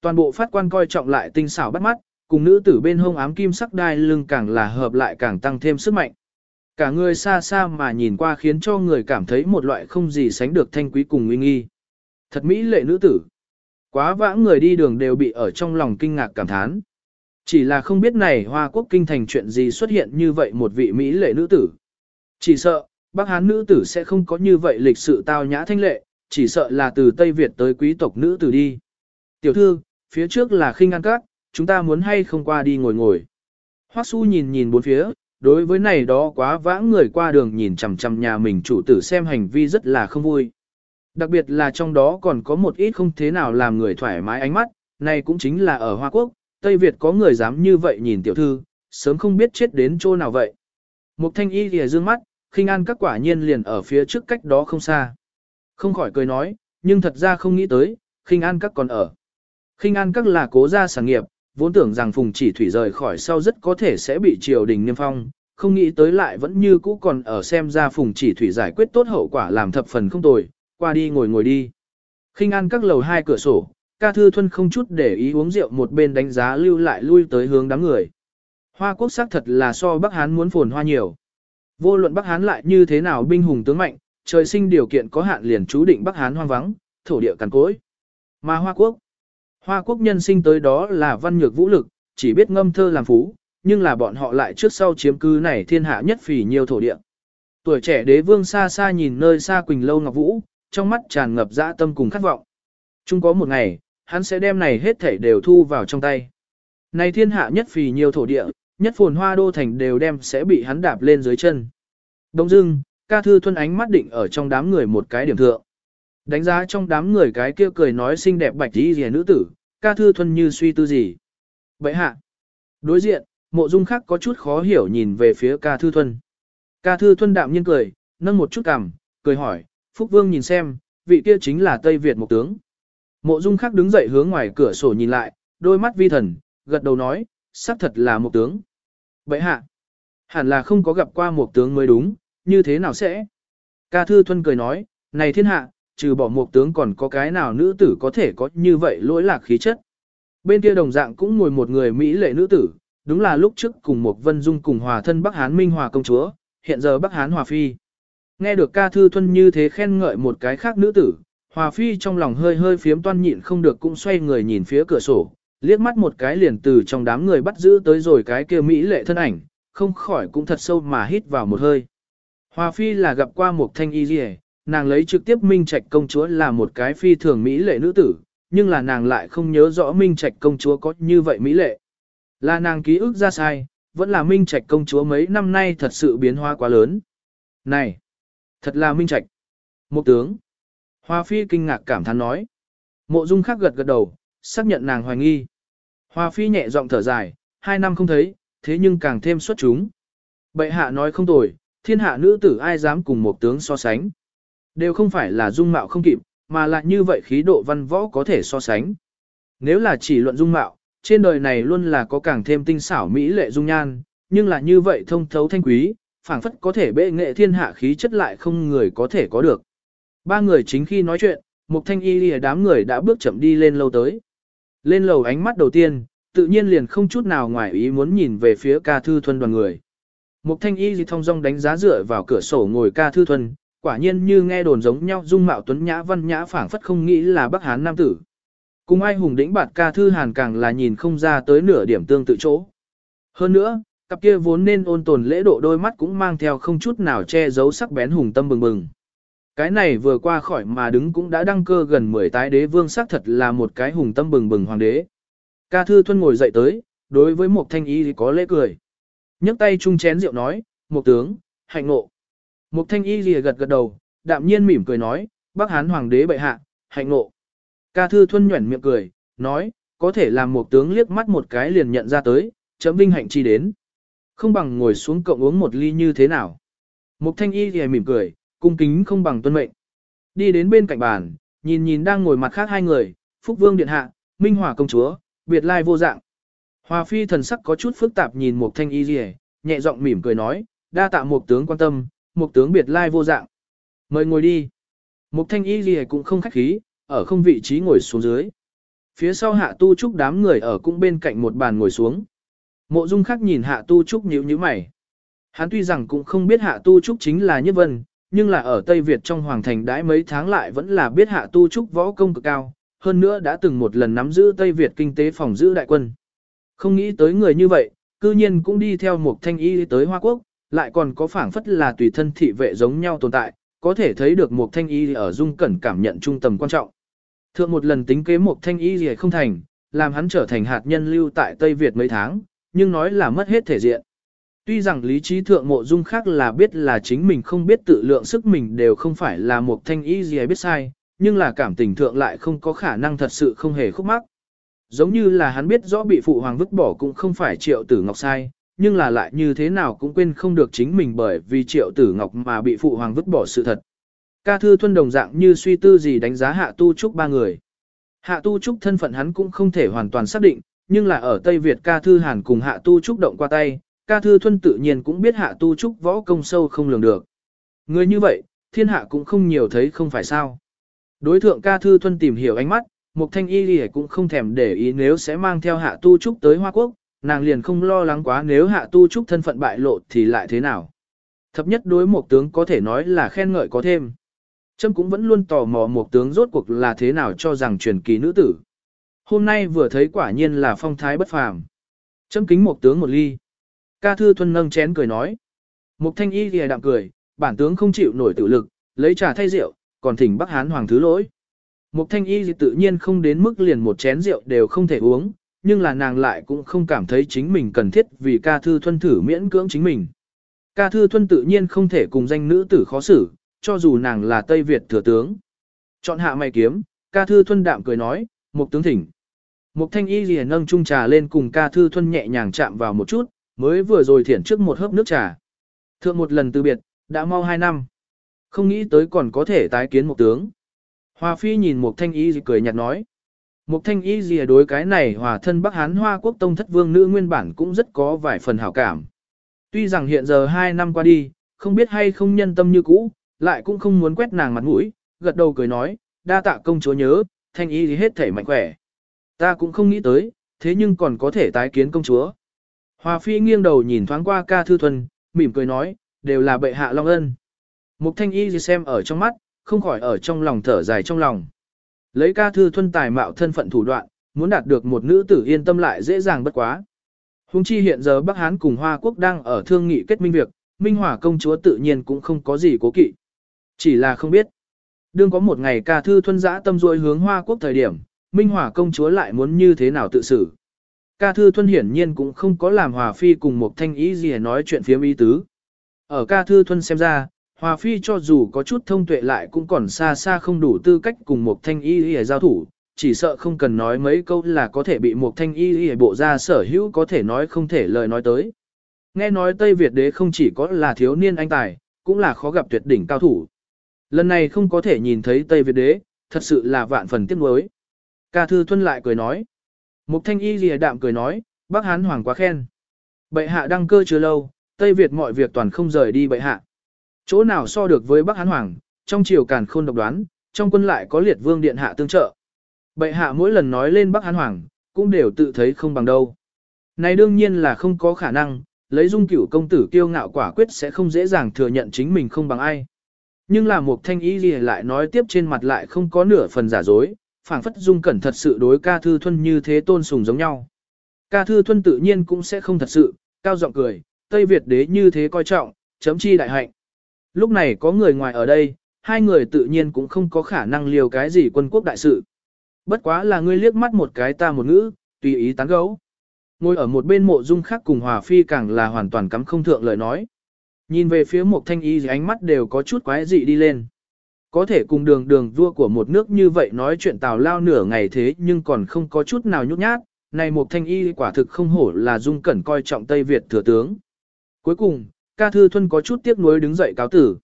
Toàn bộ phát quan coi trọng lại tinh xảo bắt mắt, cùng nữ tử bên hông ám kim sắc đai lưng càng là hợp lại càng tăng thêm sức mạnh. Cả người xa xa mà nhìn qua khiến cho người cảm thấy một loại không gì sánh được thanh quý cùng uy nghi. Thật mỹ lệ nữ tử. Quá vãng người đi đường đều bị ở trong lòng kinh ngạc cảm thán. Chỉ là không biết này Hoa Quốc kinh thành chuyện gì xuất hiện như vậy một vị mỹ lệ nữ tử. Chỉ sợ, Bắc Hán nữ tử sẽ không có như vậy lịch sự tao nhã thanh lệ, chỉ sợ là từ Tây Việt tới quý tộc nữ tử đi. Tiểu thư, phía trước là khinh an các, chúng ta muốn hay không qua đi ngồi ngồi. Hoắc Su nhìn nhìn bốn phía, đối với này đó quá vãng người qua đường nhìn chằm chằm nhà mình chủ tử xem hành vi rất là không vui. Đặc biệt là trong đó còn có một ít không thế nào làm người thoải mái ánh mắt, này cũng chính là ở Hoa Quốc, Tây Việt có người dám như vậy nhìn tiểu thư, sớm không biết chết đến chỗ nào vậy. Mục thanh y lìa dương mắt, khinh an các quả nhiên liền ở phía trước cách đó không xa. Không khỏi cười nói, nhưng thật ra không nghĩ tới, khinh an các còn ở. Khinh an các là cố gia sản nghiệp, vốn tưởng rằng phùng chỉ thủy rời khỏi sau rất có thể sẽ bị triều đình niêm phong, không nghĩ tới lại vẫn như cũ còn ở xem ra phùng chỉ thủy giải quyết tốt hậu quả làm thập phần không tồi, qua đi ngồi ngồi đi. khinh an các lầu hai cửa sổ, ca thư thuân không chút để ý uống rượu một bên đánh giá lưu lại lui tới hướng đám người. Hoa quốc sắc thật là so Bắc Hán muốn phồn hoa nhiều. Vô luận Bắc Hán lại như thế nào binh hùng tướng mạnh, trời sinh điều kiện có hạn liền chú định Bắc Hán hoang vắng, thổ địa cằn cối. Mà Hoa quốc, Hoa quốc nhân sinh tới đó là văn nhược vũ lực, chỉ biết ngâm thơ làm phú, nhưng là bọn họ lại trước sau chiếm cư này thiên hạ nhất phỉ nhiều thổ địa. Tuổi trẻ đế vương xa xa nhìn nơi xa Quỳnh Lâu Ngọc Vũ, trong mắt tràn ngập dã tâm cùng khát vọng. Chung có một ngày, hắn sẽ đem này hết thảy đều thu vào trong tay. Này thiên hạ nhất phì nhiều thổ địa, nhất phồn hoa đô thành đều đem sẽ bị hắn đạp lên dưới chân. Đông dưng, ca thư thuân ánh mắt định ở trong đám người một cái điểm thượng. Đánh giá trong đám người cái kia cười nói xinh đẹp bạch tí rìa nữ tử, ca thư thuân như suy tư gì. Vậy hạ. Đối diện, mộ dung khác có chút khó hiểu nhìn về phía ca thư thuân. Ca thư thuân đạm nhiên cười, nâng một chút cằm, cười hỏi, Phúc Vương nhìn xem, vị kia chính là Tây Việt một tướng. Mộ dung Khắc đứng dậy hướng ngoài cửa sổ nhìn lại, đôi mắt vi thần, gật đầu nói, xác thật là một tướng. Vậy hạ, hẳn là không có gặp qua một tướng mới đúng, như thế nào sẽ? Ca Thư Thuân cười nói, này thiên hạ, trừ bỏ một tướng còn có cái nào nữ tử có thể có như vậy lỗi lạc khí chất. Bên kia đồng dạng cũng ngồi một người Mỹ lệ nữ tử, đúng là lúc trước cùng một vân dung cùng hòa thân Bắc Hán Minh Hòa công chúa, hiện giờ Bắc Hán Hòa Phi. Nghe được ca thư thuân như thế khen ngợi một cái khác nữ tử, Hòa Phi trong lòng hơi hơi phiếm toan nhịn không được cũng xoay người nhìn phía cửa sổ, liếc mắt một cái liền từ trong đám người bắt giữ tới rồi cái kia Mỹ lệ thân ảnh, không khỏi cũng thật sâu mà hít vào một hơi. Hòa Phi là gặp qua một thanh y rìa, nàng lấy trực tiếp Minh Trạch công chúa là một cái phi thường Mỹ lệ nữ tử, nhưng là nàng lại không nhớ rõ Minh Trạch công chúa có như vậy Mỹ lệ. Là nàng ký ức ra sai, vẫn là Minh Trạch công chúa mấy năm nay thật sự biến hóa quá lớn. Này, thật là Minh Trạch. Một tướng. Hoa Phi kinh ngạc cảm thán nói. Mộ Dung khắc gật gật đầu, xác nhận nàng hoài nghi. Hoa Phi nhẹ giọng thở dài, hai năm không thấy, thế nhưng càng thêm xuất chúng. Bệ hạ nói không tồi, thiên hạ nữ tử ai dám cùng một tướng so sánh. Đều không phải là dung mạo không kịp, mà lại như vậy khí độ văn võ có thể so sánh. Nếu là chỉ luận dung mạo, trên đời này luôn là có càng thêm tinh xảo mỹ lệ dung nhan, nhưng là như vậy thông thấu thanh quý, phảng phất có thể bệ nghệ thiên hạ khí chất lại không người có thể có được. Ba người chính khi nói chuyện, một thanh y lìa đám người đã bước chậm đi lên lâu tới. Lên lầu ánh mắt đầu tiên, tự nhiên liền không chút nào ngoài ý muốn nhìn về phía ca thư thuần đoàn người. Một thanh y gì thông dong đánh giá dựa vào cửa sổ ngồi ca thư thuần, quả nhiên như nghe đồn giống nhau dung mạo tuấn nhã văn nhã phảng phất không nghĩ là bắc hán nam tử. Cùng ai hùng đĩnh bạt ca thư hàn càng là nhìn không ra tới nửa điểm tương tự chỗ. Hơn nữa, cặp kia vốn nên ôn tồn lễ độ đôi mắt cũng mang theo không chút nào che giấu sắc bén hùng tâm bừng bừng. Cái này vừa qua khỏi mà đứng cũng đã đăng cơ gần 10 tái đế vương sắc thật là một cái hùng tâm bừng bừng hoàng đế. Ca thư thuân ngồi dậy tới, đối với một thanh y thì có lễ cười. nhấc tay chung chén rượu nói, một tướng, hạnh ngộ. Một thanh y lìa gật gật đầu, đạm nhiên mỉm cười nói, bác hán hoàng đế bệ hạ, hạnh ngộ. Ca thư thuân nhuẩn miệng cười, nói, có thể làm một tướng liếc mắt một cái liền nhận ra tới, chấm vinh hạnh chi đến. Không bằng ngồi xuống cộng uống một ly như thế nào. Mục thanh y thì mỉm cười, cung kính không bằng tuân mệnh. Đi đến bên cạnh bàn, nhìn nhìn đang ngồi mặt khác hai người, Phúc Vương Điện Hạ, Minh Hòa Công Chúa, biệt lai vô dạng. Hòa phi thần sắc có chút phức tạp nhìn một thanh y rìa, nhẹ giọng mỉm cười nói, đa tạ một tướng quan tâm, một tướng biệt lai vô dạng. Mời ngồi đi. Một thanh y rìa cũng không khách khí, ở không vị trí ngồi xuống dưới. Phía sau hạ tu trúc đám người ở cũng bên cạnh một bàn ngồi xuống. Mộ dung khắc nhìn hạ tu trúc nhíu nhíu mày. Hắn tuy rằng cũng không biết hạ tu trúc chính là nhất vân, nhưng là ở Tây Việt trong hoàng thành đãi mấy tháng lại vẫn là biết hạ tu trúc võ công cực cao, hơn nữa đã từng một lần nắm giữ Tây Việt kinh tế phòng giữ đại quân. Không nghĩ tới người như vậy, cư nhiên cũng đi theo một thanh y tới Hoa Quốc, lại còn có phảng phất là tùy thân thị vệ giống nhau tồn tại, có thể thấy được một thanh y ở dung cẩn cảm nhận trung tầm quan trọng. Thượng một lần tính kế một thanh y gì không thành, làm hắn trở thành hạt nhân lưu tại Tây Việt mấy tháng, nhưng nói là mất hết thể diện. Tuy rằng lý trí thượng mộ dung khác là biết là chính mình không biết tự lượng sức mình đều không phải là một thanh ý gì biết sai, nhưng là cảm tình thượng lại không có khả năng thật sự không hề khúc mắc. Giống như là hắn biết rõ bị phụ hoàng vứt bỏ cũng không phải triệu tử ngọc sai, nhưng là lại như thế nào cũng quên không được chính mình bởi vì triệu tử ngọc mà bị phụ hoàng vứt bỏ sự thật. Ca thư thuân đồng dạng như suy tư gì đánh giá hạ tu trúc ba người. Hạ tu trúc thân phận hắn cũng không thể hoàn toàn xác định, nhưng là ở Tây Việt ca thư hàn cùng hạ tu trúc động qua tay, ca thư thuân tự nhiên cũng biết hạ tu trúc võ công sâu không lường được. Người như vậy, thiên hạ cũng không nhiều thấy không phải sao. Đối thượng ca thư thuân tìm hiểu ánh mắt, Mục thanh y lì cũng không thèm để ý nếu sẽ mang theo hạ tu trúc tới Hoa Quốc, nàng liền không lo lắng quá nếu hạ tu trúc thân phận bại lộ thì lại thế nào. Thập nhất đối một tướng có thể nói là khen ngợi có thêm. Trâm cũng vẫn luôn tò mò một tướng rốt cuộc là thế nào cho rằng truyền kỳ nữ tử. Hôm nay vừa thấy quả nhiên là phong thái bất phàm. Trâm kính một tướng một ly. Ca thư thuần nâng chén cười nói. Mục thanh y lìa đạm cười, bản tướng không chịu nổi tự lực, lấy trà thay rượu, còn thỉnh Bắc Hán hoàng thứ lỗi. Mục thanh y tự nhiên không đến mức liền một chén rượu đều không thể uống, nhưng là nàng lại cũng không cảm thấy chính mình cần thiết vì ca thư thuân thử miễn cưỡng chính mình. Ca thư thuân tự nhiên không thể cùng danh nữ tử khó xử, cho dù nàng là Tây Việt thừa tướng. Chọn hạ mày kiếm, ca thư thuân đạm cười nói, Mục tướng thỉnh. Mục thanh y liền nâng chung trà lên cùng ca thư thuân nhẹ nhàng chạm vào một chút, mới vừa rồi thiển trước một hớp nước trà. Thượng một lần từ biệt, đã mau hai năm. Không nghĩ tới còn có thể tái kiến một tướng. Hoa phi nhìn một thanh y cười nhạt nói. một thanh y gì đối cái này hòa thân Bắc Hán Hoa quốc tông thất vương nữ nguyên bản cũng rất có vài phần hảo cảm. Tuy rằng hiện giờ hai năm qua đi, không biết hay không nhân tâm như cũ, lại cũng không muốn quét nàng mặt mũi, gật đầu cười nói, đa tạ công chúa nhớ, thanh y thì hết thể mạnh khỏe. Ta cũng không nghĩ tới, thế nhưng còn có thể tái kiến công chúa. Hòa phi nghiêng đầu nhìn thoáng qua ca thư thuần, mỉm cười nói, đều là bệ hạ long ân. Mục thanh y gì xem ở trong mắt, không khỏi ở trong lòng thở dài trong lòng. Lấy ca thư thuần tài mạo thân phận thủ đoạn, muốn đạt được một nữ tử yên tâm lại dễ dàng bất quá. Hùng chi hiện giờ Bắc Hán cùng Hoa Quốc đang ở thương nghị kết minh việc, Minh Hòa công chúa tự nhiên cũng không có gì cố kỵ. Chỉ là không biết. Đương có một ngày ca thư thuân giã tâm ruôi hướng Hoa Quốc thời điểm, Minh Hòa công chúa lại muốn như thế nào tự xử. Ca thư thuân hiển nhiên cũng không có làm Hòa Phi cùng một thanh ý gì nói chuyện phía ý tứ. Ở ca thư thuân xem ra, Hòa Phi cho dù có chút thông tuệ lại cũng còn xa xa không đủ tư cách cùng một thanh ý gì giao thủ, chỉ sợ không cần nói mấy câu là có thể bị một thanh y y bộ ra sở hữu có thể nói không thể lời nói tới. Nghe nói Tây Việt đế không chỉ có là thiếu niên anh tài, cũng là khó gặp tuyệt đỉnh cao thủ. Lần này không có thể nhìn thấy Tây Việt đế, thật sự là vạn phần tiếc nuối. Ca thư thuân lại cười nói. Mục thanh y lìa đạm cười nói, bác hán hoàng quá khen. Bệ hạ đăng cơ chưa lâu, Tây Việt mọi việc toàn không rời đi bệ hạ. Chỗ nào so được với bác hán hoàng, trong triều càn khôn độc đoán, trong quân lại có liệt vương điện hạ tương trợ. Bệ hạ mỗi lần nói lên Bắc Hán Hoàng, cũng đều tự thấy không bằng đâu. Này đương nhiên là không có khả năng, lấy dung cửu công tử kiêu ngạo quả quyết sẽ không dễ dàng thừa nhận chính mình không bằng ai. Nhưng là một thanh ý gì lại nói tiếp trên mặt lại không có nửa phần giả dối, phảng phất dung cẩn thật sự đối ca thư thuân như thế tôn sùng giống nhau. Ca thư thuân tự nhiên cũng sẽ không thật sự, cao giọng cười, Tây Việt đế như thế coi trọng, chấm chi đại hạnh. Lúc này có người ngoài ở đây, hai người tự nhiên cũng không có khả năng liều cái gì quân quốc đại sự. Bất quá là ngươi liếc mắt một cái ta một ngữ, tùy ý tán gấu. Ngồi ở một bên mộ dung khác cùng hòa phi càng là hoàn toàn cắm không thượng lời nói. Nhìn về phía một thanh y ánh mắt đều có chút quái dị đi lên. Có thể cùng đường đường vua của một nước như vậy nói chuyện tào lao nửa ngày thế nhưng còn không có chút nào nhút nhát. Này một thanh y quả thực không hổ là dung cẩn coi trọng Tây Việt thừa tướng. Cuối cùng, ca thư thuân có chút tiếc nuối đứng dậy cáo tử.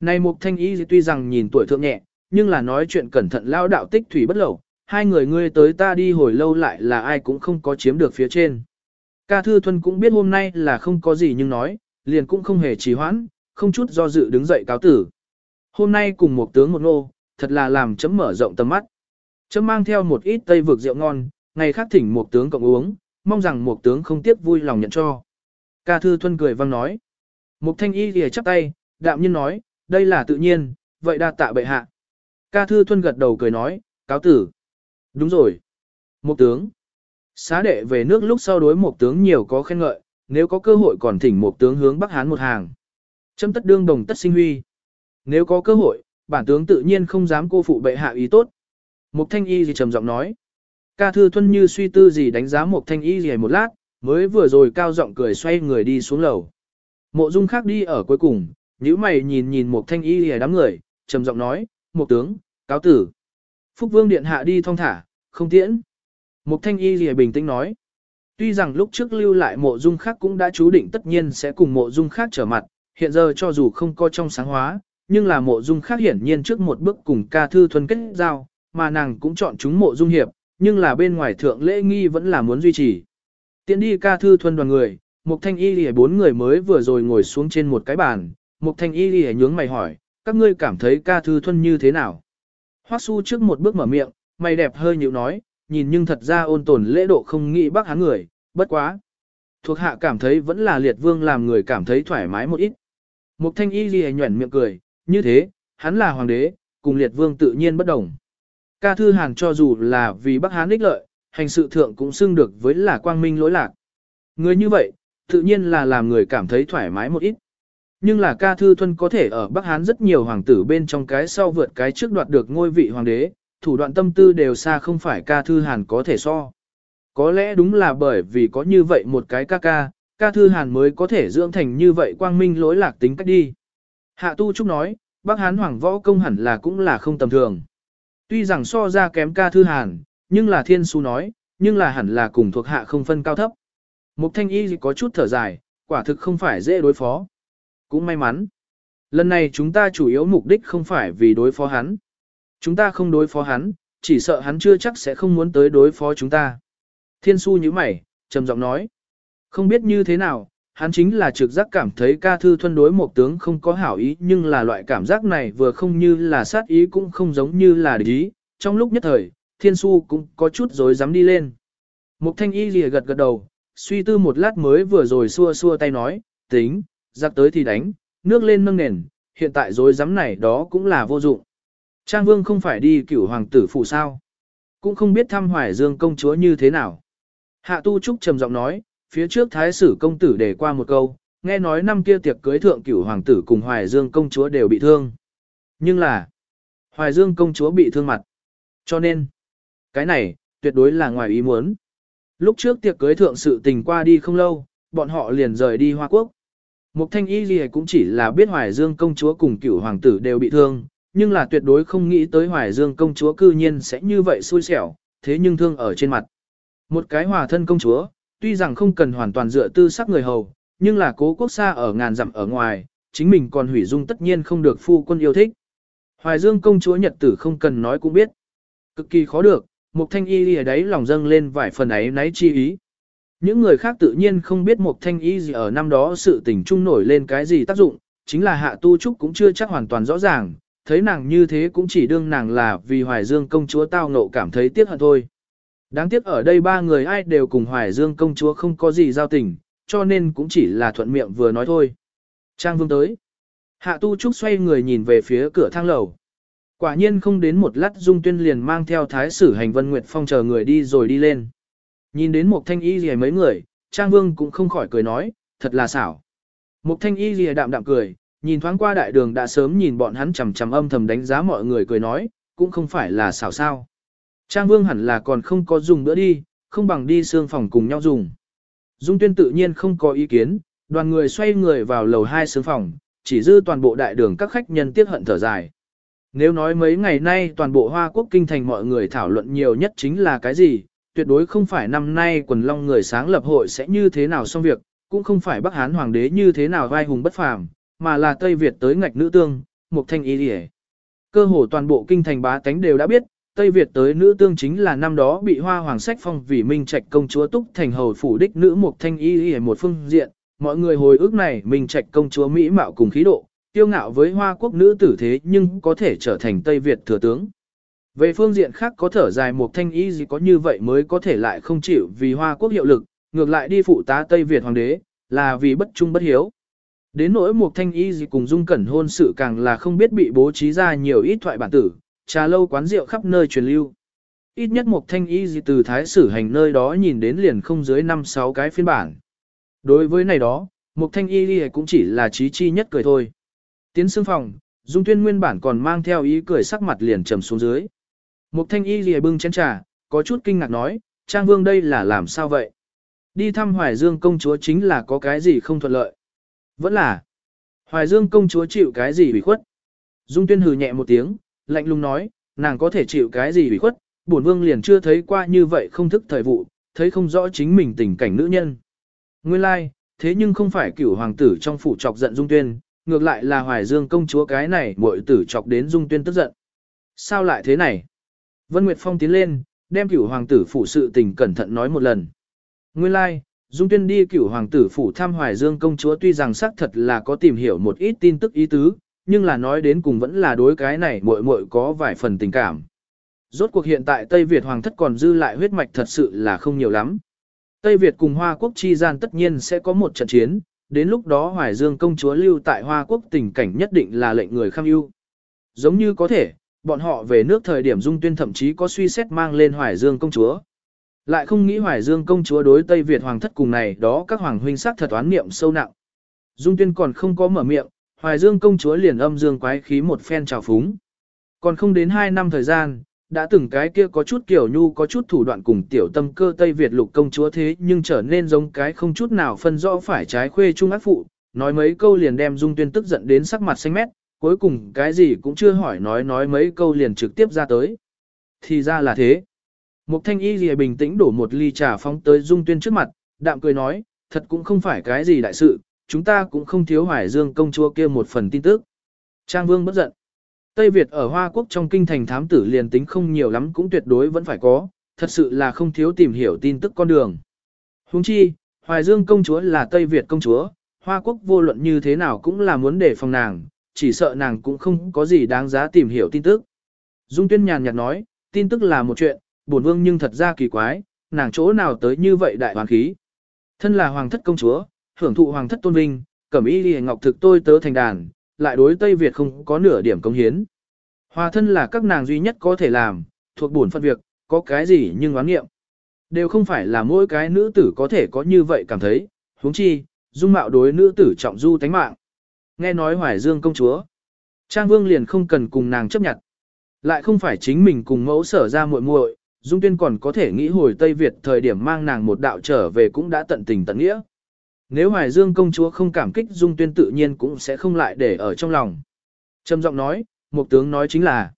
Này một thanh y tuy rằng nhìn tuổi thượng nhẹ, nhưng là nói chuyện cẩn thận lao đạo tích thủy bất lẩu, hai người ngươi tới ta đi hồi lâu lại là ai cũng không có chiếm được phía trên. Ca Thư Thuân cũng biết hôm nay là không có gì nhưng nói, liền cũng không hề trì hoãn, không chút do dự đứng dậy cáo tử. Hôm nay cùng một tướng một nô, thật là làm chấm mở rộng tầm mắt. Chấm mang theo một ít tây vực rượu ngon, ngày khác thỉnh một tướng cộng uống, mong rằng một tướng không tiếc vui lòng nhận cho. Ca Thư Thuân cười vang nói. Mục thanh y lìa chắp tay, đạm nhiên nói, đây là tự nhiên, vậy đa tạ bệ hạ. Ca Thư Thuân gật đầu cười nói, cáo tử. Đúng rồi. Một tướng. Xá đệ về nước lúc sau đối một tướng nhiều có khen ngợi, nếu có cơ hội còn thỉnh một tướng hướng Bắc Hán một hàng. Châm tất đương đồng tất sinh huy. Nếu có cơ hội, bản tướng tự nhiên không dám cô phụ bệ hạ ý tốt. Mục thanh y gì trầm giọng nói. Ca thư thuân như suy tư gì đánh giá mục thanh y gì một lát, mới vừa rồi cao giọng cười xoay người đi xuống lầu. Mộ dung khác đi ở cuối cùng, nhíu mày nhìn nhìn mục thanh y gì đám người, trầm giọng nói, mục tướng, cáo tử. Phúc Vương Điện Hạ đi thong thả, không tiễn. Mục Thanh Y gì bình tĩnh nói. Tuy rằng lúc trước lưu lại mộ dung khác cũng đã chú định tất nhiên sẽ cùng mộ dung khác trở mặt, hiện giờ cho dù không có trong sáng hóa, nhưng là mộ dung khác hiển nhiên trước một bước cùng ca thư thuần kết giao, mà nàng cũng chọn chúng mộ dung hiệp, nhưng là bên ngoài thượng lễ nghi vẫn là muốn duy trì. Tiến đi ca thư thuần đoàn người, Mục Thanh Y lìa bốn người mới vừa rồi ngồi xuống trên một cái bàn, Mục Thanh Y lìa nhướng mày hỏi, các ngươi cảm thấy ca thư thuần như thế nào? Hoắc Su trước một bước mở miệng, mày đẹp hơi nhíu nói, nhìn nhưng thật ra ôn tồn lễ độ không nghĩ bác hắn người, bất quá. Thuộc hạ cảm thấy vẫn là liệt vương làm người cảm thấy thoải mái một ít. Mục thanh y lìa nhuẩn miệng cười, như thế, hắn là hoàng đế, cùng liệt vương tự nhiên bất đồng. Ca thư hàn cho dù là vì bắc hán ích lợi, hành sự thượng cũng xưng được với là quang minh lỗi lạc. Người như vậy, tự nhiên là làm người cảm thấy thoải mái một ít. Nhưng là ca thư thuân có thể ở Bắc Hán rất nhiều hoàng tử bên trong cái sau vượt cái trước đoạt được ngôi vị hoàng đế, thủ đoạn tâm tư đều xa không phải ca thư hàn có thể so. Có lẽ đúng là bởi vì có như vậy một cái ca ca, ca thư hàn mới có thể dưỡng thành như vậy quang minh lỗi lạc tính cách đi. Hạ Tu Trúc nói, bác hán hoàng võ công hẳn là cũng là không tầm thường. Tuy rằng so ra kém ca thư hàn, nhưng là thiên su nói, nhưng là hẳn là cùng thuộc hạ không phân cao thấp. Mục thanh y có chút thở dài, quả thực không phải dễ đối phó. Cũng may mắn. Lần này chúng ta chủ yếu mục đích không phải vì đối phó hắn. Chúng ta không đối phó hắn, chỉ sợ hắn chưa chắc sẽ không muốn tới đối phó chúng ta. Thiên su như mày, trầm giọng nói. Không biết như thế nào, hắn chính là trực giác cảm thấy ca thư thuân đối một tướng không có hảo ý nhưng là loại cảm giác này vừa không như là sát ý cũng không giống như là địch ý. Trong lúc nhất thời, thiên su cũng có chút rối dám đi lên. Mục thanh y lìa gật gật đầu, suy tư một lát mới vừa rồi xua xua tay nói, tính, giặc tới thì đánh, nước lên nâng nền, hiện tại rối dám này đó cũng là vô dụng. Trang vương không phải đi cửu hoàng tử phụ sao. Cũng không biết thăm hoài dương công chúa như thế nào. Hạ tu trúc trầm giọng nói, phía trước thái sử công tử để qua một câu, nghe nói năm kia tiệc cưới thượng cửu hoàng tử cùng hoài dương công chúa đều bị thương. Nhưng là, hoài dương công chúa bị thương mặt. Cho nên, cái này, tuyệt đối là ngoài ý muốn. Lúc trước tiệc cưới thượng sự tình qua đi không lâu, bọn họ liền rời đi Hoa Quốc. Mục thanh y gì cũng chỉ là biết Hoài Dương công chúa cùng cửu hoàng tử đều bị thương, nhưng là tuyệt đối không nghĩ tới Hoài Dương công chúa cư nhiên sẽ như vậy xui xẻo, thế nhưng thương ở trên mặt. Một cái hòa thân công chúa, tuy rằng không cần hoàn toàn dựa tư sắc người hầu, nhưng là cố quốc xa ở ngàn dặm ở ngoài, chính mình còn hủy dung tất nhiên không được phu quân yêu thích. Hoài Dương công chúa nhật tử không cần nói cũng biết. Cực kỳ khó được, Mục Thanh Y ở đấy lòng dâng lên vài phần ấy náy chi ý. Những người khác tự nhiên không biết Mục Thanh Y gì ở năm đó sự tình trung nổi lên cái gì tác dụng, chính là Hạ Tu Trúc cũng chưa chắc hoàn toàn rõ ràng, thấy nàng như thế cũng chỉ đương nàng là vì Hoài Dương công chúa tao ngộ cảm thấy tiếc hận thôi. Đáng tiếc ở đây ba người ai đều cùng Hoài Dương công chúa không có gì giao tình, cho nên cũng chỉ là thuận miệng vừa nói thôi. Trang Vương tới. Hạ Tu Trúc xoay người nhìn về phía cửa thang lầu. Quả nhiên không đến một lát Dung Tuyên liền mang theo thái sử hành Vân Nguyệt Phong chờ người đi rồi đi lên. Nhìn đến một thanh y rìa mấy người, Trang Vương cũng không khỏi cười nói, thật là xảo. Một thanh y rìa đạm đạm cười, nhìn thoáng qua đại đường đã sớm nhìn bọn hắn chằm chằm âm thầm đánh giá mọi người cười nói, cũng không phải là xảo sao. Trang Vương hẳn là còn không có dùng nữa đi, không bằng đi xương phòng cùng nhau dùng. Dung Tuyên tự nhiên không có ý kiến, đoàn người xoay người vào lầu hai xương phòng, chỉ dư toàn bộ đại đường các khách nhân tiếc hận thở dài. Nếu nói mấy ngày nay toàn bộ Hoa Quốc kinh thành mọi người thảo luận nhiều nhất chính là cái gì, tuyệt đối không phải năm nay quần long người sáng lập hội sẽ như thế nào xong việc, cũng không phải Bắc Hán Hoàng đế như thế nào vai hùng bất phàm, mà là Tây Việt tới ngạch nữ tương, một thanh ý địa. Cơ hồ toàn bộ kinh thành bá tánh đều đã biết, Tây Việt tới nữ tương chính là năm đó bị Hoa Hoàng sách phong vì Minh Trạch công chúa Túc thành hầu phủ đích nữ mục thanh y y một phương diện, mọi người hồi ức này Minh Trạch công chúa mỹ mạo cùng khí độ, Tiêu ngạo với hoa quốc nữ tử thế nhưng có thể trở thành Tây Việt thừa tướng. Về phương diện khác có thở dài mục thanh y gì có như vậy mới có thể lại không chịu vì hoa quốc hiệu lực, ngược lại đi phụ tá Tây Việt hoàng đế, là vì bất trung bất hiếu. Đến nỗi mục thanh y gì cùng dung cẩn hôn sự càng là không biết bị bố trí ra nhiều ít thoại bản tử, trà lâu quán rượu khắp nơi truyền lưu. Ít nhất một thanh y gì từ thái sử hành nơi đó nhìn đến liền không dưới 5-6 cái phiên bản. Đối với này đó, một thanh y gì cũng chỉ là trí chi nhất cười thôi. Tiến xương phòng, Dung Tuyên nguyên bản còn mang theo ý cười sắc mặt liền trầm xuống dưới. Một thanh y gì bưng chén trà, có chút kinh ngạc nói, Trang Vương đây là làm sao vậy? Đi thăm Hoài Dương công chúa chính là có cái gì không thuận lợi. Vẫn là, Hoài Dương công chúa chịu cái gì bị khuất? Dung Tuyên hừ nhẹ một tiếng, lạnh lùng nói, nàng có thể chịu cái gì ủy khuất, bổn vương liền chưa thấy qua như vậy không thức thời vụ, thấy không rõ chính mình tình cảnh nữ nhân. Nguyên lai, like, thế nhưng không phải cửu hoàng tử trong phủ chọc giận Dung Tuyên, ngược lại là Hoài Dương công chúa cái này muội tử chọc đến Dung Tuyên tức giận. Sao lại thế này? Vân Nguyệt Phong tiến lên, đem cửu hoàng tử phủ sự tình cẩn thận nói một lần. Nguyên lai, like, Dung Tuyên đi cửu hoàng tử phủ thăm Hoài Dương công chúa tuy rằng xác thật là có tìm hiểu một ít tin tức ý tứ, nhưng là nói đến cùng vẫn là đối cái này muội muội có vài phần tình cảm. Rốt cuộc hiện tại Tây Việt hoàng thất còn dư lại huyết mạch thật sự là không nhiều lắm. Tây Việt cùng Hoa quốc chi gian tất nhiên sẽ có một trận chiến, đến lúc đó Hoài Dương công chúa lưu tại Hoa Quốc tình cảnh nhất định là lệnh người kham ưu. Giống như có thể, bọn họ về nước thời điểm Dung Tuyên thậm chí có suy xét mang lên Hoài Dương công chúa. Lại không nghĩ Hoài Dương công chúa đối Tây Việt hoàng thất cùng này đó các hoàng huynh sắc thật oán niệm sâu nặng. Dung Tuyên còn không có mở miệng, Hoài Dương công chúa liền âm dương quái khí một phen trào phúng. Còn không đến 2 năm thời gian, đã từng cái kia có chút kiểu nhu có chút thủ đoạn cùng tiểu tâm cơ Tây Việt lục công chúa thế nhưng trở nên giống cái không chút nào phân rõ phải trái khuê trung ác phụ, nói mấy câu liền đem Dung Tuyên tức giận đến sắc mặt xanh mét, cuối cùng cái gì cũng chưa hỏi nói nói mấy câu liền trực tiếp ra tới. Thì ra là thế. Mục thanh y gì bình tĩnh đổ một ly trà phóng tới Dung Tuyên trước mặt, đạm cười nói, thật cũng không phải cái gì đại sự, chúng ta cũng không thiếu hoài dương công chúa kia một phần tin tức. Trang Vương bất giận. Tây Việt ở Hoa Quốc trong kinh thành thám tử liền tính không nhiều lắm cũng tuyệt đối vẫn phải có, thật sự là không thiếu tìm hiểu tin tức con đường. Huống chi, Hoài Dương công chúa là Tây Việt công chúa, Hoa Quốc vô luận như thế nào cũng là muốn để phòng nàng, chỉ sợ nàng cũng không có gì đáng giá tìm hiểu tin tức. Dung Tuyên nhàn nhạt nói, tin tức là một chuyện, bổn vương nhưng thật ra kỳ quái, nàng chỗ nào tới như vậy đại hoàng khí. Thân là hoàng thất công chúa, hưởng thụ hoàng thất tôn vinh, cẩm y lìa ngọc thực tôi tớ thành đàn, lại đối Tây Việt không có nửa điểm công hiến. Hòa thân là các nàng duy nhất có thể làm, thuộc bổn phận việc, có cái gì nhưng oán nghiệm. Đều không phải là mỗi cái nữ tử có thể có như vậy cảm thấy, huống chi, dung mạo đối nữ tử trọng du tánh mạng. Nghe nói Hoài Dương công chúa, Trang Vương liền không cần cùng nàng chấp nhận. Lại không phải chính mình cùng mẫu sở ra muội muội, Dung Tuyên còn có thể nghĩ hồi Tây Việt thời điểm mang nàng một đạo trở về cũng đã tận tình tận nghĩa. Nếu Hoài Dương công chúa không cảm kích Dung Tuyên tự nhiên cũng sẽ không lại để ở trong lòng. Trầm giọng nói, một tướng nói chính là,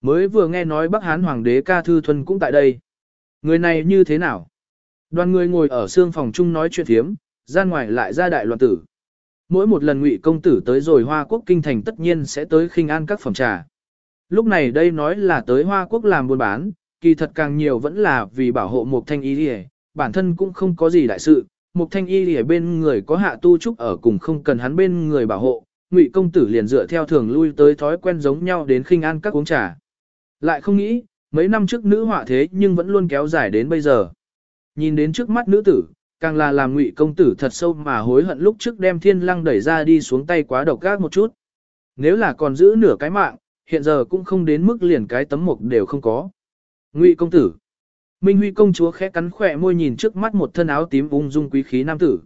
mới vừa nghe nói Bắc Hán Hoàng đế Ca Thư Thuần cũng tại đây. Người này như thế nào? Đoàn người ngồi ở xương phòng chung nói chuyện thiếm, gian ngoài lại ra đại loạn tử. Mỗi một lần ngụy công tử tới rồi Hoa Quốc kinh thành tất nhiên sẽ tới khinh an các phẩm trà. Lúc này đây nói là tới Hoa Quốc làm buôn bán, kỳ thật càng nhiều vẫn là vì bảo hộ một thanh ý lìa, bản thân cũng không có gì đại sự, một thanh y ở bên người có hạ tu trúc ở cùng không cần hắn bên người bảo hộ, ngụy công tử liền dựa theo thường lui tới thói quen giống nhau đến khinh an các uống trà. Lại không nghĩ, mấy năm trước nữ họa thế nhưng vẫn luôn kéo dài đến bây giờ. Nhìn đến trước mắt nữ tử, càng là làm ngụy công tử thật sâu mà hối hận lúc trước đem thiên lăng đẩy ra đi xuống tay quá độc gác một chút. Nếu là còn giữ nửa cái mạng, hiện giờ cũng không đến mức liền cái tấm mục đều không có. Ngụy công tử. Minh Huy công chúa khẽ cắn khỏe môi nhìn trước mắt một thân áo tím ung dung quý khí nam tử.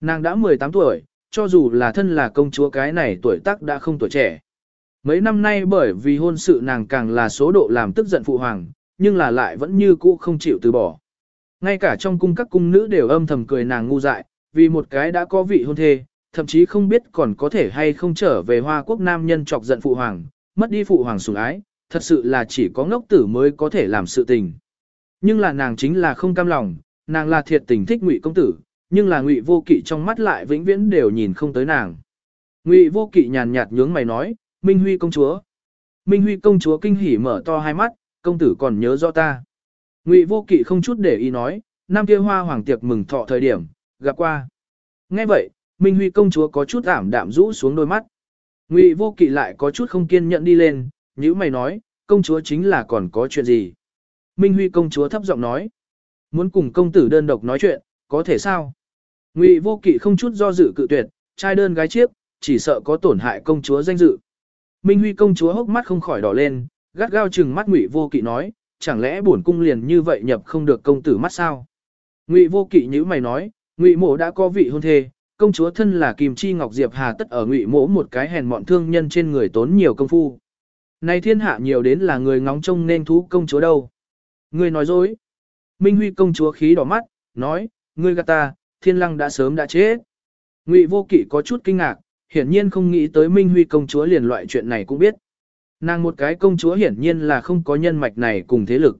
Nàng đã 18 tuổi, cho dù là thân là công chúa cái này tuổi tác đã không tuổi trẻ. Mấy năm nay bởi vì hôn sự nàng càng là số độ làm tức giận phụ hoàng, nhưng là lại vẫn như cũ không chịu từ bỏ. Ngay cả trong cung các cung nữ đều âm thầm cười nàng ngu dại, vì một cái đã có vị hôn thê, thậm chí không biết còn có thể hay không trở về hoa quốc nam nhân chọc giận phụ hoàng, mất đi phụ hoàng sủng ái, thật sự là chỉ có ngốc tử mới có thể làm sự tình. Nhưng là nàng chính là không cam lòng, nàng là thiệt tình thích ngụy công tử, nhưng là ngụy vô kỵ trong mắt lại vĩnh viễn đều nhìn không tới nàng. Ngụy vô kỵ nhàn nhạt nhướng mày nói, Minh Huy công chúa. Minh Huy công chúa kinh hỉ mở to hai mắt, công tử còn nhớ rõ ta. Ngụy vô kỵ không chút để ý nói, Nam kia hoa hoàng tiệc mừng thọ thời điểm, gặp qua. Nghe vậy, Minh Huy công chúa có chút ảm đạm rũ xuống đôi mắt. Ngụy vô kỵ lại có chút không kiên nhẫn đi lên, như mày nói, công chúa chính là còn có chuyện gì. Minh Huy công chúa thấp giọng nói, muốn cùng công tử đơn độc nói chuyện, có thể sao? Ngụy vô kỵ không chút do dự cự tuyệt, trai đơn gái chiếc, chỉ sợ có tổn hại công chúa danh dự. Minh Huy công chúa hốc mắt không khỏi đỏ lên, gắt gao chừng mắt Ngụy vô kỵ nói, chẳng lẽ bổn cung liền như vậy nhập không được công tử mắt sao? Ngụy vô kỵ như mày nói, Ngụy mộ đã có vị hôn thê, công chúa thân là Kim Chi Ngọc Diệp Hà tất ở Ngụy mộ một cái hèn mọn thương nhân trên người tốn nhiều công phu. Này thiên hạ nhiều đến là người ngóng trông nên thú công chúa đâu. Ngươi nói dối. Minh Huy công chúa khí đỏ mắt, nói, ngươi gạt ta, thiên lăng đã sớm đã chết. Ngụy vô kỵ có chút kinh ngạc, hiển nhiên không nghĩ tới Minh Huy công chúa liền loại chuyện này cũng biết. Nàng một cái công chúa hiển nhiên là không có nhân mạch này cùng thế lực.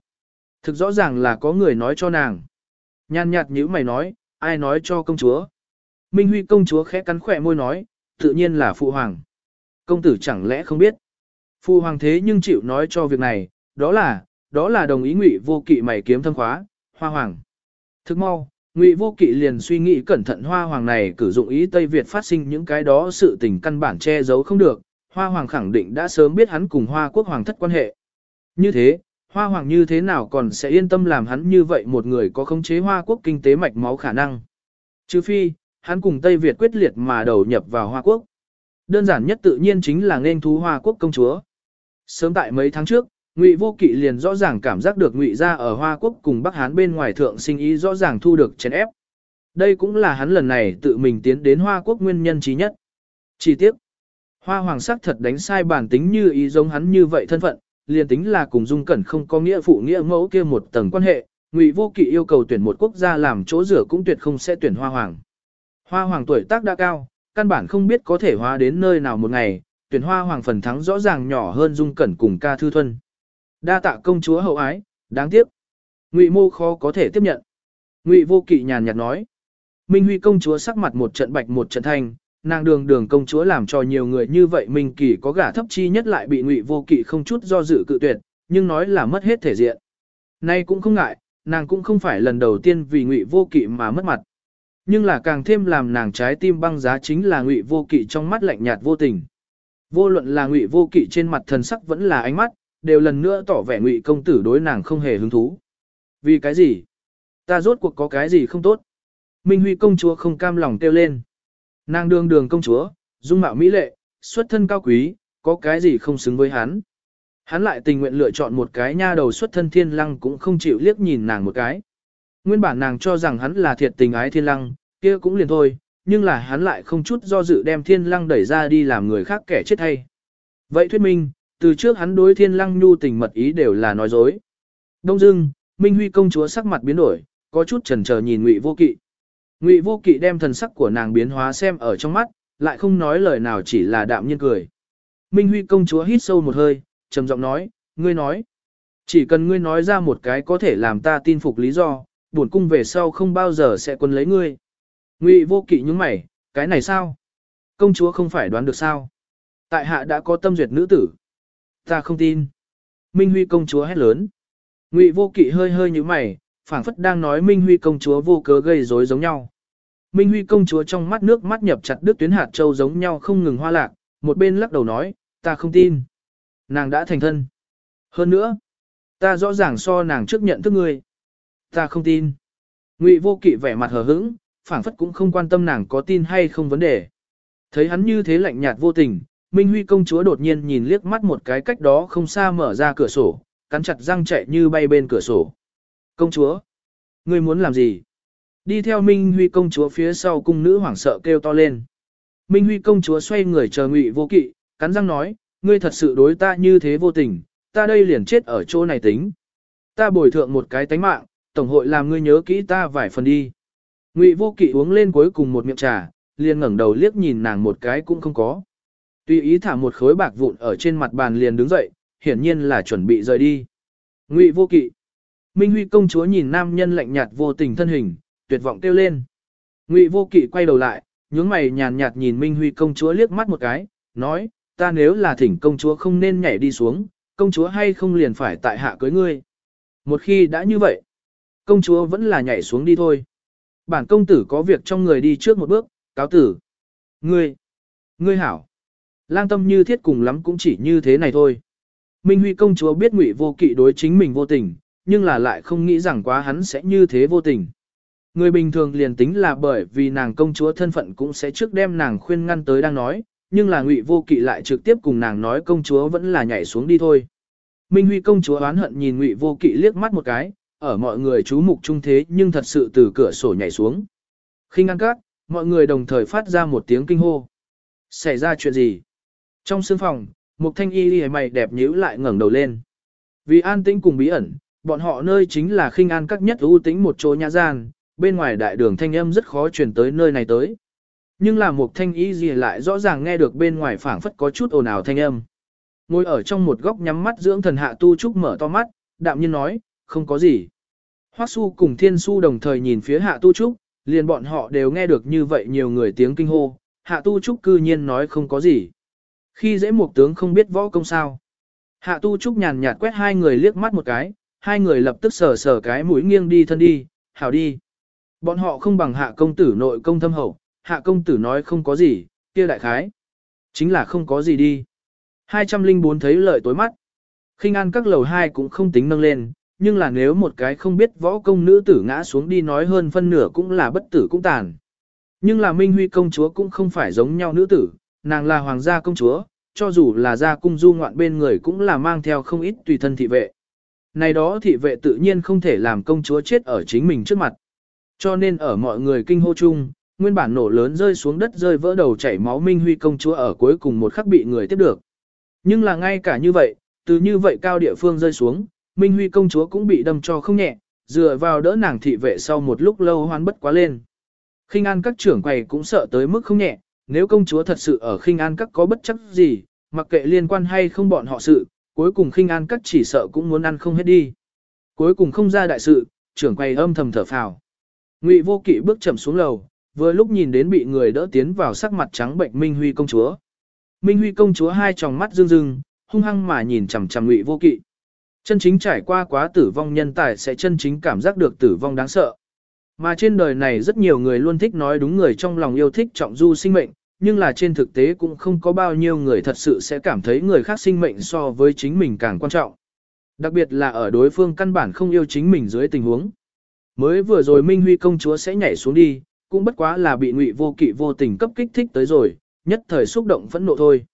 Thực rõ ràng là có người nói cho nàng. Nhan nhạt như mày nói, ai nói cho công chúa. Minh Huy công chúa khẽ cắn khỏe môi nói, tự nhiên là phụ hoàng. Công tử chẳng lẽ không biết. Phụ hoàng thế nhưng chịu nói cho việc này, đó là, đó là đồng ý ngụy vô kỵ mày kiếm thâm khóa, hoa hoàng. Thức mau, ngụy vô kỵ liền suy nghĩ cẩn thận hoa hoàng này cử dụng ý Tây Việt phát sinh những cái đó sự tình căn bản che giấu không được, hoa hoàng khẳng định đã sớm biết hắn cùng hoa quốc hoàng thất quan hệ. Như thế, hoa hoàng như thế nào còn sẽ yên tâm làm hắn như vậy một người có khống chế hoa quốc kinh tế mạch máu khả năng. Trừ phi, hắn cùng Tây Việt quyết liệt mà đầu nhập vào hoa quốc. Đơn giản nhất tự nhiên chính là nên thú hoa quốc công chúa. Sớm tại mấy tháng trước, Ngụy Vô Kỵ liền rõ ràng cảm giác được Ngụy gia ở Hoa Quốc cùng Bắc Hán bên ngoài thượng sinh ý rõ ràng thu được chèn ép. Đây cũng là hắn lần này tự mình tiến đến Hoa Quốc nguyên nhân trí nhất. Chỉ tiếc, Hoa Hoàng sắc thật đánh sai bản tính như ý giống hắn như vậy thân phận, liền tính là cùng Dung Cẩn không có nghĩa phụ nghĩa mẫu kia một tầng quan hệ, Ngụy Vô Kỵ yêu cầu tuyển một quốc gia làm chỗ rửa cũng tuyệt không sẽ tuyển Hoa Hoàng. Hoa Hoàng tuổi tác đã cao, căn bản không biết có thể hóa đến nơi nào một ngày, tuyển Hoa Hoàng phần thắng rõ ràng nhỏ hơn Dung Cẩn cùng ca thư thuần. Đa tạ công chúa hậu ái, đáng tiếc. Ngụy Mô khó có thể tiếp nhận. Ngụy Vô Kỵ nhàn nhạt nói. Minh Huy công chúa sắc mặt một trận bạch một trận thanh, nàng đường đường công chúa làm cho nhiều người như vậy Minh Kỳ có gả thấp chi nhất lại bị Ngụy Vô Kỵ không chút do dự cự tuyệt, nhưng nói là mất hết thể diện. Nay cũng không ngại, nàng cũng không phải lần đầu tiên vì Ngụy Vô Kỵ mà mất mặt. Nhưng là càng thêm làm nàng trái tim băng giá chính là Ngụy Vô Kỵ trong mắt lạnh nhạt vô tình. Vô luận là Ngụy Vô Kỵ trên mặt thần sắc vẫn là ánh mắt, đều lần nữa tỏ vẻ Ngụy công tử đối nàng không hề hứng thú. Vì cái gì? Ta rốt cuộc có cái gì không tốt? Minh Huy công chúa không cam lòng kêu lên. Nàng đường đường công chúa, dung mạo mỹ lệ, xuất thân cao quý, có cái gì không xứng với hắn. Hắn lại tình nguyện lựa chọn một cái nha đầu xuất thân thiên lăng cũng không chịu liếc nhìn nàng một cái. Nguyên bản nàng cho rằng hắn là thiệt tình ái thiên lăng, kia cũng liền thôi, nhưng là hắn lại không chút do dự đem thiên lăng đẩy ra đi làm người khác kẻ chết hay. Vậy thuyết minh, từ trước hắn đối thiên lăng nhu tình mật ý đều là nói dối. Đông dưng, Minh Huy công chúa sắc mặt biến đổi, có chút chần chờ nhìn Ngụy Vô Kỵ. Ngụy Vô Kỵ đem thần sắc của nàng biến hóa xem ở trong mắt, lại không nói lời nào chỉ là đạm nhiên cười. Minh Huy công chúa hít sâu một hơi, trầm giọng nói, ngươi nói. Chỉ cần ngươi nói ra một cái có thể làm ta tin phục lý do, buồn cung về sau không bao giờ sẽ quân lấy ngươi. Ngụy Vô Kỵ nhướng mày, cái này sao? Công chúa không phải đoán được sao? Tại hạ đã có tâm duyệt nữ tử. Ta không tin. Minh Huy công chúa hét lớn. Ngụy Vô Kỵ hơi hơi nhíu mày, phảng phất đang nói Minh Huy công chúa vô cớ gây rối giống nhau. Minh Huy công chúa trong mắt nước mắt nhập chặt đứt tuyến hạt châu giống nhau không ngừng hoa lạc, một bên lắc đầu nói, ta không tin. Nàng đã thành thân. Hơn nữa, ta rõ ràng so nàng trước nhận thức ngươi. Ta không tin. Ngụy vô kỵ vẻ mặt hờ hững, phảng phất cũng không quan tâm nàng có tin hay không vấn đề. Thấy hắn như thế lạnh nhạt vô tình, Minh Huy công chúa đột nhiên nhìn liếc mắt một cái cách đó không xa mở ra cửa sổ, cắn chặt răng chạy như bay bên cửa sổ. Công chúa, ngươi muốn làm gì? Đi theo Minh Huy công chúa phía sau cung nữ hoảng sợ kêu to lên. Minh Huy công chúa xoay người chờ Ngụy Vô Kỵ, cắn răng nói, ngươi thật sự đối ta như thế vô tình, ta đây liền chết ở chỗ này tính. Ta bồi thượng một cái tánh mạng, tổng hội làm ngươi nhớ kỹ ta vài phần đi. Ngụy Vô Kỵ uống lên cuối cùng một miệng trà, liền ngẩng đầu liếc nhìn nàng một cái cũng không có. Tuy ý thả một khối bạc vụn ở trên mặt bàn liền đứng dậy, hiển nhiên là chuẩn bị rời đi. Ngụy Vô Kỵ. Minh Huy công chúa nhìn nam nhân lạnh nhạt vô tình thân hình, tuyệt vọng kêu lên. Ngụy Vô Kỵ quay đầu lại, nhướng mày nhàn nhạt nhìn Minh Huy công chúa liếc mắt một cái, nói, ta nếu là thỉnh công chúa không nên nhảy đi xuống, công chúa hay không liền phải tại hạ cưới ngươi. Một khi đã như vậy, công chúa vẫn là nhảy xuống đi thôi. Bản công tử có việc trong người đi trước một bước, cáo tử. Ngươi, ngươi hảo. Lang tâm như thiết cùng lắm cũng chỉ như thế này thôi. Minh Huy công chúa biết ngụy vô kỵ đối chính mình vô tình, nhưng là lại không nghĩ rằng quá hắn sẽ như thế vô tình. Người bình thường liền tính là bởi vì nàng công chúa thân phận cũng sẽ trước đem nàng khuyên ngăn tới đang nói, nhưng là ngụy vô kỵ lại trực tiếp cùng nàng nói công chúa vẫn là nhảy xuống đi thôi. Minh Huy công chúa oán hận nhìn ngụy vô kỵ liếc mắt một cái, ở mọi người chú mục trung thế nhưng thật sự từ cửa sổ nhảy xuống. Khi ngăn cát, mọi người đồng thời phát ra một tiếng kinh hô. Xảy ra chuyện gì? Trong sương phòng, một thanh y lìa mày đẹp nhíu lại ngẩng đầu lên. Vì an tĩnh cùng bí ẩn, bọn họ nơi chính là khinh an các nhất ưu tĩnh một chỗ nhã gian, bên ngoài đại đường thanh âm rất khó truyền tới nơi này tới. Nhưng là một thanh y gì lại rõ ràng nghe được bên ngoài phảng phất có chút ồn ào thanh âm. Ngồi ở trong một góc nhắm mắt dưỡng thần hạ tu trúc mở to mắt, đạm nhiên nói, không có gì. Hoắc su cùng thiên su đồng thời nhìn phía hạ tu trúc, liền bọn họ đều nghe được như vậy nhiều người tiếng kinh hô, hạ tu trúc cư nhiên nói không có gì. Khi dễ một tướng không biết võ công sao. Hạ tu trúc nhàn nhạt quét hai người liếc mắt một cái, hai người lập tức sờ sờ cái mũi nghiêng đi thân đi, hảo đi. Bọn họ không bằng hạ công tử nội công thâm hậu, hạ công tử nói không có gì, kia đại khái. Chính là không có gì đi. 204 thấy lợi tối mắt. khinh an các lầu hai cũng không tính nâng lên, nhưng là nếu một cái không biết võ công nữ tử ngã xuống đi nói hơn phân nửa cũng là bất tử cũng tàn. Nhưng là Minh Huy công chúa cũng không phải giống nhau nữ tử, nàng là hoàng gia công chúa, cho dù là gia cung du ngoạn bên người cũng là mang theo không ít tùy thân thị vệ. Này đó thị vệ tự nhiên không thể làm công chúa chết ở chính mình trước mặt. Cho nên ở mọi người kinh hô chung, nguyên bản nổ lớn rơi xuống đất rơi vỡ đầu chảy máu Minh Huy công chúa ở cuối cùng một khắc bị người tiếp được. Nhưng là ngay cả như vậy, Từ như vậy cao địa phương rơi xuống, Minh Huy công chúa cũng bị đâm cho không nhẹ, dựa vào đỡ nàng thị vệ sau một lúc lâu hoan bất quá lên. Khinh an các trưởng quầy cũng sợ tới mức không nhẹ, nếu công chúa thật sự ở khinh an các có bất chấp gì, mặc kệ liên quan hay không bọn họ sự, cuối cùng khinh an các chỉ sợ cũng muốn ăn không hết đi. Cuối cùng không ra đại sự, trưởng quay âm thầm thở phào. Ngụy vô kỵ bước chậm xuống lầu, vừa lúc nhìn đến bị người đỡ tiến vào sắc mặt trắng bệnh Minh Huy công chúa. Minh Huy công chúa hai tròng mắt rưng rưng, hung hăng mà nhìn chằm chằm Ngụy vô kỵ. Chân chính trải qua quá tử vong nhân tài sẽ chân chính cảm giác được tử vong đáng sợ. Mà trên đời này rất nhiều người luôn thích nói đúng người trong lòng yêu thích trọng du sinh mệnh, nhưng là trên thực tế cũng không có bao nhiêu người thật sự sẽ cảm thấy người khác sinh mệnh so với chính mình càng quan trọng. Đặc biệt là ở đối phương căn bản không yêu chính mình dưới tình huống. Mới vừa rồi Minh Huy công chúa sẽ nhảy xuống đi, cũng bất quá là bị ngụy vô kỵ vô tình cấp kích thích tới rồi, nhất thời xúc động phẫn nộ thôi.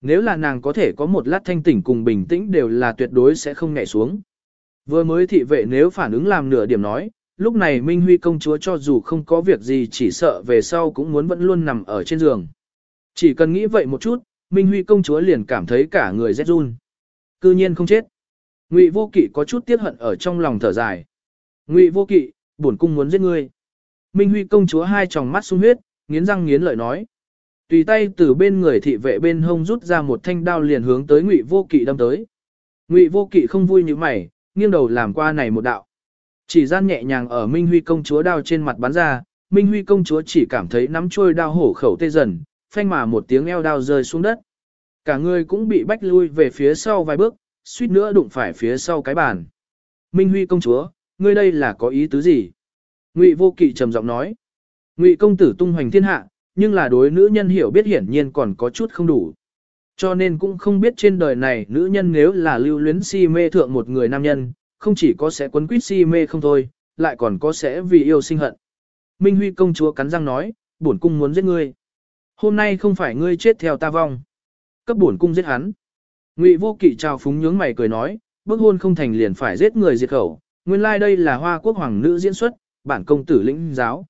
Nếu là nàng có thể có một lát thanh tỉnh cùng bình tĩnh đều là tuyệt đối sẽ không nhảy xuống. Vừa mới thị vệ nếu phản ứng làm nửa điểm nói, lúc này Minh Huy công chúa cho dù không có việc gì chỉ sợ về sau cũng muốn vẫn luôn nằm ở trên giường. Chỉ cần nghĩ vậy một chút, Minh Huy công chúa liền cảm thấy cả người rét run. Cư nhiên không chết. Ngụy vô kỵ có chút tiếc hận ở trong lòng thở dài. Ngụy vô kỵ, bổn cung muốn giết ngươi. Minh Huy công chúa hai tròng mắt sung huyết, nghiến răng nghiến lợi nói. Tùy tay từ bên người thị vệ bên hông rút ra một thanh đao liền hướng tới Ngụy vô kỵ đâm tới. Ngụy vô kỵ không vui như mày, nghiêng đầu làm qua này một đạo. Chỉ gian nhẹ nhàng ở Minh Huy công chúa đao trên mặt bắn ra, Minh Huy công chúa chỉ cảm thấy nắm trôi đao hổ khẩu tê dần, phanh mà một tiếng eo đao rơi xuống đất. Cả người cũng bị bách lui về phía sau vài bước, suýt nữa đụng phải phía sau cái bàn. Minh Huy công chúa, ngươi đây là có ý tứ gì? Ngụy Vô Kỵ trầm giọng nói. Ngụy công tử tung hoành thiên hạ, nhưng là đối nữ nhân hiểu biết hiển nhiên còn có chút không đủ. Cho nên cũng không biết trên đời này nữ nhân nếu là lưu luyến si mê thượng một người nam nhân, không chỉ có sẽ quấn quýt si mê không thôi, lại còn có sẽ vì yêu sinh hận. Minh Huy công chúa cắn răng nói, bổn cung muốn giết ngươi. Hôm nay không phải ngươi chết theo ta vong. Cấp bổn cung giết hắn. Ngụy vô kỵ trào phúng nhướng mày cười nói, bước hôn không thành liền phải giết người diệt khẩu. Nguyên lai like đây là hoa quốc hoàng nữ diễn xuất, bản công tử lĩnh giáo.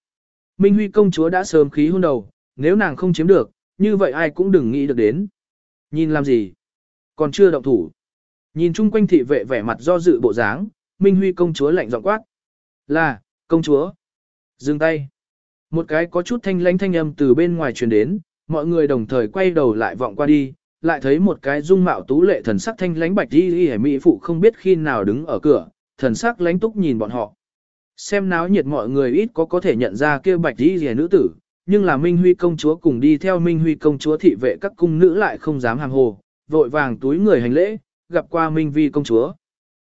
Minh Huy công chúa đã sớm khí hôn đầu, nếu nàng không chiếm được, như vậy ai cũng đừng nghĩ được đến. Nhìn làm gì? Còn chưa động thủ. Nhìn chung quanh thị vệ vẻ mặt do dự bộ dáng, Minh Huy công chúa lạnh giọng quát. Là, công chúa. Dừng tay. Một cái có chút thanh lãnh thanh âm từ bên ngoài truyền đến, mọi người đồng thời quay đầu lại vọng qua đi, lại thấy một cái dung mạo tú lệ thần sắc thanh lãnh bạch y y mỹ phụ không biết khi nào đứng ở cửa, thần sắc lãnh túc nhìn bọn họ. Xem náo nhiệt mọi người ít có có thể nhận ra kia bạch đi y nữ tử, nhưng là Minh Huy công chúa cùng đi theo Minh Huy công chúa thị vệ các cung nữ lại không dám hàng hồ, vội vàng túi người hành lễ, gặp qua Minh Vi công chúa.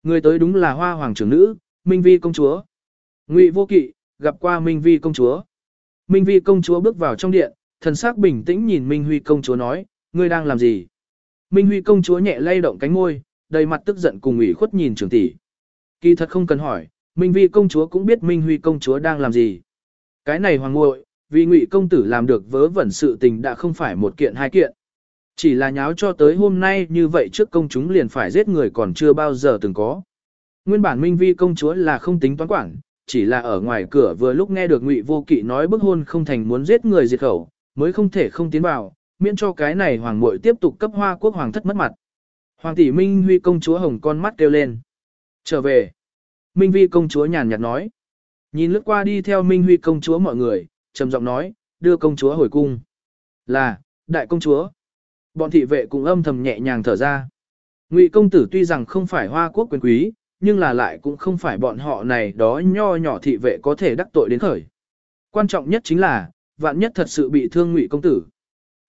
Người tới đúng là hoa hoàng trưởng nữ, Minh Vi công chúa. Ngụy vô kỵ, gặp qua Minh Vi công chúa. Minh Vi công chúa bước vào trong điện, thần sắc bình tĩnh nhìn Minh Huy công chúa nói, ngươi đang làm gì? Minh Huy công chúa nhẹ lay động cánh môi, đầy mặt tức giận cùng ủy khuất nhìn trưởng tỷ. Kỳ thật không cần hỏi, Minh Vi công chúa cũng biết Minh Huy công chúa đang làm gì. Cái này hoàng ngội, vì Ngụy công tử làm được vớ vẩn sự tình đã không phải một kiện hai kiện. Chỉ là nháo cho tới hôm nay như vậy trước công chúng liền phải giết người còn chưa bao giờ từng có. Nguyên bản Minh Vi công chúa là không tính toán quản, chỉ là ở ngoài cửa vừa lúc nghe được Ngụy Vô Kỵ nói bức hôn không thành muốn giết người diệt khẩu, mới không thể không tiến vào, miễn cho cái này hoàng muội tiếp tục cấp hoa quốc hoàng thất mất mặt. Hoàng tỷ Minh Huy công chúa hồng con mắt kêu lên. Trở về. Minh Vi công chúa nhàn nhạt nói. Nhìn lướt qua đi theo Minh Huy công chúa mọi người, trầm giọng nói, đưa công chúa hồi cung. Là, đại công chúa. Bọn thị vệ cũng âm thầm nhẹ nhàng thở ra. Ngụy công tử tuy rằng không phải hoa quốc quyền quý, nhưng là lại cũng không phải bọn họ này đó nho nhỏ thị vệ có thể đắc tội đến khởi. Quan trọng nhất chính là, vạn nhất thật sự bị thương Ngụy công tử.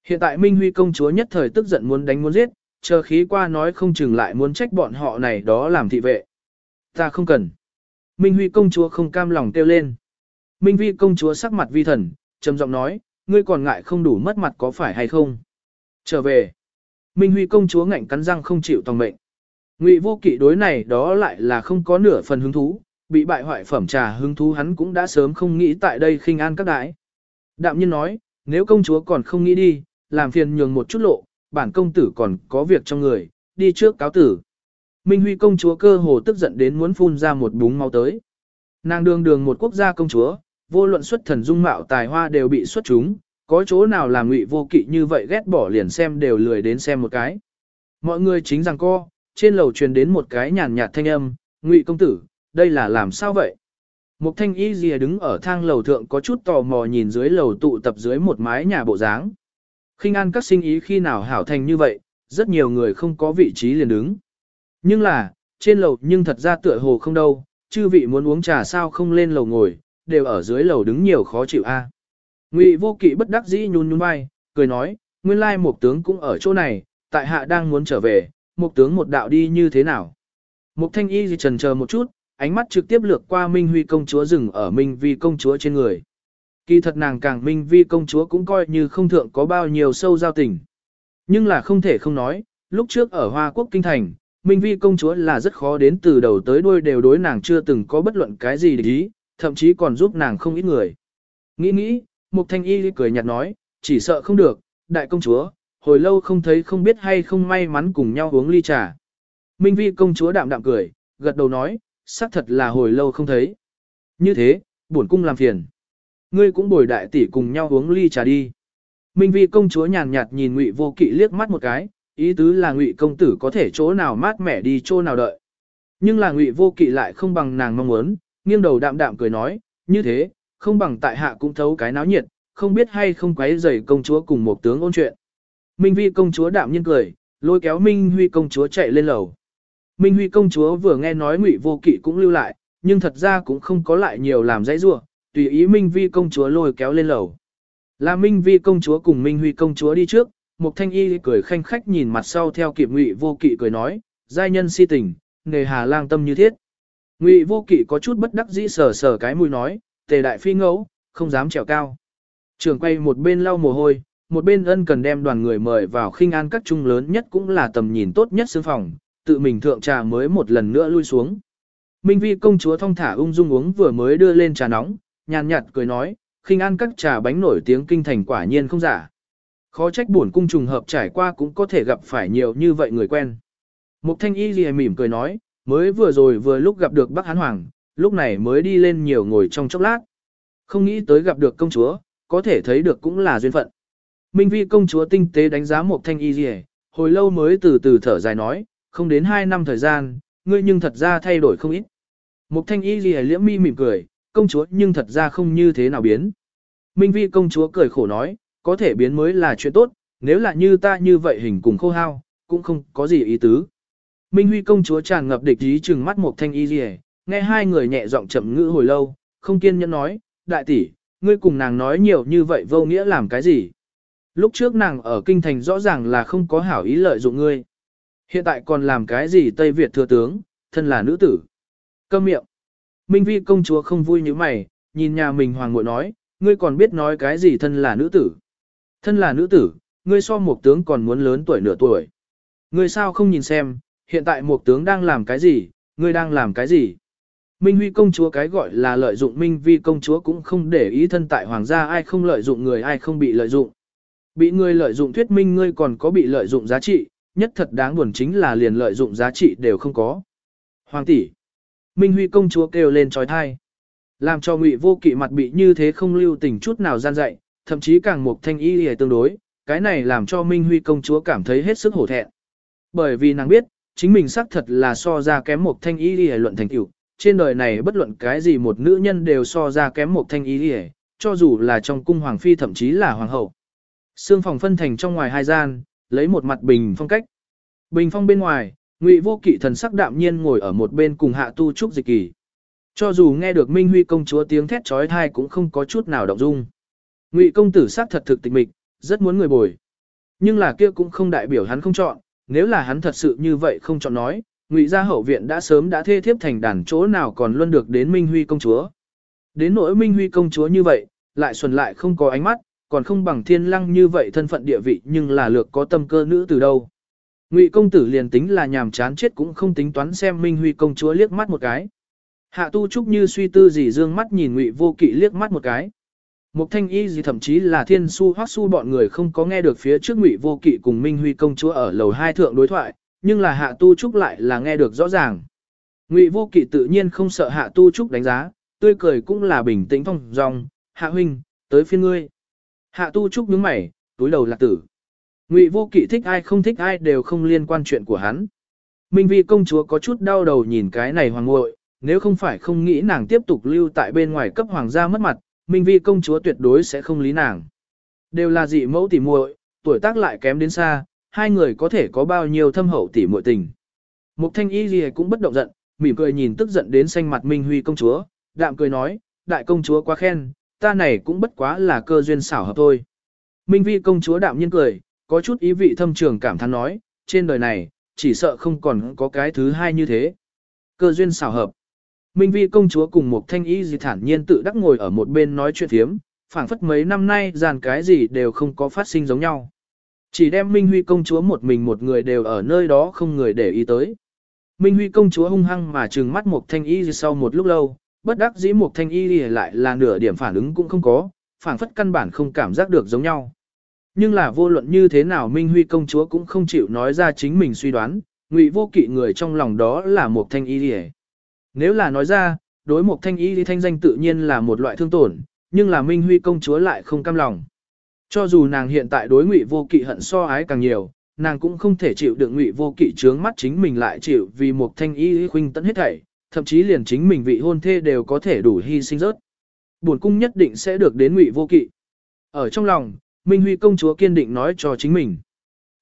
Hiện tại Minh Huy công chúa nhất thời tức giận muốn đánh muốn giết, chờ khí qua nói không chừng lại muốn trách bọn họ này đó làm thị vệ. Ta không cần. Minh Huy công chúa không cam lòng kêu lên. Minh Vi công chúa sắc mặt vi thần, trầm giọng nói, ngươi còn ngại không đủ mất mặt có phải hay không? Trở về. Minh Huy công chúa ngạnh cắn răng không chịu tòng mệnh. Ngụy vô kỵ đối này đó lại là không có nửa phần hứng thú, bị bại hoại phẩm trà hứng thú hắn cũng đã sớm không nghĩ tại đây khinh an các đại. Đạm nhiên nói, nếu công chúa còn không nghĩ đi, làm phiền nhường một chút lộ, bản công tử còn có việc trong người, đi trước cáo tử. Minh Huy công chúa cơ hồ tức giận đến muốn phun ra một búng máu tới. Nàng đường đường một quốc gia công chúa, vô luận xuất thần dung mạo tài hoa đều bị xuất chúng, có chỗ nào làm ngụy vô kỵ như vậy ghét bỏ liền xem đều lười đến xem một cái. Mọi người chính rằng co, trên lầu truyền đến một cái nhàn nhạt thanh âm, Ngụy công tử, đây là làm sao vậy? Mục thanh y dìa đứng ở thang lầu thượng có chút tò mò nhìn dưới lầu tụ tập dưới một mái nhà bộ dáng. khinh an các sinh ý khi nào hảo thành như vậy, rất nhiều người không có vị trí liền đứng. Nhưng là, trên lầu nhưng thật ra tựa hồ không đâu, chư vị muốn uống trà sao không lên lầu ngồi, đều ở dưới lầu đứng nhiều khó chịu a. Ngụy vô kỵ bất đắc dĩ nhún nhún vai, cười nói, nguyên lai một tướng cũng ở chỗ này, tại hạ đang muốn trở về, một tướng một đạo đi như thế nào. Mục thanh y gì trần chờ một chút, ánh mắt trực tiếp lược qua Minh Huy công chúa dừng ở Minh Vi công chúa trên người. Kỳ thật nàng càng Minh Vi công chúa cũng coi như không thượng có bao nhiêu sâu giao tình. Nhưng là không thể không nói, lúc trước ở Hoa Quốc Kinh Thành, Minh Vi công chúa là rất khó đến từ đầu tới đuôi đều đối nàng chưa từng có bất luận cái gì để ý, thậm chí còn giúp nàng không ít người. Nghĩ nghĩ, Mục Thanh Y cười nhạt nói, chỉ sợ không được, đại công chúa, hồi lâu không thấy không biết hay không may mắn cùng nhau uống ly trà. Minh Vi công chúa đạm đạm cười, gật đầu nói, xác thật là hồi lâu không thấy. Như thế, bổn cung làm phiền. Ngươi cũng bồi đại tỷ cùng nhau uống ly trà đi. Minh Vi công chúa nhàn nhạt nhìn Ngụy Vô Kỵ liếc mắt một cái, ý tứ là Ngụy công tử có thể chỗ nào mát mẻ đi chỗ nào đợi. Nhưng là Ngụy Vô Kỵ lại không bằng nàng mong muốn, nghiêng đầu đạm đạm cười nói, như thế, không bằng tại hạ cũng thấu cái náo nhiệt, không biết hay không quấy rầy công chúa cùng một tướng ôn chuyện. Minh Vi công chúa đạm nhiên cười, lôi kéo Minh Huy công chúa chạy lên lầu. Minh Huy công chúa vừa nghe nói Ngụy Vô Kỵ cũng lưu lại, nhưng thật ra cũng không có lại nhiều làm dãy rủa, tùy ý Minh Vi công chúa lôi kéo lên lầu. Là Minh Vi công chúa cùng Minh Huy công chúa đi trước, Mục Thanh Y cười khanh khách nhìn mặt sau theo kịp Ngụy Vô Kỵ cười nói, giai nhân si tình, nghề hà lang tâm như thiết. Ngụy Vô Kỵ có chút bất đắc dĩ sờ sờ cái mũi nói, tề đại phi ngẫu, không dám trèo cao. Trường quay một bên lau mồ hôi, một bên ân cần đem đoàn người mời vào khinh an các trung lớn nhất cũng là tầm nhìn tốt nhất xương phòng, tự mình thượng trà mới một lần nữa lui xuống. Minh Vi công chúa thong thả ung dung uống vừa mới đưa lên trà nóng, nhàn nhạt cười nói, khinh ăn các trà bánh nổi tiếng kinh thành quả nhiên không giả. Khó trách buồn cung trùng hợp trải qua cũng có thể gặp phải nhiều như vậy người quen. Mục thanh y gì mỉm cười nói, mới vừa rồi vừa lúc gặp được bác hán hoàng, lúc này mới đi lên nhiều ngồi trong chốc lát. Không nghĩ tới gặp được công chúa, có thể thấy được cũng là duyên phận. Minh vi công chúa tinh tế đánh giá một thanh y gì hồi lâu mới từ từ thở dài nói, không đến 2 năm thời gian, ngươi nhưng thật ra thay đổi không ít. Mục thanh y gì liễm mi mỉm cười, công chúa nhưng thật ra không như thế nào biến. Minh vi công chúa cười khổ nói, có thể biến mới là chuyện tốt, nếu là như ta như vậy hình cùng khô hao, cũng không có gì ý tứ. Minh huy công chúa tràn ngập địch ý chừng mắt một thanh y gì nghe hai người nhẹ giọng chậm ngữ hồi lâu, không kiên nhẫn nói, đại tỷ, ngươi cùng nàng nói nhiều như vậy vô nghĩa làm cái gì. Lúc trước nàng ở kinh thành rõ ràng là không có hảo ý lợi dụng ngươi. Hiện tại còn làm cái gì Tây Việt thừa tướng, thân là nữ tử. Câm miệng. Minh vi công chúa không vui như mày, nhìn nhà mình hoàng ngội nói, ngươi còn biết nói cái gì thân là nữ tử. Thân là nữ tử, ngươi so một tướng còn muốn lớn tuổi nửa tuổi. Ngươi sao không nhìn xem, hiện tại một tướng đang làm cái gì, ngươi đang làm cái gì. Minh Huy công chúa cái gọi là lợi dụng Minh Vi công chúa cũng không để ý thân tại hoàng gia ai không lợi dụng người ai không bị lợi dụng. Bị người lợi dụng thuyết minh ngươi còn có bị lợi dụng giá trị, nhất thật đáng buồn chính là liền lợi dụng giá trị đều không có. Hoàng tỷ, Minh Huy công chúa kêu lên trói thai. Làm cho ngụy vô kỵ mặt bị như thế không lưu tình chút nào gian dạy, thậm chí càng một thanh y hề tương đối, cái này làm cho Minh Huy công chúa cảm thấy hết sức hổ thẹn. Bởi vì nàng biết, chính mình xác thật là so ra kém một thanh y hề luận thành tiểu, trên đời này bất luận cái gì một nữ nhân đều so ra kém một thanh ý hề, cho dù là trong cung hoàng phi thậm chí là hoàng hậu. Sương phòng phân thành trong ngoài hai gian, lấy một mặt bình phong cách. Bình phong bên ngoài, Ngụy Vô Kỵ thần sắc đạm nhiên ngồi ở một bên cùng Hạ Tu Trúc Dịch Kỳ. Cho dù nghe được Minh Huy công chúa tiếng thét chói tai cũng không có chút nào động dung. Ngụy công tử sắc thật thực tịch mịch, rất muốn người bồi. Nhưng là kia cũng không đại biểu hắn không chọn, nếu là hắn thật sự như vậy không chọn nói, Ngụy gia hậu viện đã sớm đã thê thiếp thành đàn chỗ nào còn luôn được đến Minh Huy công chúa. Đến nỗi Minh Huy công chúa như vậy, lại xuân lại không có ánh mắt, còn không bằng thiên lăng như vậy thân phận địa vị nhưng là lược có tâm cơ nữ từ đâu. Ngụy công tử liền tính là nhàm chán chết cũng không tính toán xem Minh Huy công chúa liếc mắt một cái. Hạ tu trúc như suy tư gì dương mắt nhìn Ngụy vô kỵ liếc mắt một cái. Mục thanh y gì thậm chí là thiên su hoác su bọn người không có nghe được phía trước Ngụy vô kỵ cùng Minh Huy công chúa ở lầu hai thượng đối thoại, nhưng là hạ tu trúc lại là nghe được rõ ràng. Ngụy vô kỵ tự nhiên không sợ hạ tu trúc đánh giá, tươi cười cũng là bình tĩnh phong dòng, hạ huynh, tới phiên ngươi. Hạ tu trúc nhướng mày, túi đầu lạc tử. Ngụy vô kỵ thích ai không thích ai đều không liên quan chuyện của hắn. Minh Vi công chúa có chút đau đầu nhìn cái này hoàng ngội, nếu không phải không nghĩ nàng tiếp tục lưu tại bên ngoài cấp hoàng gia mất mặt, Minh Vi công chúa tuyệt đối sẽ không lý nàng. Đều là dị mẫu tỉ muội, tuổi tác lại kém đến xa, hai người có thể có bao nhiêu thâm hậu tỉ muội tình. Mục Thanh Y gì cũng bất động giận, mỉm cười nhìn tức giận đến xanh mặt Minh Huy công chúa, đạm cười nói, đại công chúa quá khen, ta này cũng bất quá là cơ duyên xảo hợp thôi. Minh Vi công chúa đạm nhiên cười, có chút ý vị thâm trường cảm thán nói, trên đời này, chỉ sợ không còn có cái thứ hai như thế. Cơ duyên xảo hợp. Minh Vi công chúa cùng một thanh y gì thản nhiên tự đắc ngồi ở một bên nói chuyện thiếm, phảng phất mấy năm nay dàn cái gì đều không có phát sinh giống nhau. Chỉ đem Minh Huy công chúa một mình một người đều ở nơi đó không người để ý tới. Minh Huy công chúa hung hăng mà trừng mắt một thanh y sau một lúc lâu, bất đắc dĩ một thanh y lại là nửa điểm phản ứng cũng không có, phản phất căn bản không cảm giác được giống nhau. Nhưng là vô luận như thế nào Minh Huy công chúa cũng không chịu nói ra chính mình suy đoán, ngụy vô kỵ người trong lòng đó là một thanh y Nếu là nói ra, đối một thanh y thì thanh danh tự nhiên là một loại thương tổn, nhưng là Minh Huy công chúa lại không cam lòng. Cho dù nàng hiện tại đối ngụy vô kỵ hận so ái càng nhiều, nàng cũng không thể chịu được ngụy vô kỵ trướng mắt chính mình lại chịu vì một thanh y khuynh tận hết thảy, thậm chí liền chính mình vị hôn thê đều có thể đủ hy sinh rớt. Buồn cung nhất định sẽ được đến ngụy vô kỵ. Ở trong lòng, Minh Huy công chúa kiên định nói cho chính mình.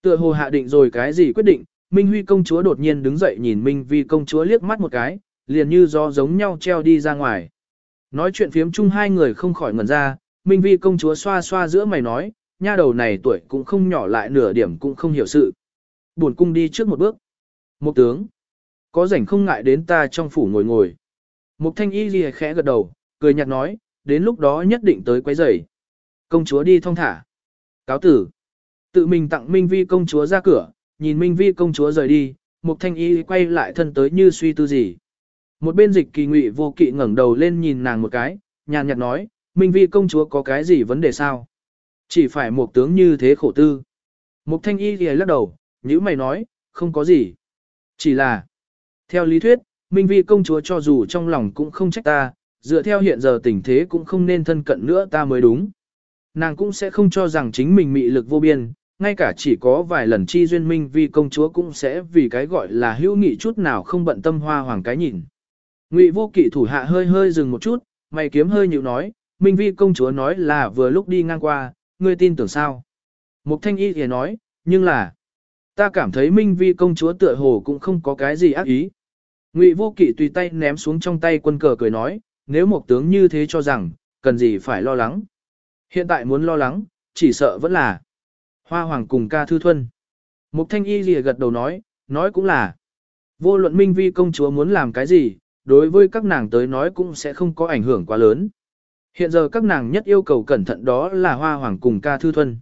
Tựa hồ hạ định rồi cái gì quyết định, Minh Huy công chúa đột nhiên đứng dậy nhìn Minh Vi công chúa liếc mắt một cái, liền như do giống nhau treo đi ra ngoài. Nói chuyện phiếm chung hai người không khỏi ngẩn ra, Minh Vi công chúa xoa xoa giữa mày nói, nha đầu này tuổi cũng không nhỏ lại nửa điểm cũng không hiểu sự. Buồn cung đi trước một bước. Một tướng, có rảnh không ngại đến ta trong phủ ngồi ngồi. Mục thanh y ghi khẽ gật đầu, cười nhạt nói, đến lúc đó nhất định tới quấy rầy. Công chúa đi thong thả. Cáo tử. Tự mình tặng Minh Vi công chúa ra cửa, nhìn Minh Vi công chúa rời đi, Mục Thanh Y quay lại thân tới như suy tư gì. Một bên dịch kỳ ngụy vô kỵ ngẩng đầu lên nhìn nàng một cái, nhàn nhạt nói, Minh Vi công chúa có cái gì vấn đề sao? Chỉ phải một tướng như thế khổ tư. Mục Thanh Y thì lắc đầu, như mày nói, không có gì. Chỉ là, theo lý thuyết, Minh Vi công chúa cho dù trong lòng cũng không trách ta, dựa theo hiện giờ tình thế cũng không nên thân cận nữa ta mới đúng. Nàng cũng sẽ không cho rằng chính mình mị lực vô biên, ngay cả chỉ có vài lần chi duyên minh vi công chúa cũng sẽ vì cái gọi là hữu nghị chút nào không bận tâm hoa hoàng cái nhìn. Ngụy vô kỵ thủ hạ hơi hơi dừng một chút, mày kiếm hơi nhịu nói, minh vi công chúa nói là vừa lúc đi ngang qua, ngươi tin tưởng sao? Mục thanh y thì nói, nhưng là, ta cảm thấy minh vi công chúa tựa hồ cũng không có cái gì ác ý. Ngụy vô kỵ tùy tay ném xuống trong tay quân cờ cười nói, nếu một tướng như thế cho rằng, cần gì phải lo lắng. Hiện tại muốn lo lắng, chỉ sợ vẫn là Hoa Hoàng cùng ca thư thuần. Mục thanh y lìa gật đầu nói, nói cũng là. Vô luận minh vi công chúa muốn làm cái gì, đối với các nàng tới nói cũng sẽ không có ảnh hưởng quá lớn. Hiện giờ các nàng nhất yêu cầu cẩn thận đó là Hoa Hoàng cùng ca thư thuần.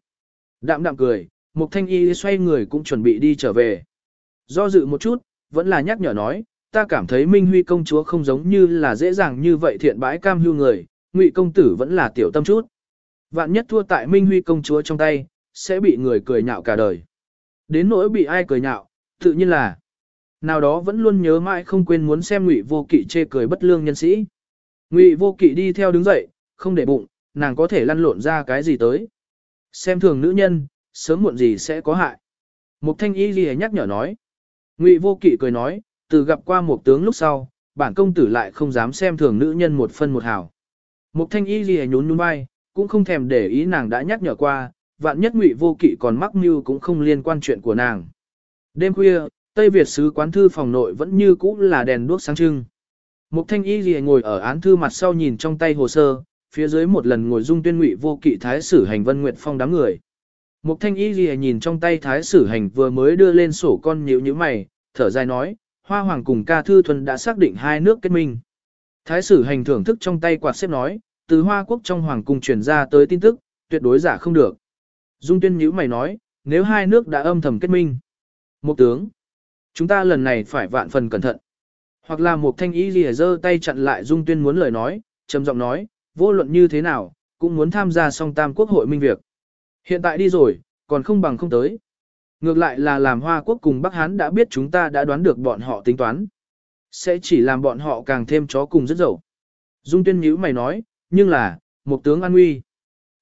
Đạm đạm cười, Mục thanh y xoay người cũng chuẩn bị đi trở về. Do dự một chút, vẫn là nhắc nhở nói, ta cảm thấy Minh Huy công chúa không giống như là dễ dàng như vậy thiện bãi cam hưu người, Ngụy công tử vẫn là tiểu tâm chút. Vạn nhất thua tại Minh Huy công chúa trong tay, sẽ bị người cười nhạo cả đời. Đến nỗi bị ai cười nhạo, tự nhiên là nào đó vẫn luôn nhớ mãi không quên muốn xem Ngụy Vô Kỵ chê cười bất lương nhân sĩ. Ngụy Vô Kỵ đi theo đứng dậy, không để bụng, nàng có thể lăn lộn ra cái gì tới. Xem thường nữ nhân, sớm muộn gì sẽ có hại. Mục Thanh Y Lì nhắc nhở nói. Ngụy Vô Kỵ cười nói, từ gặp qua một tướng lúc sau, bản công tử lại không dám xem thường nữ nhân một phân một hào. Mục Thanh Y Lì nhún nhún vai, cũng không thèm để ý nàng đã nhắc nhở qua, vạn nhất ngụy vô kỵ còn mắc mưu cũng không liên quan chuyện của nàng. Đêm khuya, Tây Việt sứ quán thư phòng nội vẫn như cũ là đèn đuốc sáng trưng. Mục thanh y gì ngồi ở án thư mặt sau nhìn trong tay hồ sơ, phía dưới một lần ngồi dung tuyên ngụy vô kỵ thái sử hành vân nguyệt phong đám người. Mục thanh y lìa nhìn trong tay thái sử hành vừa mới đưa lên sổ con nhíu nhíu mày, thở dài nói, hoa hoàng cùng ca thư thuần đã xác định hai nước kết minh. Thái sử hành thưởng thức trong tay quạt xếp nói, từ Hoa Quốc trong Hoàng cung truyền ra tới tin tức, tuyệt đối giả không được. Dung tuyên nhíu mày nói, nếu hai nước đã âm thầm kết minh. Một tướng, chúng ta lần này phải vạn phần cẩn thận. Hoặc là một thanh ý lìa giơ tay chặn lại Dung tuyên muốn lời nói, trầm giọng nói, vô luận như thế nào, cũng muốn tham gia song tam quốc hội minh việc. Hiện tại đi rồi, còn không bằng không tới. Ngược lại là làm Hoa Quốc cùng Bắc Hán đã biết chúng ta đã đoán được bọn họ tính toán. Sẽ chỉ làm bọn họ càng thêm chó cùng rất dậu. Dung tuyên nhữ mày nói, nhưng là, một tướng an nguy.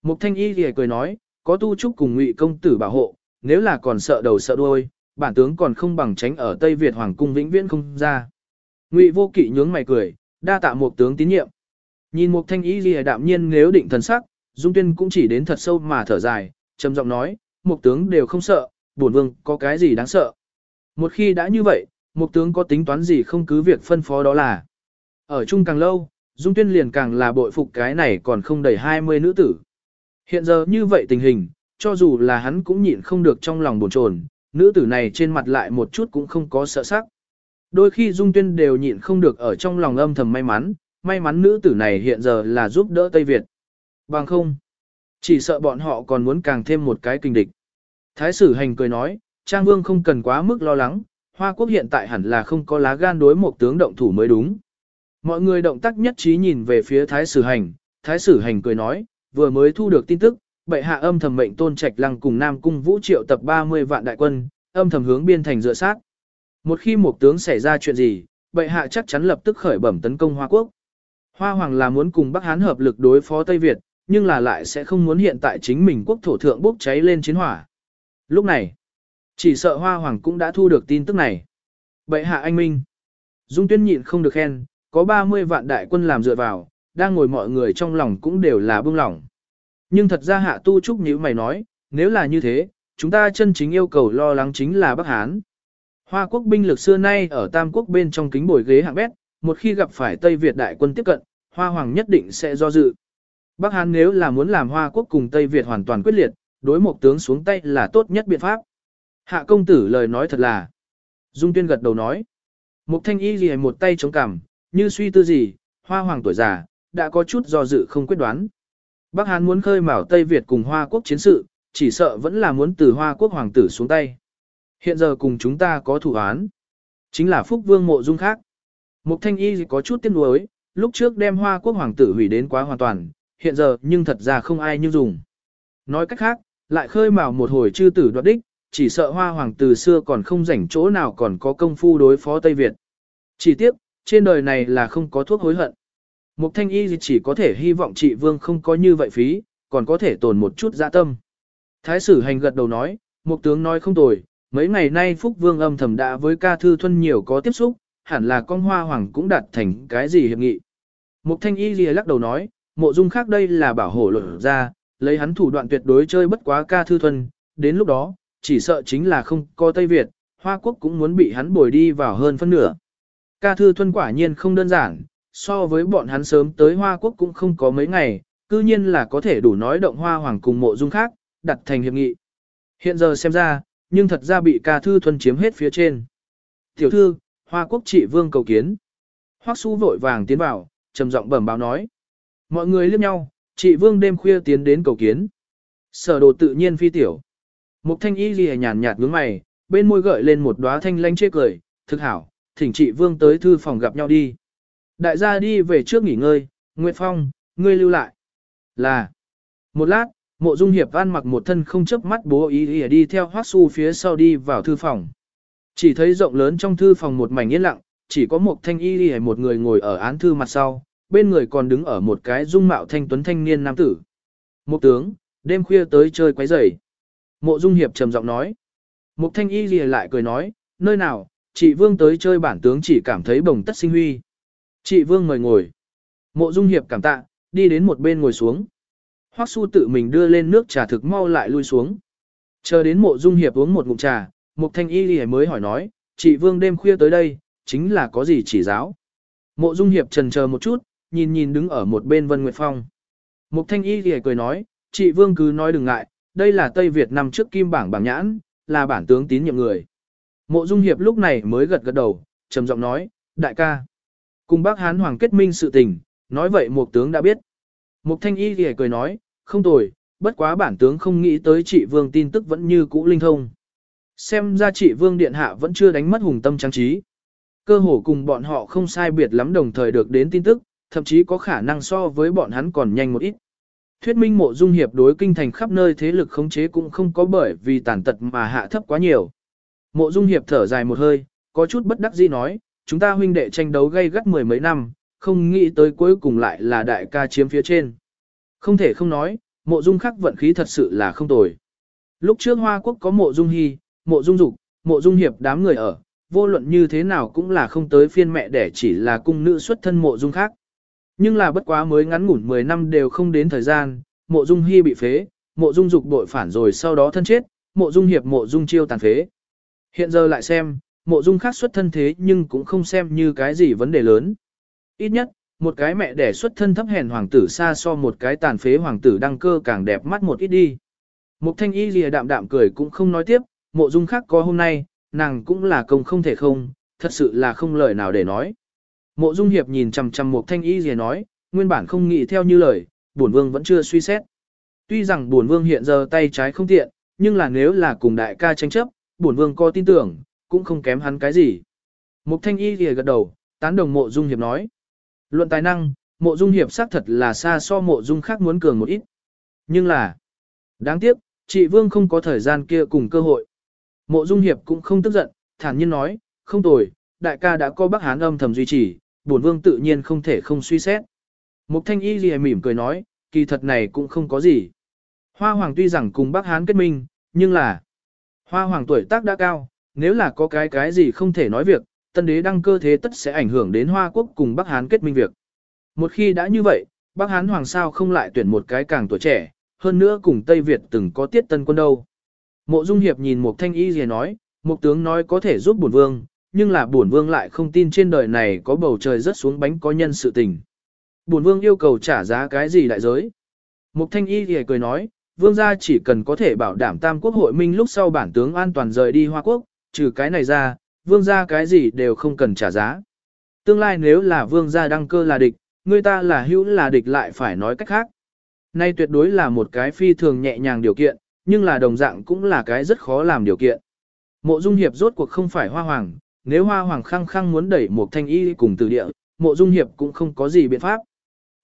Mục thanh y thì cười nói, có tu trúc cùng ngụy công tử bảo hộ, nếu là còn sợ đầu sợ đuôi, bản tướng còn không bằng tránh ở Tây Việt Hoàng cung vĩnh viễn không ra. Ngụy vô kỵ nhướng mày cười, đa tạ một tướng tín nhiệm. Nhìn một thanh ý gì đạm nhiên nếu định thần sắc, Dung Tuyên cũng chỉ đến thật sâu mà thở dài, trầm giọng nói, một tướng đều không sợ, bổn vương có cái gì đáng sợ. Một khi đã như vậy, một tướng có tính toán gì không cứ việc phân phó đó là. Ở chung càng lâu, Dung Tuyên liền càng là bội phục cái này còn không đầy 20 nữ tử. Hiện giờ như vậy tình hình, cho dù là hắn cũng nhịn không được trong lòng buồn chồn, nữ tử này trên mặt lại một chút cũng không có sợ sắc. Đôi khi Dung Tuyên đều nhịn không được ở trong lòng âm thầm may mắn, may mắn nữ tử này hiện giờ là giúp đỡ Tây Việt. Bằng không, chỉ sợ bọn họ còn muốn càng thêm một cái kinh địch. Thái sử hành cười nói, Trang Vương không cần quá mức lo lắng, Hoa Quốc hiện tại hẳn là không có lá gan đối một tướng động thủ mới đúng. Mọi người động tác nhất trí nhìn về phía Thái sử hành, Thái sử hành cười nói, vừa mới thu được tin tức, bệ hạ âm thầm mệnh tôn trạch lăng cùng Nam Cung Vũ triệu tập 30 vạn đại quân, âm thầm hướng biên thành dựa sát. Một khi một tướng xảy ra chuyện gì, bệ hạ chắc chắn lập tức khởi bẩm tấn công Hoa Quốc. Hoa Hoàng là muốn cùng Bắc Hán hợp lực đối phó Tây Việt, nhưng là lại sẽ không muốn hiện tại chính mình quốc thổ thượng bốc cháy lên chiến hỏa. Lúc này, chỉ sợ Hoa Hoàng cũng đã thu được tin tức này. Bệ hạ anh Minh. Dung tuyên nhịn không được khen, có 30 vạn đại quân làm dựa vào, đang ngồi mọi người trong lòng cũng đều là bưng lòng. Nhưng thật ra hạ tu trúc như mày nói, nếu là như thế, chúng ta chân chính yêu cầu lo lắng chính là Bắc Hán. Hoa quốc binh lực xưa nay ở Tam quốc bên trong kính bồi ghế hạng bét, một khi gặp phải Tây Việt đại quân tiếp cận, Hoa Hoàng nhất định sẽ do dự. Bắc Hán nếu là muốn làm Hoa quốc cùng Tây Việt hoàn toàn quyết liệt, đối một tướng xuống tay là tốt nhất biện pháp. Hạ công tử lời nói thật là. Dung tuyên gật đầu nói. Mục thanh y gì một tay chống cằm, như suy tư gì, Hoa Hoàng tuổi già, đã có chút do dự không quyết đoán. Bắc Hán muốn khơi mào Tây Việt cùng Hoa quốc chiến sự, chỉ sợ vẫn là muốn từ Hoa quốc hoàng tử xuống tay. Hiện giờ cùng chúng ta có thủ án. Chính là Phúc Vương Mộ Dung khác. Mục Thanh Y có chút tiếc nuối, lúc trước đem Hoa quốc hoàng tử hủy đến quá hoàn toàn, hiện giờ nhưng thật ra không ai như dùng. Nói cách khác, lại khơi mào một hồi chư tử đoạt đích, chỉ sợ Hoa hoàng tử xưa còn không rảnh chỗ nào còn có công phu đối phó Tây Việt. Chỉ tiếp, trên đời này là không có thuốc hối hận. Mục thanh y chỉ có thể hy vọng chị Vương không có như vậy phí, còn có thể tồn một chút dạ tâm. Thái sử hành gật đầu nói, mục tướng nói không tồi, mấy ngày nay Phúc Vương âm thầm đã với ca thư thuân nhiều có tiếp xúc, hẳn là con hoa hoàng cũng đạt thành cái gì hiệp nghị. Mục thanh y lìa lắc đầu nói, mộ dung khác đây là bảo hộ luận ra, lấy hắn thủ đoạn tuyệt đối chơi bất quá ca thư thuần, đến lúc đó, chỉ sợ chính là không có Tây Việt, Hoa Quốc cũng muốn bị hắn bồi đi vào hơn phân nửa. Ca thư thuần quả nhiên không đơn giản, so với bọn hắn sớm tới Hoa Quốc cũng không có mấy ngày, cư nhiên là có thể đủ nói động Hoa Hoàng cùng mộ dung khác, đặt thành hiệp nghị. Hiện giờ xem ra, nhưng thật ra bị ca thư thuần chiếm hết phía trên. Tiểu thư, Hoa Quốc trị vương cầu kiến. Hoắc Su vội vàng tiến vào, trầm giọng bẩm báo nói. Mọi người liếc nhau, trị vương đêm khuya tiến đến cầu kiến. Sở đồ tự nhiên phi tiểu. Mục thanh y ghi nhàn nhạt nhướng mày, bên môi gợi lên một đóa thanh lanh chê cười, thực hảo, thỉnh trị vương tới thư phòng gặp nhau đi. Đại gia đi về trước nghỉ ngơi, Nguyệt Phong, ngươi lưu lại. Là. Một lát, mộ dung hiệp an mặc một thân không chớp mắt bố ý ý đi theo Hoắc su phía sau đi vào thư phòng. Chỉ thấy rộng lớn trong thư phòng một mảnh yên lặng, chỉ có một thanh y đi một người ngồi ở án thư mặt sau, bên người còn đứng ở một cái dung mạo thanh tuấn thanh niên nam tử. Một tướng, đêm khuya tới chơi quấy rầy. Mộ dung hiệp trầm giọng nói. Một thanh y lìa lại cười nói, nơi nào, chị vương tới chơi bản tướng chỉ cảm thấy bồng tất sinh huy. Chị Vương mời ngồi. Mộ Dung Hiệp cảm tạ, đi đến một bên ngồi xuống. Hoắc Su tự mình đưa lên nước trà thực mau lại lui xuống. Chờ đến Mộ Dung Hiệp uống một ngụm trà, Mục Thanh Y Lì mới hỏi nói, chị Vương đêm khuya tới đây, chính là có gì chỉ giáo. Mộ Dung Hiệp trần chờ một chút, nhìn nhìn đứng ở một bên Vân Nguyệt Phong. Mục Thanh Y Lì cười nói, chị Vương cứ nói đừng ngại, đây là Tây Việt năm trước kim bảng bảng nhãn, là bản tướng tín nhiệm người. Mộ Dung Hiệp lúc này mới gật gật đầu, trầm giọng nói, đại ca. Cùng bác Hán Hoàng kết minh sự tình, nói vậy một tướng đã biết. Mục thanh y thì cười nói, không tồi, bất quá bản tướng không nghĩ tới chị vương tin tức vẫn như cũ linh thông. Xem ra chị vương điện hạ vẫn chưa đánh mất hùng tâm trang trí. Cơ hồ cùng bọn họ không sai biệt lắm đồng thời được đến tin tức, thậm chí có khả năng so với bọn hắn còn nhanh một ít. Thuyết minh mộ dung hiệp đối kinh thành khắp nơi thế lực khống chế cũng không có bởi vì tàn tật mà hạ thấp quá nhiều. Mộ dung hiệp thở dài một hơi, có chút bất đắc dĩ nói, chúng ta huynh đệ tranh đấu gây gắt mười mấy năm, không nghĩ tới cuối cùng lại là đại ca chiếm phía trên. Không thể không nói, mộ dung khắc vận khí thật sự là không tồi. Lúc trước Hoa Quốc có mộ dung hy, mộ dung dục, mộ dung hiệp đám người ở, vô luận như thế nào cũng là không tới phiên mẹ đẻ chỉ là cung nữ xuất thân mộ dung khác. Nhưng là bất quá mới ngắn ngủn 10 năm đều không đến thời gian, mộ dung hy bị phế, mộ dung dục bội phản rồi sau đó thân chết, mộ dung hiệp mộ dung chiêu tàn phế. Hiện giờ lại xem, mộ dung khác xuất thân thế nhưng cũng không xem như cái gì vấn đề lớn. Ít nhất, một cái mẹ đẻ xuất thân thấp hèn hoàng tử xa so một cái tàn phế hoàng tử đăng cơ càng đẹp mắt một ít đi. Mục thanh y lìa đạm đạm cười cũng không nói tiếp, mộ dung khác có hôm nay, nàng cũng là công không thể không, thật sự là không lời nào để nói. Mộ dung hiệp nhìn chằm chằm một thanh y lìa nói, nguyên bản không nghĩ theo như lời, bổn vương vẫn chưa suy xét. Tuy rằng bổn vương hiện giờ tay trái không tiện, nhưng là nếu là cùng đại ca tranh chấp, bổn vương có tin tưởng, cũng không kém hắn cái gì. Mục thanh y lìa gật đầu, tán đồng mộ dung hiệp nói. Luận tài năng, mộ dung hiệp xác thật là xa so mộ dung khác muốn cường một ít. Nhưng là, đáng tiếc, chị Vương không có thời gian kia cùng cơ hội. Mộ dung hiệp cũng không tức giận, thản nhiên nói, không tồi, đại ca đã có bác hán âm thầm duy trì, bổn vương tự nhiên không thể không suy xét. Mục thanh y gì mỉm cười nói, kỳ thật này cũng không có gì. Hoa hoàng tuy rằng cùng bác hán kết minh, nhưng là, hoa hoàng tuổi tác đã cao, nếu là có cái cái gì không thể nói việc, tân đế đăng cơ thế tất sẽ ảnh hưởng đến Hoa quốc cùng Bắc Hán kết minh việc. Một khi đã như vậy, Bắc Hán hoàng sao không lại tuyển một cái càng tuổi trẻ, hơn nữa cùng Tây Việt từng có tiết tân quân đâu. Mộ Dung Hiệp nhìn một thanh y gì nói, một tướng nói có thể giúp bổn vương, nhưng là bổn vương lại không tin trên đời này có bầu trời rất xuống bánh có nhân sự tình. Bổn vương yêu cầu trả giá cái gì đại giới? Mục thanh y rìa cười nói, vương gia chỉ cần có thể bảo đảm tam quốc hội minh lúc sau bản tướng an toàn rời đi Hoa Quốc, trừ cái này ra, vương gia cái gì đều không cần trả giá. Tương lai nếu là vương gia đăng cơ là địch, người ta là hữu là địch lại phải nói cách khác. Nay tuyệt đối là một cái phi thường nhẹ nhàng điều kiện, nhưng là đồng dạng cũng là cái rất khó làm điều kiện. Mộ Dung Hiệp rốt cuộc không phải hoa hoàng, nếu hoa hoàng khăng khăng muốn đẩy một thanh y cùng từ địa, mộ Dung Hiệp cũng không có gì biện pháp.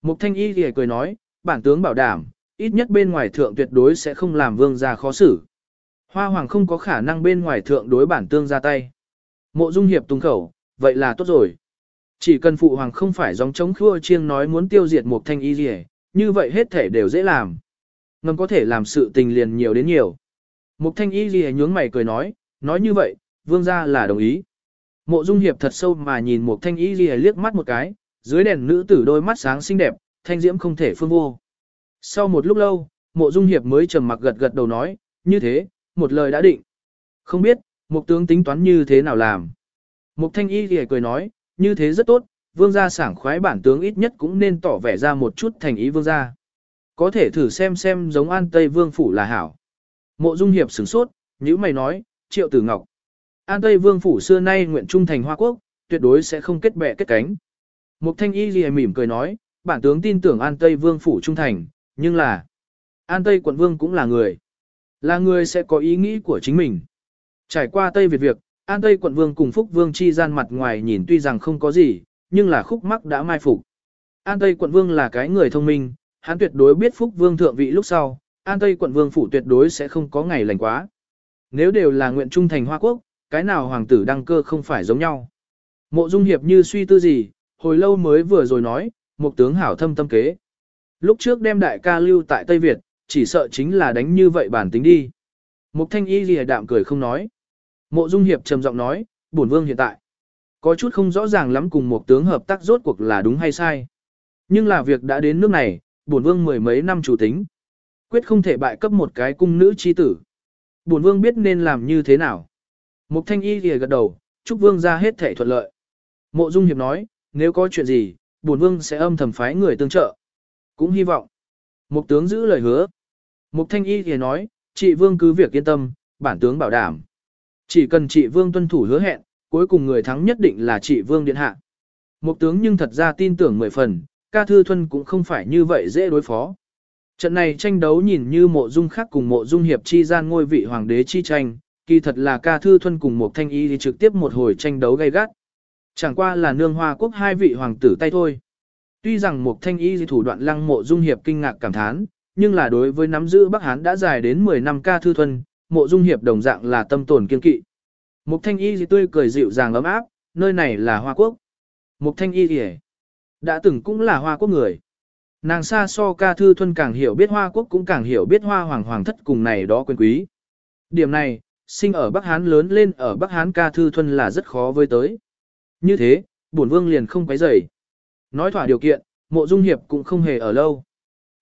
Mục thanh y thì cười nói, bản tướng bảo đảm, ít nhất bên ngoài thượng tuyệt đối sẽ không làm vương gia khó xử. Hoa hoàng không có khả năng bên ngoài thượng đối bản tương ra tay. Mộ Dung Hiệp tung khẩu, vậy là tốt rồi. Chỉ cần phụ hoàng không phải dòng chống khua chiêng nói muốn tiêu diệt một thanh y gì như vậy hết thể đều dễ làm. Ngầm có thể làm sự tình liền nhiều đến nhiều. Mục thanh y gì nhướng mày cười nói, nói như vậy, vương gia là đồng ý. Mộ Dung Hiệp thật sâu mà nhìn Mục thanh y gì liếc mắt một cái, dưới đèn nữ tử đôi mắt sáng xinh đẹp, thanh diễm không thể phương vô. Sau một lúc lâu, mộ Dung Hiệp mới trầm mặc gật gật đầu nói, như thế, một lời đã định. Không biết, Mục tướng tính toán như thế nào làm. Mục thanh y thì cười nói, như thế rất tốt, vương gia sảng khoái bản tướng ít nhất cũng nên tỏ vẻ ra một chút thành ý vương gia. Có thể thử xem xem giống an tây vương phủ là hảo. Mộ dung hiệp sửng sốt, như mày nói, triệu tử ngọc. An tây vương phủ xưa nay nguyện trung thành hoa quốc, tuyệt đối sẽ không kết bè kết cánh. Mục thanh y lìa mỉm cười nói, bản tướng tin tưởng an tây vương phủ trung thành, nhưng là, an tây quận vương cũng là người. Là người sẽ có ý nghĩ của chính mình. Trải qua Tây Việt việc, An Tây quận vương cùng Phúc Vương chi gian mặt ngoài nhìn tuy rằng không có gì, nhưng là khúc mắc đã mai phục. An Tây quận vương là cái người thông minh, hắn tuyệt đối biết Phúc Vương thượng vị lúc sau, An Tây quận vương phủ tuyệt đối sẽ không có ngày lành quá. Nếu đều là nguyện trung thành Hoa Quốc, cái nào hoàng tử đăng cơ không phải giống nhau. Mộ Dung Hiệp như suy tư gì, hồi lâu mới vừa rồi nói, một tướng hảo thâm tâm kế. Lúc trước đem đại ca lưu tại Tây Việt, chỉ sợ chính là đánh như vậy bản tính đi. Mục thanh y lìa đạm cười không nói. Mộ Dung Hiệp trầm giọng nói, bổn vương hiện tại. Có chút không rõ ràng lắm cùng một tướng hợp tác rốt cuộc là đúng hay sai. Nhưng là việc đã đến nước này, bổn vương mười mấy năm chủ tính. Quyết không thể bại cấp một cái cung nữ chi tử. Bổn vương biết nên làm như thế nào. Mục thanh y thì gật đầu, chúc vương ra hết thể thuận lợi. Mộ Dung Hiệp nói, nếu có chuyện gì, bổn vương sẽ âm thầm phái người tương trợ. Cũng hy vọng. Mục tướng giữ lời hứa. Mục thanh y thì nói, chị vương cứ việc yên tâm, bản tướng bảo đảm. Chỉ cần chị Vương tuân thủ hứa hẹn, cuối cùng người thắng nhất định là chị Vương Điện Hạ. Một tướng nhưng thật ra tin tưởng mười phần, ca thư thuân cũng không phải như vậy dễ đối phó. Trận này tranh đấu nhìn như mộ dung khác cùng mộ dung hiệp chi gian ngôi vị hoàng đế chi tranh, kỳ thật là ca thư thuân cùng một thanh y thì trực tiếp một hồi tranh đấu gay gắt. Chẳng qua là nương hoa quốc hai vị hoàng tử tay thôi. Tuy rằng một thanh y thủ đoạn lăng mộ dung hiệp kinh ngạc cảm thán, nhưng là đối với nắm giữ Bắc Hán đã dài đến 10 năm ca thư thuân, mộ dung hiệp đồng dạng là tâm tồn kiên kỵ. Mục thanh y thì tươi cười dịu dàng ấm áp, nơi này là Hoa Quốc. Mục thanh y gì đã từng cũng là Hoa Quốc người. Nàng xa so ca thư thuân càng hiểu biết Hoa Quốc cũng càng hiểu biết Hoa Hoàng Hoàng thất cùng này đó quyền quý. Điểm này, sinh ở Bắc Hán lớn lên ở Bắc Hán ca thư thuần là rất khó với tới. Như thế, bổn vương liền không quấy rầy. Nói thỏa điều kiện, mộ dung hiệp cũng không hề ở lâu.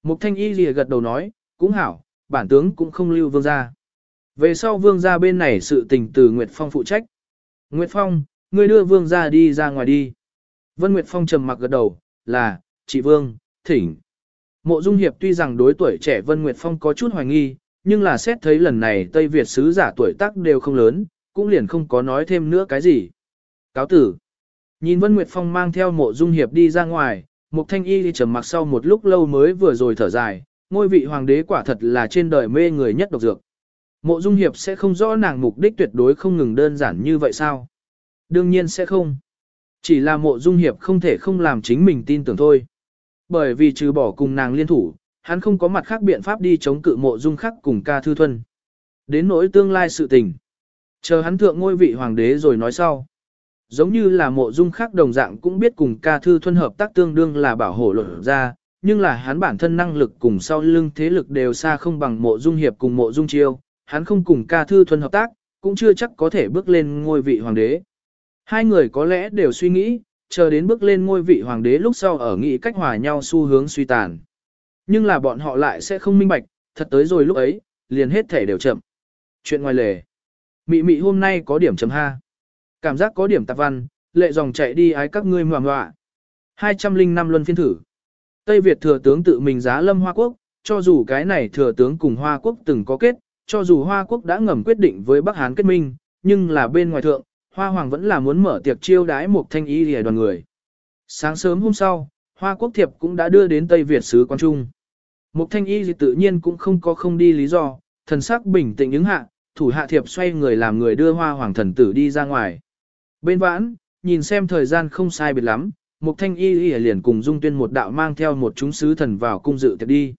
Mục thanh y lìa gật đầu nói, cũng hảo, bản tướng cũng không lưu vương gia. Về sau vương gia bên này sự tình từ Nguyệt Phong phụ trách. Nguyệt Phong, ngươi đưa vương gia đi ra ngoài đi. Vân Nguyệt Phong trầm mặc gật đầu, là, chị vương, thỉnh. Mộ Dung Hiệp tuy rằng đối tuổi trẻ Vân Nguyệt Phong có chút hoài nghi, nhưng là xét thấy lần này Tây Việt sứ giả tuổi tác đều không lớn, cũng liền không có nói thêm nữa cái gì. Cáo tử. Nhìn Vân Nguyệt Phong mang theo mộ Dung Hiệp đi ra ngoài, Mục Thanh Y đi trầm mặc sau một lúc lâu mới vừa rồi thở dài, ngôi vị hoàng đế quả thật là trên đời mê người nhất độc dược. Mộ Dung Hiệp sẽ không rõ nàng mục đích tuyệt đối không ngừng đơn giản như vậy sao? Đương nhiên sẽ không. Chỉ là mộ Dung Hiệp không thể không làm chính mình tin tưởng thôi. Bởi vì trừ bỏ cùng nàng liên thủ, hắn không có mặt khác biện pháp đi chống cự mộ Dung khắc cùng ca thư thuần. Đến nỗi tương lai sự tình. Chờ hắn thượng ngôi vị hoàng đế rồi nói sau. Giống như là mộ dung khác đồng dạng cũng biết cùng ca thư thuần hợp tác tương đương là bảo hộ luật ra, nhưng là hắn bản thân năng lực cùng sau lưng thế lực đều xa không bằng mộ dung hiệp cùng mộ dung chiêu, hắn không cùng ca thư thuần hợp tác, cũng chưa chắc có thể bước lên ngôi vị hoàng đế. Hai người có lẽ đều suy nghĩ, chờ đến bước lên ngôi vị hoàng đế lúc sau ở nghị cách hòa nhau xu hướng suy tàn. Nhưng là bọn họ lại sẽ không minh bạch, thật tới rồi lúc ấy, liền hết thể đều chậm. Chuyện ngoài lề. Mị mị hôm nay có điểm chấm ha. Cảm giác có điểm tạp văn, lệ dòng chạy đi ái các ngươi ngoạm ngoạ. 205 luân phiên thử. Tây Việt thừa tướng tự mình giá lâm Hoa Quốc, cho dù cái này thừa tướng cùng Hoa Quốc từng có kết, cho dù Hoa Quốc đã ngầm quyết định với Bắc Hán kết minh, nhưng là bên ngoài thượng, Hoa Hoàng vẫn là muốn mở tiệc chiêu đái một thanh Y lìa đoàn người. Sáng sớm hôm sau, Hoa Quốc thiệp cũng đã đưa đến Tây Việt sứ quan trung. Một thanh y gì tự nhiên cũng không có không đi lý do, thần sắc bình tĩnh ứng hạ, thủ hạ thiệp xoay người làm người đưa Hoa Hoàng thần tử đi ra ngoài. Bên vãn, nhìn xem thời gian không sai biệt lắm, Mục Thanh Y Y liền cùng Dung Tuyên một đạo mang theo một chúng sứ thần vào cung dự tiệc đi.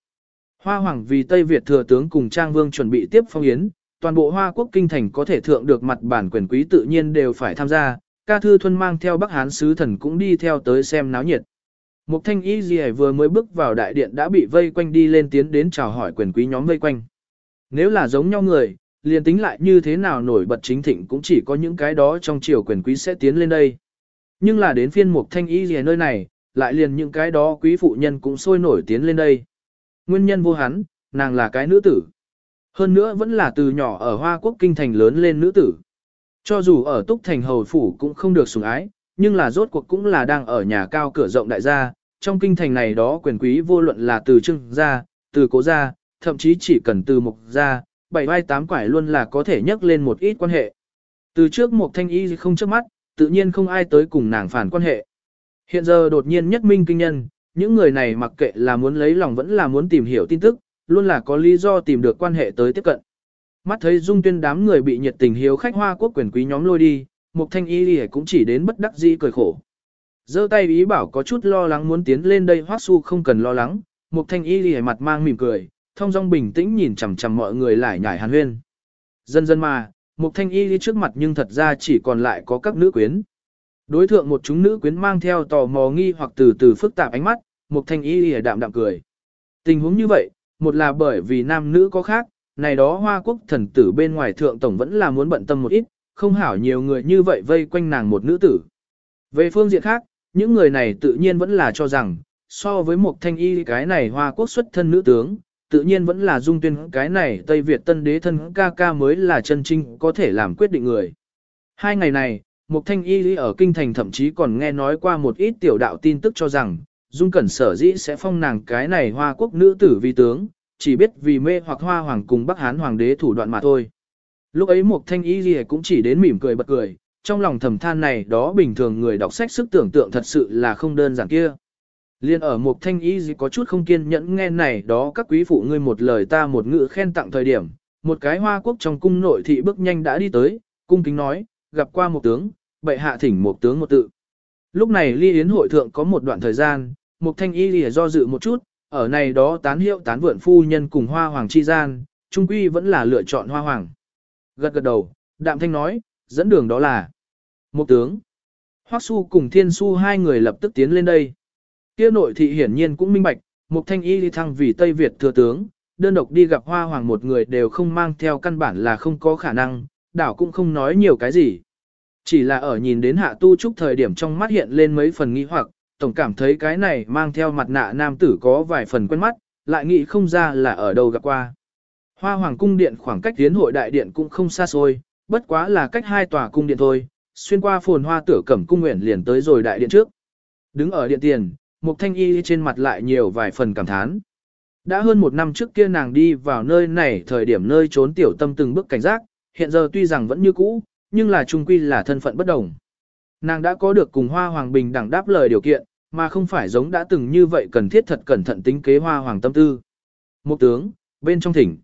Hoa Hoàng vì Tây Việt thừa tướng cùng Trang Vương chuẩn bị tiếp phong yến, toàn bộ Hoa Quốc kinh thành có thể thượng được mặt bản quyền quý tự nhiên đều phải tham gia, ca thư thuần mang theo Bắc Hán sứ thần cũng đi theo tới xem náo nhiệt. Mục Thanh Y Y vừa mới bước vào đại điện đã bị vây quanh đi lên tiến đến chào hỏi quyền quý nhóm vây quanh. Nếu là giống nhau người, liền tính lại như thế nào nổi bật chính thịnh cũng chỉ có những cái đó trong triều quyền quý sẽ tiến lên đây. Nhưng là đến phiên mục thanh y gì nơi này, lại liền những cái đó quý phụ nhân cũng sôi nổi tiến lên đây. Nguyên nhân vô hắn, nàng là cái nữ tử. Hơn nữa vẫn là từ nhỏ ở Hoa Quốc kinh thành lớn lên nữ tử. Cho dù ở Túc Thành Hầu Phủ cũng không được sủng ái, nhưng là rốt cuộc cũng là đang ở nhà cao cửa rộng đại gia. Trong kinh thành này đó quyền quý vô luận là từ trưng gia, từ cố gia, thậm chí chỉ cần từ mục gia, bảy vai tám quải luôn là có thể nhắc lên một ít quan hệ. Từ trước một thanh y không trước mắt, tự nhiên không ai tới cùng nàng phản quan hệ. Hiện giờ đột nhiên nhất minh kinh nhân, những người này mặc kệ là muốn lấy lòng vẫn là muốn tìm hiểu tin tức, luôn là có lý do tìm được quan hệ tới tiếp cận. Mắt thấy dung tuyên đám người bị nhiệt tình hiếu khách hoa quốc quyền quý nhóm lôi đi, mục thanh y cũng chỉ đến bất đắc dĩ cười khổ. giơ tay ý bảo có chút lo lắng muốn tiến lên đây hoác su không cần lo lắng, mục thanh y mặt mang mỉm cười, thông dong bình tĩnh nhìn chằm chằm mọi người lại nhải hàn huyên. Dần dần mà, mục thanh y đi trước mặt nhưng thật ra chỉ còn lại có các nữ quyến. Đối thượng một chúng nữ quyến mang theo tò mò nghi hoặc từ từ phức tạp ánh mắt, mục thanh y đi đạm đạm cười. Tình huống như vậy, một là bởi vì nam nữ có khác, này đó hoa quốc thần tử bên ngoài thượng tổng vẫn là muốn bận tâm một ít, không hảo nhiều người như vậy vây quanh nàng một nữ tử. Về phương diện khác, những người này tự nhiên vẫn là cho rằng, so với một thanh y cái này hoa quốc xuất thân nữ tướng, tự nhiên vẫn là dung tuyên cái này Tây Việt tân đế thân ca ca mới là chân trinh có thể làm quyết định người. Hai ngày này, Mục Thanh Y ở Kinh Thành thậm chí còn nghe nói qua một ít tiểu đạo tin tức cho rằng, Dung Cẩn sở dĩ sẽ phong nàng cái này hoa quốc nữ tử vi tướng, chỉ biết vì mê hoặc hoa hoàng cùng Bắc Hán hoàng đế thủ đoạn mà thôi. Lúc ấy một Thanh Y cũng chỉ đến mỉm cười bật cười, trong lòng thầm than này đó bình thường người đọc sách sức tưởng tượng thật sự là không đơn giản kia. Liên ở một thanh y gì có chút không kiên nhẫn nghe này đó các quý phụ ngươi một lời ta một ngữ khen tặng thời điểm, một cái hoa quốc trong cung nội thị bước nhanh đã đi tới, cung kính nói, gặp qua một tướng, bệ hạ thỉnh một tướng một tự. Lúc này ly yến hội thượng có một đoạn thời gian, mục thanh y lìa do dự một chút, ở này đó tán hiệu tán vượn phu nhân cùng hoa hoàng chi gian, trung quy vẫn là lựa chọn hoa hoàng. Gật gật đầu, đạm thanh nói, dẫn đường đó là một tướng. Hoắc su cùng thiên su hai người lập tức tiến lên đây. Kia nội thị hiển nhiên cũng minh bạch, Mục Thanh Y đi thăng vì Tây Việt thừa tướng, đơn độc đi gặp Hoa Hoàng một người đều không mang theo căn bản là không có khả năng, đảo cũng không nói nhiều cái gì. Chỉ là ở nhìn đến hạ tu trúc thời điểm trong mắt hiện lên mấy phần nghi hoặc, tổng cảm thấy cái này mang theo mặt nạ nam tử có vài phần quen mắt, lại nghĩ không ra là ở đâu gặp qua. Hoa Hoàng cung điện khoảng cách tiến hội đại điện cũng không xa xôi, bất quá là cách hai tòa cung điện thôi, xuyên qua phồn hoa tử cẩm cung nguyện liền tới rồi đại điện trước. Đứng ở điện tiền, Mục Thanh Y trên mặt lại nhiều vài phần cảm thán. Đã hơn một năm trước kia nàng đi vào nơi này thời điểm nơi trốn tiểu tâm từng bước cảnh giác, hiện giờ tuy rằng vẫn như cũ, nhưng là trung quy là thân phận bất đồng. Nàng đã có được cùng Hoa Hoàng Bình đẳng đáp lời điều kiện, mà không phải giống đã từng như vậy cần thiết thật cẩn thận tính kế Hoa Hoàng tâm tư. Một tướng, bên trong thỉnh.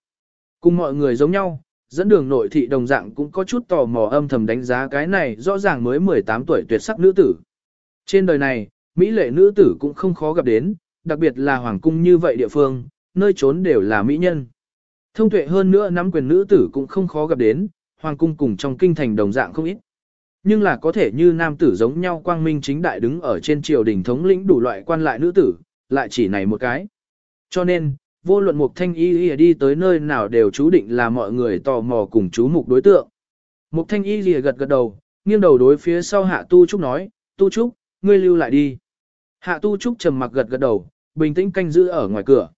Cùng mọi người giống nhau, dẫn đường nội thị đồng dạng cũng có chút tò mò âm thầm đánh giá cái này rõ ràng mới 18 tuổi tuyệt sắc nữ tử. Trên đời này, Mỹ lệ nữ tử cũng không khó gặp đến, đặc biệt là hoàng cung như vậy địa phương, nơi trốn đều là mỹ nhân. Thông tuệ hơn nữa nắm quyền nữ tử cũng không khó gặp đến, hoàng cung cùng trong kinh thành đồng dạng không ít. Nhưng là có thể như nam tử giống nhau quang minh chính đại đứng ở trên triều đình thống lĩnh đủ loại quan lại nữ tử, lại chỉ này một cái. Cho nên, vô luận mục thanh y y đi tới nơi nào đều chú định là mọi người tò mò cùng chú mục đối tượng. Mục thanh y y gật gật đầu, nghiêng đầu đối phía sau hạ tu trúc nói, tu trúc, ngươi lưu lại đi. Hạ tu trúc trầm mặc gật gật đầu, bình tĩnh canh giữ ở ngoài cửa.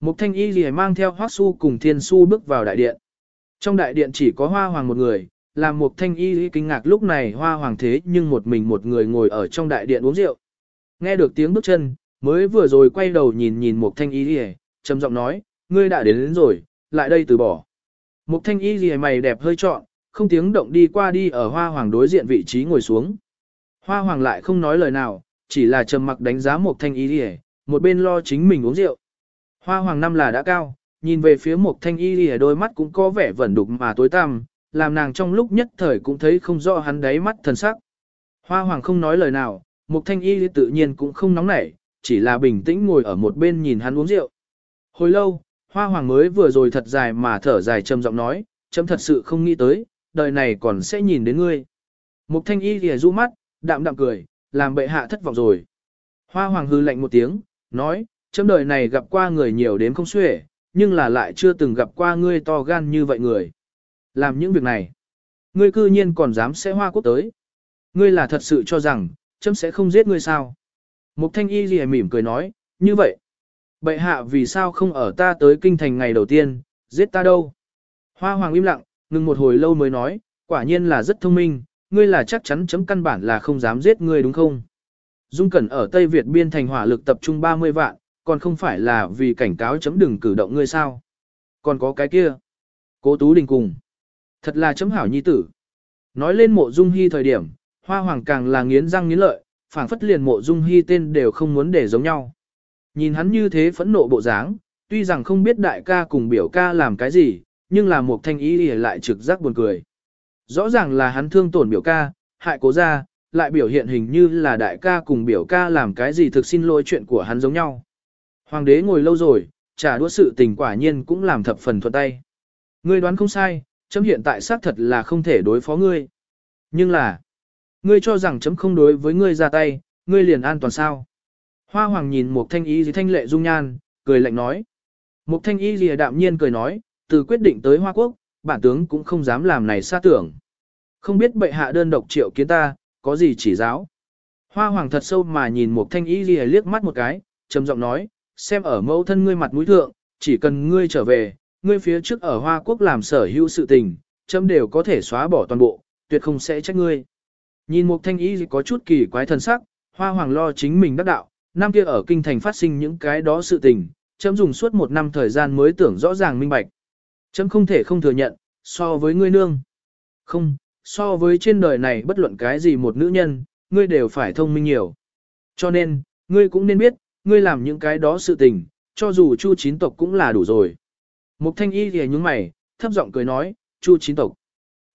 Mục thanh y y mang theo hoác su cùng thiên su bước vào đại điện. Trong đại điện chỉ có hoa hoàng một người, làm mục thanh y kinh ngạc lúc này hoa hoàng thế nhưng một mình một người ngồi ở trong đại điện uống rượu. Nghe được tiếng bước chân, mới vừa rồi quay đầu nhìn nhìn mục thanh y rìa trầm giọng nói, ngươi đã đến, đến rồi, lại đây từ bỏ. Mục thanh y rìa mày đẹp hơi trọn, không tiếng động đi qua đi ở hoa hoàng đối diện vị trí ngồi xuống. Hoa hoàng lại không nói lời nào, chỉ là trầm mặc đánh giá một thanh y rìa một bên lo chính mình uống rượu. Hoa hoàng năm là đã cao, nhìn về phía một thanh y đi đôi mắt cũng có vẻ vẩn đục mà tối tăm, làm nàng trong lúc nhất thời cũng thấy không rõ hắn đáy mắt thần sắc. Hoa hoàng không nói lời nào, một thanh y tự nhiên cũng không nóng nảy, chỉ là bình tĩnh ngồi ở một bên nhìn hắn uống rượu. Hồi lâu, hoa hoàng mới vừa rồi thật dài mà thở dài trầm giọng nói, chấm thật sự không nghĩ tới, đời này còn sẽ nhìn đến ngươi. Mục thanh y lìa du mắt, đạm đạm cười, làm bệ hạ thất vọng rồi. Hoa hoàng hư lạnh một tiếng, nói, chấm đời này gặp qua người nhiều đến không xuể, nhưng là lại chưa từng gặp qua ngươi to gan như vậy người. Làm những việc này, ngươi cư nhiên còn dám sẽ hoa quốc tới. Ngươi là thật sự cho rằng, chấm sẽ không giết ngươi sao. Mục thanh y gì mỉm cười nói, như vậy. Bệ hạ vì sao không ở ta tới kinh thành ngày đầu tiên, giết ta đâu. Hoa hoàng im lặng, ngừng một hồi lâu mới nói, quả nhiên là rất thông minh, ngươi là chắc chắn chấm căn bản là không dám giết ngươi đúng không? Dung Cẩn ở Tây Việt biên thành hỏa lực tập trung 30 vạn, còn không phải là vì cảnh cáo chấm đừng cử động ngươi sao? Còn có cái kia. Cố Tú Đình cùng. Thật là chấm hảo nhi tử. Nói lên mộ Dung Hy thời điểm, Hoa Hoàng càng là nghiến răng nghiến lợi, phảng phất liền mộ Dung Hy tên đều không muốn để giống nhau. Nhìn hắn như thế phẫn nộ bộ dáng, tuy rằng không biết đại ca cùng biểu ca làm cái gì, nhưng là một thanh ý lại trực giác buồn cười. Rõ ràng là hắn thương tổn biểu ca, hại cố ra, lại biểu hiện hình như là đại ca cùng biểu ca làm cái gì thực xin lỗi chuyện của hắn giống nhau. Hoàng đế ngồi lâu rồi, trả đũa sự tình quả nhiên cũng làm thập phần thuận tay. Ngươi đoán không sai, chấm hiện tại xác thật là không thể đối phó ngươi. Nhưng là, ngươi cho rằng chấm không đối với ngươi ra tay, ngươi liền an toàn sao. Hoa hoàng nhìn một thanh y gì thanh lệ dung nhan, cười lạnh nói. Một thanh y gì đạm nhiên cười nói, từ quyết định tới Hoa Quốc, bản tướng cũng không dám làm này xa tưởng. Không biết bệ hạ đơn độc triệu kiến ta, có gì chỉ giáo. Hoa hoàng thật sâu mà nhìn một thanh y gì liếc mắt một cái, trầm giọng nói, xem ở mẫu thân ngươi mặt mũi thượng, chỉ cần ngươi trở về, ngươi phía trước ở Hoa Quốc làm sở hữu sự tình, chấm đều có thể xóa bỏ toàn bộ, tuyệt không sẽ trách ngươi. Nhìn một thanh y có chút kỳ quái thần sắc, hoa hoàng lo chính mình đắc đạo, năm kia ở kinh thành phát sinh những cái đó sự tình, chấm dùng suốt một năm thời gian mới tưởng rõ ràng minh bạch. Chấm không thể không thừa nhận, so với ngươi nương. Không, so với trên đời này bất luận cái gì một nữ nhân, ngươi đều phải thông minh nhiều. Cho nên, ngươi cũng nên biết, ngươi làm những cái đó sự tình, cho dù chu chín tộc cũng là đủ rồi. Mục thanh y thì nhúng mày, thấp giọng cười nói, chu chín tộc.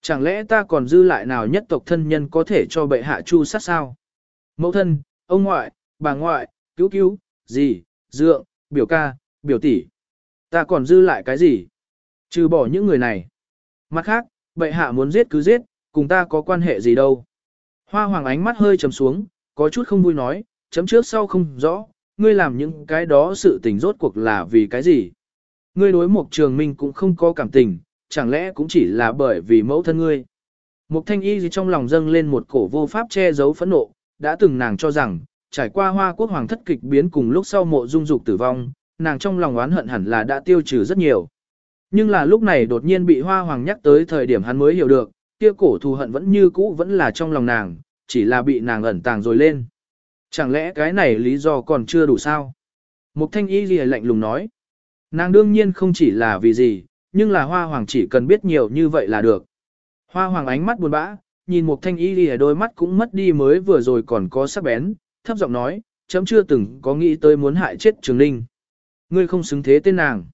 Chẳng lẽ ta còn dư lại nào nhất tộc thân nhân có thể cho bệ hạ chu sát sao? Mẫu thân, ông ngoại, bà ngoại, cứu cứu, gì, dượng, biểu ca, biểu tỷ. Ta còn dư lại cái gì? Trừ bỏ những người này. Mặt khác, bệ hạ muốn giết cứ giết, cùng ta có quan hệ gì đâu. Hoa hoàng ánh mắt hơi trầm xuống, có chút không vui nói, chấm trước sau không rõ, ngươi làm những cái đó sự tình rốt cuộc là vì cái gì. Ngươi đối một trường minh cũng không có cảm tình, chẳng lẽ cũng chỉ là bởi vì mẫu thân ngươi. Mục thanh y gì trong lòng dâng lên một cổ vô pháp che giấu phẫn nộ, đã từng nàng cho rằng, trải qua hoa quốc hoàng thất kịch biến cùng lúc sau mộ dung dục tử vong, nàng trong lòng oán hận hẳn là đã tiêu trừ rất nhiều. Nhưng là lúc này đột nhiên bị hoa hoàng nhắc tới thời điểm hắn mới hiểu được, kia cổ thù hận vẫn như cũ vẫn là trong lòng nàng, chỉ là bị nàng ẩn tàng rồi lên. Chẳng lẽ cái này lý do còn chưa đủ sao? Mục thanh y gì lạnh lùng nói. Nàng đương nhiên không chỉ là vì gì, nhưng là hoa hoàng chỉ cần biết nhiều như vậy là được. Hoa hoàng ánh mắt buồn bã, nhìn mục thanh y gì đôi mắt cũng mất đi mới vừa rồi còn có sắc bén, thấp giọng nói, chấm chưa từng có nghĩ tới muốn hại chết trường ninh. Ngươi không xứng thế tên nàng.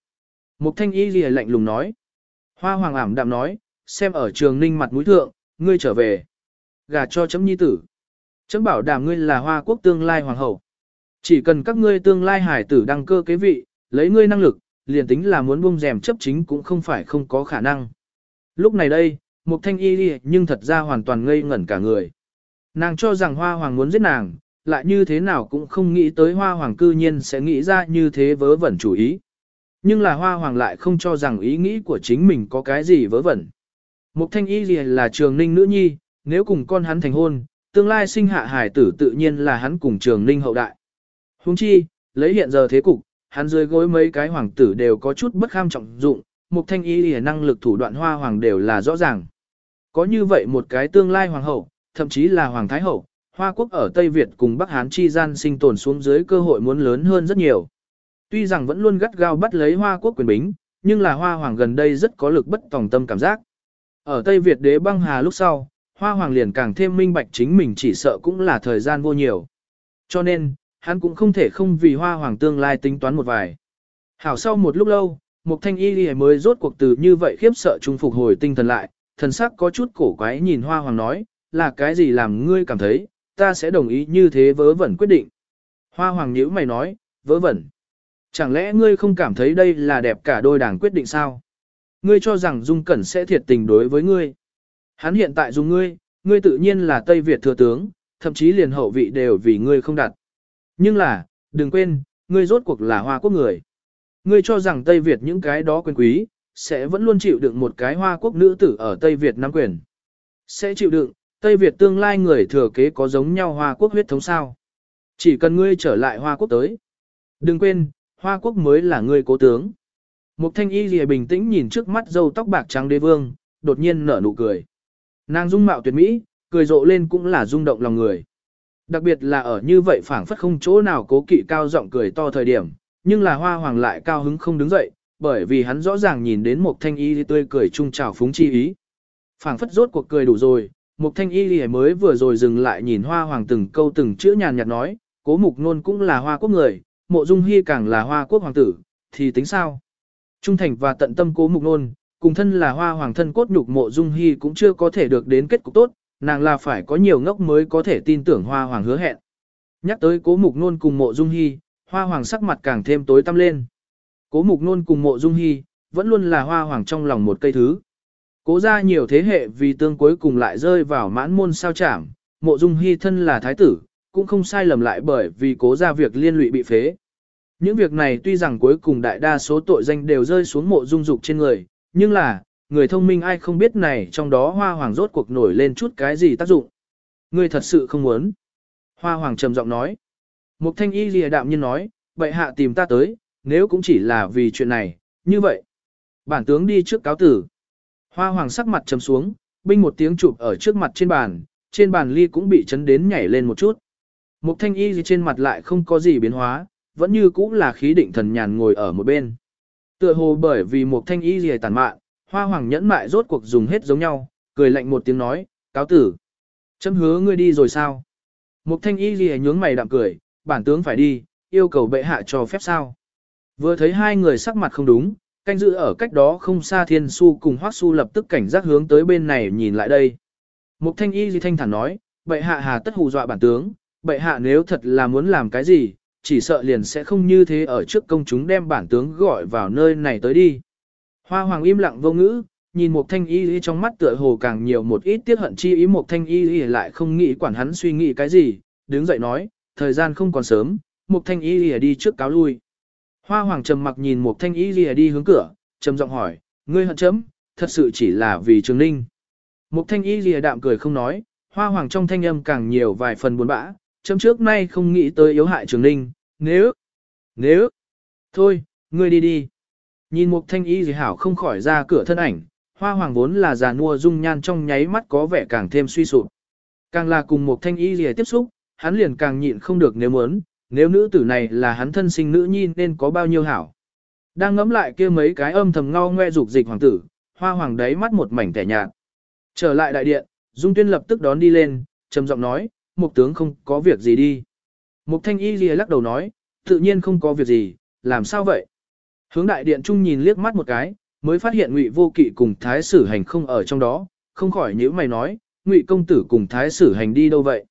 Mục thanh y gì lạnh lùng nói. Hoa hoàng ảm đạm nói, xem ở trường ninh mặt mũi thượng, ngươi trở về. Gà cho chấm nhi tử. Chấm bảo đảm ngươi là hoa quốc tương lai hoàng hậu. Chỉ cần các ngươi tương lai hải tử đăng cơ kế vị, lấy ngươi năng lực, liền tính là muốn buông rèm chấp chính cũng không phải không có khả năng. Lúc này đây, Mục Thanh Y đi nhưng thật ra hoàn toàn ngây ngẩn cả người. Nàng cho rằng Hoa Hoàng muốn giết nàng, lại như thế nào cũng không nghĩ tới Hoa Hoàng cư nhiên sẽ nghĩ ra như thế vớ vẩn chủ ý. Nhưng là Hoa Hoàng lại không cho rằng ý nghĩ của chính mình có cái gì vớ vẩn. Mục Thanh Y là trường ninh nữ nhi, nếu cùng con hắn thành hôn, tương lai sinh hạ hải tử tự nhiên là hắn cùng trường ninh hậu đại. Huống chi, lấy hiện giờ thế cục, hắn dưới gối mấy cái hoàng tử đều có chút bất kham trọng dụng, Mục Thanh Y lìa năng lực thủ đoạn hoa hoàng đều là rõ ràng. Có như vậy một cái tương lai hoàng hậu, thậm chí là hoàng thái hậu, Hoa quốc ở Tây Việt cùng Bắc Hán chi gian sinh tồn xuống dưới cơ hội muốn lớn hơn rất nhiều. Tuy rằng vẫn luôn gắt gao bắt lấy Hoa quốc quyền bính, nhưng là Hoa hoàng gần đây rất có lực bất tòng tâm cảm giác. Ở Tây Việt đế băng hà lúc sau, Hoa hoàng liền càng thêm minh bạch chính mình chỉ sợ cũng là thời gian vô nhiều. Cho nên, hắn cũng không thể không vì Hoa hoàng tương lai tính toán một vài. Hảo sau một lúc lâu, Mục thanh y đi mới rốt cuộc từ như vậy khiếp sợ trung phục hồi tinh thần lại, thần sắc có chút cổ quái nhìn hoa hoàng nói, là cái gì làm ngươi cảm thấy, ta sẽ đồng ý như thế vớ vẩn quyết định. Hoa hoàng nhíu mày nói, vớ vẩn. Chẳng lẽ ngươi không cảm thấy đây là đẹp cả đôi đảng quyết định sao? Ngươi cho rằng Dung Cẩn sẽ thiệt tình đối với ngươi. Hắn hiện tại dùng ngươi, ngươi tự nhiên là Tây Việt thừa tướng, thậm chí liền hậu vị đều vì ngươi không đặt. Nhưng là, đừng quên, ngươi rốt cuộc là hoa quốc người. Ngươi cho rằng Tây Việt những cái đó quyền quý, sẽ vẫn luôn chịu đựng một cái hoa quốc nữ tử ở Tây Việt nắm quyền. Sẽ chịu đựng, Tây Việt tương lai người thừa kế có giống nhau hoa quốc huyết thống sao. Chỉ cần ngươi trở lại hoa quốc tới. Đừng quên, hoa quốc mới là ngươi cố tướng. Mục thanh y lìa bình tĩnh nhìn trước mắt dâu tóc bạc trắng đế vương, đột nhiên nở nụ cười. Nàng dung mạo tuyệt mỹ, cười rộ lên cũng là rung động lòng người. Đặc biệt là ở như vậy phảng phất không chỗ nào cố kỵ cao giọng cười to thời điểm, nhưng là hoa hoàng lại cao hứng không đứng dậy, bởi vì hắn rõ ràng nhìn đến một thanh y tươi cười trung trào phúng chi ý. phảng phất rốt cuộc cười đủ rồi, một thanh y mới vừa rồi dừng lại nhìn hoa hoàng từng câu từng chữ nhàn nhạt nói, cố mục nôn cũng là hoa quốc người, mộ dung hy càng là hoa quốc hoàng tử, thì tính sao? Trung thành và tận tâm cố mục nôn, cùng thân là hoa hoàng thân cốt nhục mộ dung hy cũng chưa có thể được đến kết cục tốt, nàng là phải có nhiều ngốc mới có thể tin tưởng hoa hoàng hứa hẹn. Nhắc tới cố mục nôn cùng mộ dung hy, hoa hoàng sắc mặt càng thêm tối tăm lên. Cố mục nôn cùng mộ dung hy, vẫn luôn là hoa hoàng trong lòng một cây thứ. Cố ra nhiều thế hệ vì tương cuối cùng lại rơi vào mãn môn sao chảm, mộ dung hy thân là thái tử, cũng không sai lầm lại bởi vì cố ra việc liên lụy bị phế. Những việc này tuy rằng cuối cùng đại đa số tội danh đều rơi xuống mộ dung dục trên người, nhưng là, người thông minh ai không biết này trong đó hoa hoàng rốt cuộc nổi lên chút cái gì tác dụng. Người thật sự không muốn. Hoa hoàng trầm giọng nói. Mục thanh y lìa đạm nhiên nói, vậy hạ tìm ta tới, nếu cũng chỉ là vì chuyện này, như vậy. Bản tướng đi trước cáo tử. Hoa hoàng sắc mặt trầm xuống, binh một tiếng chụp ở trước mặt trên bàn, trên bàn ly cũng bị chấn đến nhảy lên một chút. Mục thanh y gì trên mặt lại không có gì biến hóa, vẫn như cũ là khí định thần nhàn ngồi ở một bên. Tựa hồ bởi vì một thanh y rìa tàn mạn, hoa hoàng nhẫn mại rốt cuộc dùng hết giống nhau, cười lạnh một tiếng nói, cáo tử. Chấm hứa ngươi đi rồi sao? một thanh y rìa nhướng mày đạm cười, bản tướng phải đi, yêu cầu bệ hạ cho phép sao. Vừa thấy hai người sắc mặt không đúng, canh giữ ở cách đó không xa thiên su cùng hoắc su lập tức cảnh giác hướng tới bên này nhìn lại đây. Mục thanh y di thanh thản nói, bệ hạ hà tất hù dọa bản tướng, bệ hạ nếu thật là muốn làm cái gì, chỉ sợ liền sẽ không như thế ở trước công chúng đem bản tướng gọi vào nơi này tới đi. Hoa hoàng im lặng vô ngữ, nhìn một thanh y trong mắt tựa hồ càng nhiều một ít tiếc hận chi ý một thanh y lại không nghĩ quản hắn suy nghĩ cái gì, đứng dậy nói, thời gian không còn sớm, một thanh y lìa đi trước cáo lui. Hoa hoàng trầm mặc nhìn một thanh y lìa đi hướng cửa, trầm giọng hỏi, ngươi hận chấm, thật sự chỉ là vì Trường Ninh. Mục thanh y lìa đạm cười không nói, hoa hoàng trong thanh âm càng nhiều vài phần buồn bã, chấm trước nay không nghĩ tới yếu hại Trường Ninh, nếu, nếu, thôi, ngươi đi đi. Nhìn mục thanh y gì hảo không khỏi ra cửa thân ảnh, hoa hoàng vốn là già nua dung nhan trong nháy mắt có vẻ càng thêm suy sụp. Càng là cùng mục thanh y gì tiếp xúc, hắn liền càng nhịn không được nếu muốn, nếu nữ tử này là hắn thân sinh nữ nhi nên có bao nhiêu hảo. Đang ngẫm lại kia mấy cái âm thầm ngao ngoe dục dịch hoàng tử, hoa hoàng đáy mắt một mảnh tẻ nhạt. Trở lại đại điện, Dung Tuyên lập tức đón đi lên, trầm giọng nói, mục tướng không có việc gì đi. Mục thanh y lìa lắc đầu nói, tự nhiên không có việc gì, làm sao vậy? Hướng đại điện trung nhìn liếc mắt một cái, mới phát hiện ngụy vô kỵ cùng thái sử hành không ở trong đó, không khỏi nhíu mày nói, ngụy công tử cùng thái sử hành đi đâu vậy?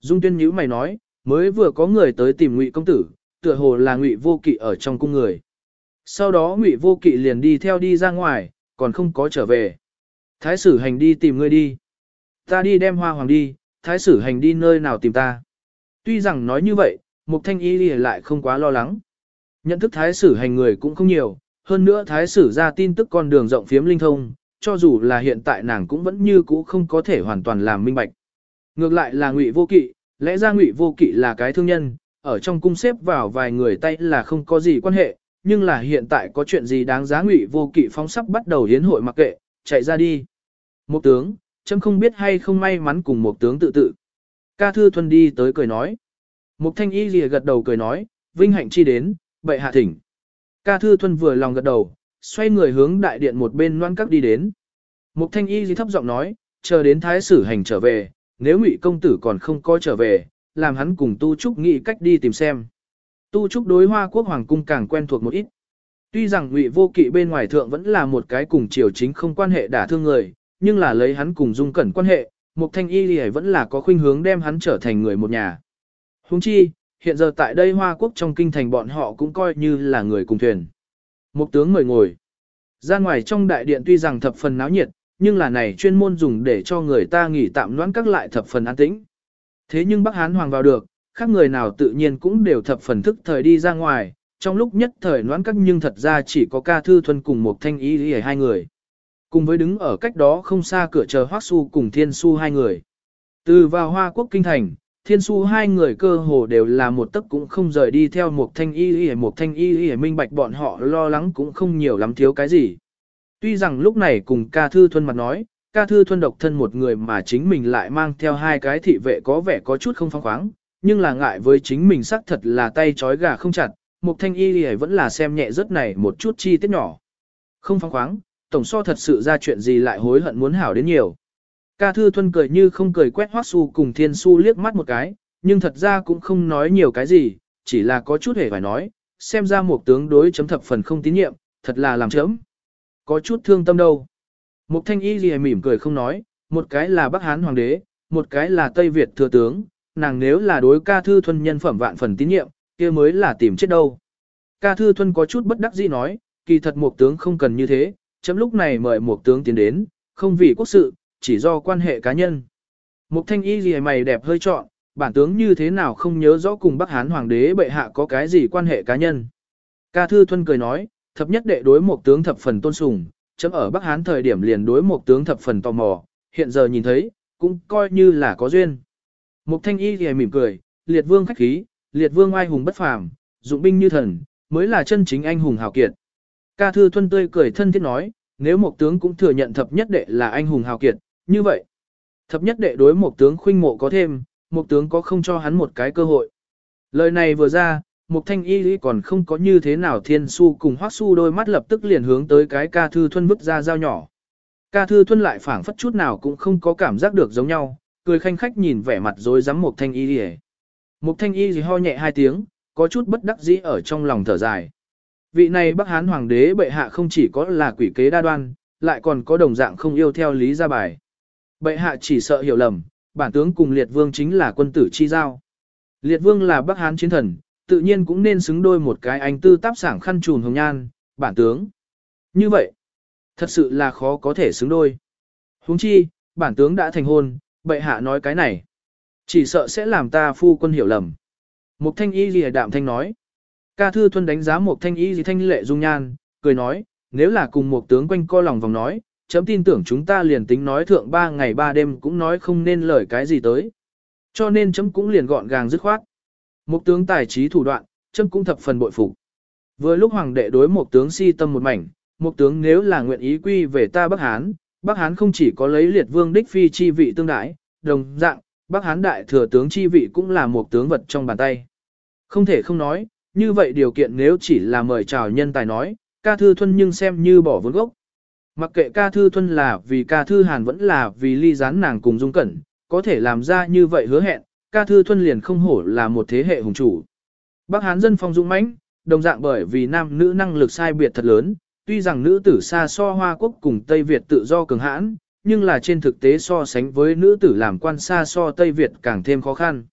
Dung Tuyên nhíu mày nói, mới vừa có người tới tìm ngụy công tử, tựa hồ là ngụy vô kỵ ở trong cung người. Sau đó ngụy vô kỵ liền đi theo đi ra ngoài, còn không có trở về. Thái sử hành đi tìm ngươi đi. Ta đi đem hoa hoàng đi, thái sử hành đi nơi nào tìm ta. Tuy rằng nói như vậy, mục thanh y lại không quá lo lắng. Nhận thức thái sử hành người cũng không nhiều, hơn nữa thái sử ra tin tức con đường rộng phiếm linh thông, cho dù là hiện tại nàng cũng vẫn như cũ không có thể hoàn toàn làm minh bạch. Ngược lại là ngụy vô kỵ, lẽ ra ngụy vô kỵ là cái thương nhân, ở trong cung xếp vào vài người tay là không có gì quan hệ, nhưng là hiện tại có chuyện gì đáng giá ngụy vô kỵ phóng sắp bắt đầu hiến hội mặc kệ, chạy ra đi. Một tướng, chấm không biết hay không may mắn cùng một tướng tự tự. Ca thư thuần đi tới cười nói. Mục thanh y lìa gật đầu cười nói, vinh hạnh chi đến, bệ hạ thỉnh. Ca thư thuần vừa lòng gật đầu, xoay người hướng đại điện một bên loan các đi đến. Mục thanh y gì thấp giọng nói, chờ đến thái sử hành trở về, nếu ngụy công tử còn không có trở về, làm hắn cùng tu trúc nghĩ cách đi tìm xem. Tu trúc đối hoa quốc hoàng cung càng quen thuộc một ít. Tuy rằng ngụy vô kỵ bên ngoài thượng vẫn là một cái cùng triều chính không quan hệ đả thương người, nhưng là lấy hắn cùng dung cẩn quan hệ, mục thanh y thì vẫn là có khuynh hướng đem hắn trở thành người một nhà. Huống chi, hiện giờ tại đây hoa quốc trong kinh thành bọn họ cũng coi như là người cùng thuyền. Mục tướng mời ngồi. Ra ngoài trong đại điện tuy rằng thập phần náo nhiệt, nhưng là này chuyên môn dùng để cho người ta nghỉ tạm noãn các lại thập phần an tĩnh. Thế nhưng Bắc Hán Hoàng vào được, khác người nào tự nhiên cũng đều thập phần thức thời đi ra ngoài, trong lúc nhất thời noãn các nhưng thật ra chỉ có ca thư thuần cùng một thanh ý lý hai người. Cùng với đứng ở cách đó không xa cửa chờ Hoắc Su cùng Thiên Su hai người. Từ vào Hoa Quốc Kinh Thành, Thiên Su hai người cơ hồ đều là một tấc cũng không rời đi theo một thanh y y một thanh y y minh bạch bọn họ lo lắng cũng không nhiều lắm thiếu cái gì. Tuy rằng lúc này cùng ca thư thuần mặt nói, ca thư thuần độc thân một người mà chính mình lại mang theo hai cái thị vệ có vẻ có chút không phong khoáng, nhưng là ngại với chính mình xác thật là tay trói gà không chặt, một thanh y y vẫn là xem nhẹ rất này một chút chi tiết nhỏ. Không phong khoáng, tổng so thật sự ra chuyện gì lại hối hận muốn hảo đến nhiều. Ca Thư Thuân cười như không cười quét Hoắc Su cùng Thiên Su liếc mắt một cái, nhưng thật ra cũng không nói nhiều cái gì, chỉ là có chút hề phải nói, xem ra một tướng đối chấm thập phần không tín nhiệm, thật là làm chấm. Có chút thương tâm đâu. Mục Thanh Y gì mỉm cười không nói, một cái là Bắc Hán Hoàng đế, một cái là Tây Việt thừa tướng, nàng nếu là đối Ca Thư Thuân nhân phẩm vạn phần tín nhiệm, kia mới là tìm chết đâu. Ca Thư Thuân có chút bất đắc dĩ nói, kỳ thật một tướng không cần như thế, chấm lúc này mời một tướng tiến đến, không vì quốc sự, chỉ do quan hệ cá nhân. Mục thanh y gì mày đẹp hơi trọn, bản tướng như thế nào không nhớ rõ cùng Bắc Hán Hoàng đế bệ hạ có cái gì quan hệ cá nhân. Ca Thư Thuân cười nói, thập nhất đệ đối một tướng thập phần tôn sùng, chấm ở Bắc Hán thời điểm liền đối một tướng thập phần tò mò, hiện giờ nhìn thấy, cũng coi như là có duyên. Mục thanh y thì mỉm cười, liệt vương khách khí, liệt vương ai hùng bất phàm, dụng binh như thần, mới là chân chính anh hùng hào kiệt. Ca Thư Thuân tươi cười thân thiết nói, nếu một tướng cũng thừa nhận thập nhất đệ là anh hùng hào kiệt, như vậy. Thập nhất đệ đối một tướng khuynh mộ có thêm, một tướng có không cho hắn một cái cơ hội. Lời này vừa ra, một thanh y lý còn không có như thế nào thiên su cùng hoác su đôi mắt lập tức liền hướng tới cái ca thư thuân vứt ra dao nhỏ. Ca thư thuân lại phảng phất chút nào cũng không có cảm giác được giống nhau, cười khanh khách nhìn vẻ mặt rồi dám một thanh y lý Một thanh y lý ho nhẹ hai tiếng, có chút bất đắc dĩ ở trong lòng thở dài. Vị này Bắc Hán Hoàng đế bệ hạ không chỉ có là quỷ kế đa đoan, lại còn có đồng dạng không yêu theo lý ra bài. Bệ hạ chỉ sợ hiểu lầm, bản tướng cùng liệt vương chính là quân tử chi giao. Liệt vương là Bắc Hán chiến thần, tự nhiên cũng nên xứng đôi một cái anh tư táp sảng khăn trùn hồng nhan, bản tướng. Như vậy, thật sự là khó có thể xứng đôi. huống chi, bản tướng đã thành hôn, bệ hạ nói cái này. Chỉ sợ sẽ làm ta phu quân hiểu lầm. Mục thanh y lìa đạm thanh nói. Ca Thư Thuân đánh giá một thanh y gì thanh lệ dung nhan, cười nói, nếu là cùng một tướng quanh co lòng vòng nói, chấm tin tưởng chúng ta liền tính nói thượng ba ngày ba đêm cũng nói không nên lời cái gì tới. Cho nên chấm cũng liền gọn gàng dứt khoát. Một tướng tài trí thủ đoạn, chấm cũng thập phần bội phục. Vừa lúc hoàng đệ đối một tướng si tâm một mảnh, một tướng nếu là nguyện ý quy về ta Bắc Hán, Bắc Hán không chỉ có lấy liệt vương đích phi chi vị tương đãi, đồng dạng, Bắc Hán đại thừa tướng chi vị cũng là một tướng vật trong bàn tay. Không thể không nói, như vậy điều kiện nếu chỉ là mời chào nhân tài nói, ca thư thuân nhưng xem như bỏ vốn gốc. Mặc kệ ca thư thuân là vì ca thư hàn vẫn là vì ly gián nàng cùng dung cẩn, có thể làm ra như vậy hứa hẹn, ca thư thuân liền không hổ là một thế hệ hùng chủ. Bắc Hán dân phong dũng mãnh, đồng dạng bởi vì nam nữ năng lực sai biệt thật lớn, tuy rằng nữ tử xa so Hoa Quốc cùng Tây Việt tự do cường hãn, nhưng là trên thực tế so sánh với nữ tử làm quan xa so Tây Việt càng thêm khó khăn.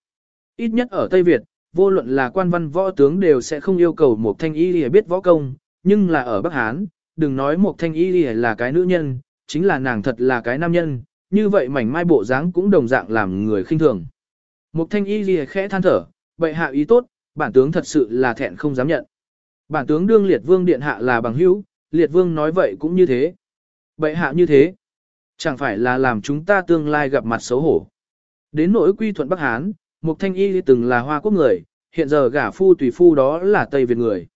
Ít nhất ở Tây Việt, vô luận là quan văn võ tướng đều sẽ không yêu cầu một thanh y lìa biết võ công, nhưng là ở Bắc Hán, đừng nói một thanh y lìa là cái nữ nhân, chính là nàng thật là cái nam nhân, như vậy mảnh mai bộ dáng cũng đồng dạng làm người khinh thường. Một thanh y lìa khẽ than thở, bệ hạ ý tốt, bản tướng thật sự là thẹn không dám nhận. Bản tướng đương liệt vương điện hạ là bằng hữu, liệt vương nói vậy cũng như thế. Bệ hạ như thế, chẳng phải là làm chúng ta tương lai gặp mặt xấu hổ. Đến nỗi quy thuận Bắc Hán, Mục Thanh Y từng là Hoa Quốc người, hiện giờ gả phu tùy phu đó là Tây Việt người.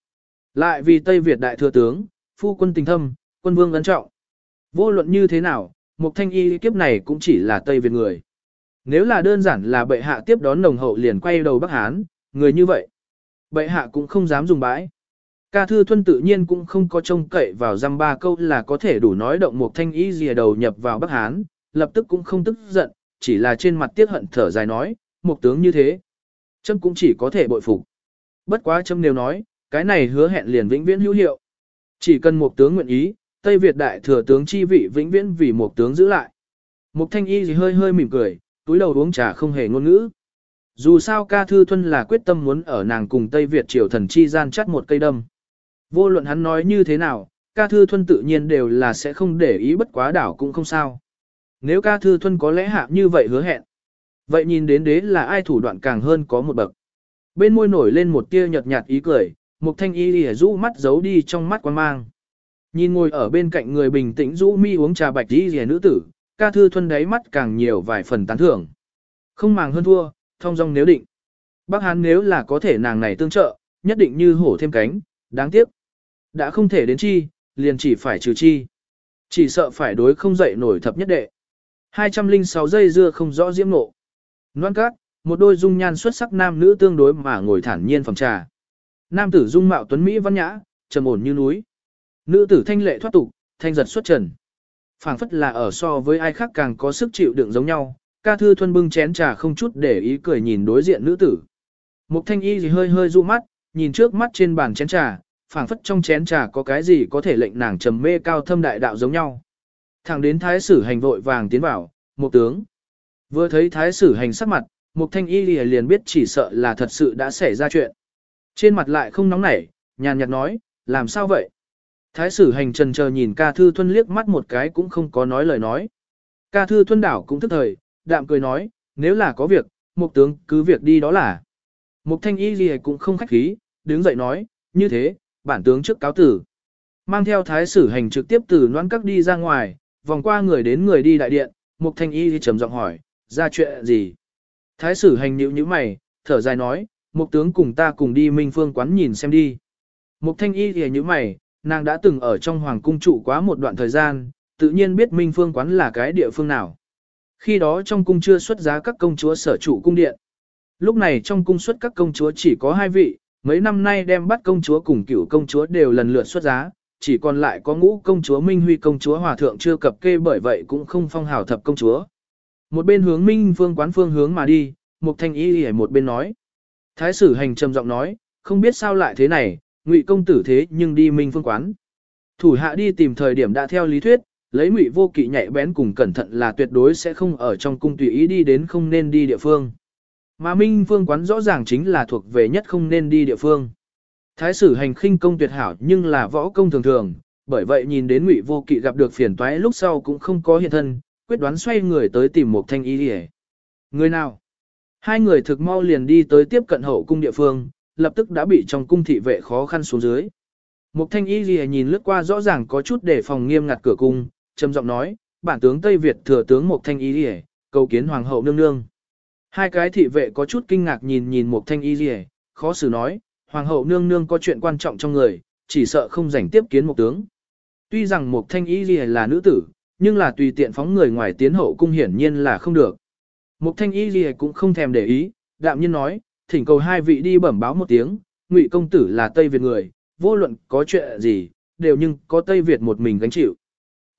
Lại vì Tây Việt đại thừa tướng, phu quân tình thâm, quân vương ấn trọng. Vô luận như thế nào, Mục Thanh Y kiếp này cũng chỉ là Tây Việt người. Nếu là đơn giản là bệ hạ tiếp đón nồng hậu liền quay đầu Bắc Hán, người như vậy. Bệ hạ cũng không dám dùng bãi. Ca Thư Thuân tự nhiên cũng không có trông cậy vào dăm ba câu là có thể đủ nói động Mục thanh Y gì đầu nhập vào Bắc Hán, lập tức cũng không tức giận, chỉ là trên mặt tiếc hận thở dài nói, một tướng như thế. Trâm cũng chỉ có thể bội phục. Bất quá Trâm nếu nói, cái này hứa hẹn liền vĩnh viễn hữu hiệu. Chỉ cần một tướng nguyện ý, Tây Việt đại thừa tướng chi vị vĩnh viễn vì một tướng giữ lại. Mục thanh y gì hơi hơi mỉm cười, túi đầu uống trà không hề ngôn ngữ. Dù sao ca thư thuân là quyết tâm muốn ở nàng cùng Tây Việt triều thần chi gian chắt một cây đâm. Vô luận hắn nói như thế nào, ca thư thuân tự nhiên đều là sẽ không để ý bất quá đảo cũng không sao. Nếu ca thư thuân có lẽ hạ như vậy hứa hẹn. Vậy nhìn đến đế là ai thủ đoạn càng hơn có một bậc. Bên môi nổi lên một tia nhợt nhạt ý cười, một thanh y lìa rũ mắt giấu đi trong mắt quan mang. Nhìn ngồi ở bên cạnh người bình tĩnh rũ mi uống trà bạch y lìa nữ tử, ca thư thuân đáy mắt càng nhiều vài phần tán thưởng. Không màng hơn thua, thông dong nếu định. Bác Hán nếu là có thể nàng này tương trợ, nhất định như hổ thêm cánh, đáng tiếc. Đã không thể đến chi, liền chỉ phải trừ chi. Chỉ sợ phải đối không dậy nổi thập nhất đệ. 206 giây dưa không rõ diễm nộ. Loan cát, một đôi dung nhan xuất sắc nam nữ tương đối mà ngồi thản nhiên phòng trà. Nam tử dung mạo tuấn Mỹ văn nhã, trầm ổn như núi. Nữ tử thanh lệ thoát tục, thanh giật xuất trần. phảng phất là ở so với ai khác càng có sức chịu đựng giống nhau, ca thư thuần bưng chén trà không chút để ý cười nhìn đối diện nữ tử. Mục thanh y gì hơi hơi du mắt, nhìn trước mắt trên bàn chén trà, phảng phất trong chén trà có cái gì có thể lệnh nàng trầm mê cao thâm đại đạo giống nhau. Thẳng đến thái sử hành vội vàng tiến vào, một tướng. Vừa thấy thái sử hành sắc mặt, mục thanh y lìa liền biết chỉ sợ là thật sự đã xảy ra chuyện. Trên mặt lại không nóng nảy, nhàn nhạt nói, làm sao vậy? Thái sử hành trần chờ nhìn ca thư thuân liếc mắt một cái cũng không có nói lời nói. Ca thư thuân đảo cũng thức thời, đạm cười nói, nếu là có việc, mục tướng cứ việc đi đó là. mục thanh y lìa cũng không khách khí, đứng dậy nói, như thế, bản tướng trước cáo tử. Mang theo thái sử hành trực tiếp từ noan các đi ra ngoài, vòng qua người đến người đi đại điện, Mục Thanh Y trầm giọng hỏi, ra chuyện gì? Thái sử hành nhữ như mày, thở dài nói, một tướng cùng ta cùng đi Minh Phương quán nhìn xem đi. Một Thanh Y thì như mày, nàng đã từng ở trong hoàng cung trụ quá một đoạn thời gian, tự nhiên biết Minh Phương quán là cái địa phương nào. Khi đó trong cung chưa xuất giá các công chúa sở trụ cung điện. Lúc này trong cung xuất các công chúa chỉ có hai vị, mấy năm nay đem bắt công chúa cùng cửu công chúa đều lần lượt xuất giá, chỉ còn lại có ngũ công chúa Minh Huy công chúa hòa thượng chưa cập kê bởi vậy cũng không phong hào thập công chúa. Một bên hướng Minh Phương quán phương hướng mà đi, một thanh y ở một bên nói. Thái sử hành trầm giọng nói, không biết sao lại thế này, ngụy công tử thế nhưng đi Minh Phương quán. Thủ hạ đi tìm thời điểm đã theo lý thuyết, lấy ngụy vô kỵ nhạy bén cùng cẩn thận là tuyệt đối sẽ không ở trong cung tùy ý đi đến không nên đi địa phương. Mà Minh Phương quán rõ ràng chính là thuộc về nhất không nên đi địa phương. Thái sử hành khinh công tuyệt hảo nhưng là võ công thường thường, bởi vậy nhìn đến Ngụy Vô Kỵ gặp được phiền toái lúc sau cũng không có hiện thân, quyết đoán xoay người tới tìm một thanh y liễu. Người nào? Hai người thực mau liền đi tới tiếp cận hậu cung địa phương, lập tức đã bị trong cung thị vệ khó khăn xuống dưới. Một thanh y liễu nhìn lướt qua rõ ràng có chút để phòng nghiêm ngặt cửa cung, trầm giọng nói, bản tướng Tây Việt thừa tướng Mục Thanh Y Liễu, cầu kiến hoàng hậu nương nương. Hai cái thị vệ có chút kinh ngạc nhìn nhìn Mục Thanh Y Liễu, khó xử nói, hoàng hậu nương nương có chuyện quan trọng trong người, chỉ sợ không rảnh tiếp kiến một tướng. Tuy rằng Mục Thanh Y Liễu là nữ tử, nhưng là tùy tiện phóng người ngoài tiến hậu cung hiển nhiên là không được. Mục Thanh Y gì cũng không thèm để ý, đạm nhiên nói, thỉnh cầu hai vị đi bẩm báo một tiếng, Ngụy công tử là Tây Việt người, vô luận có chuyện gì, đều nhưng có Tây Việt một mình gánh chịu.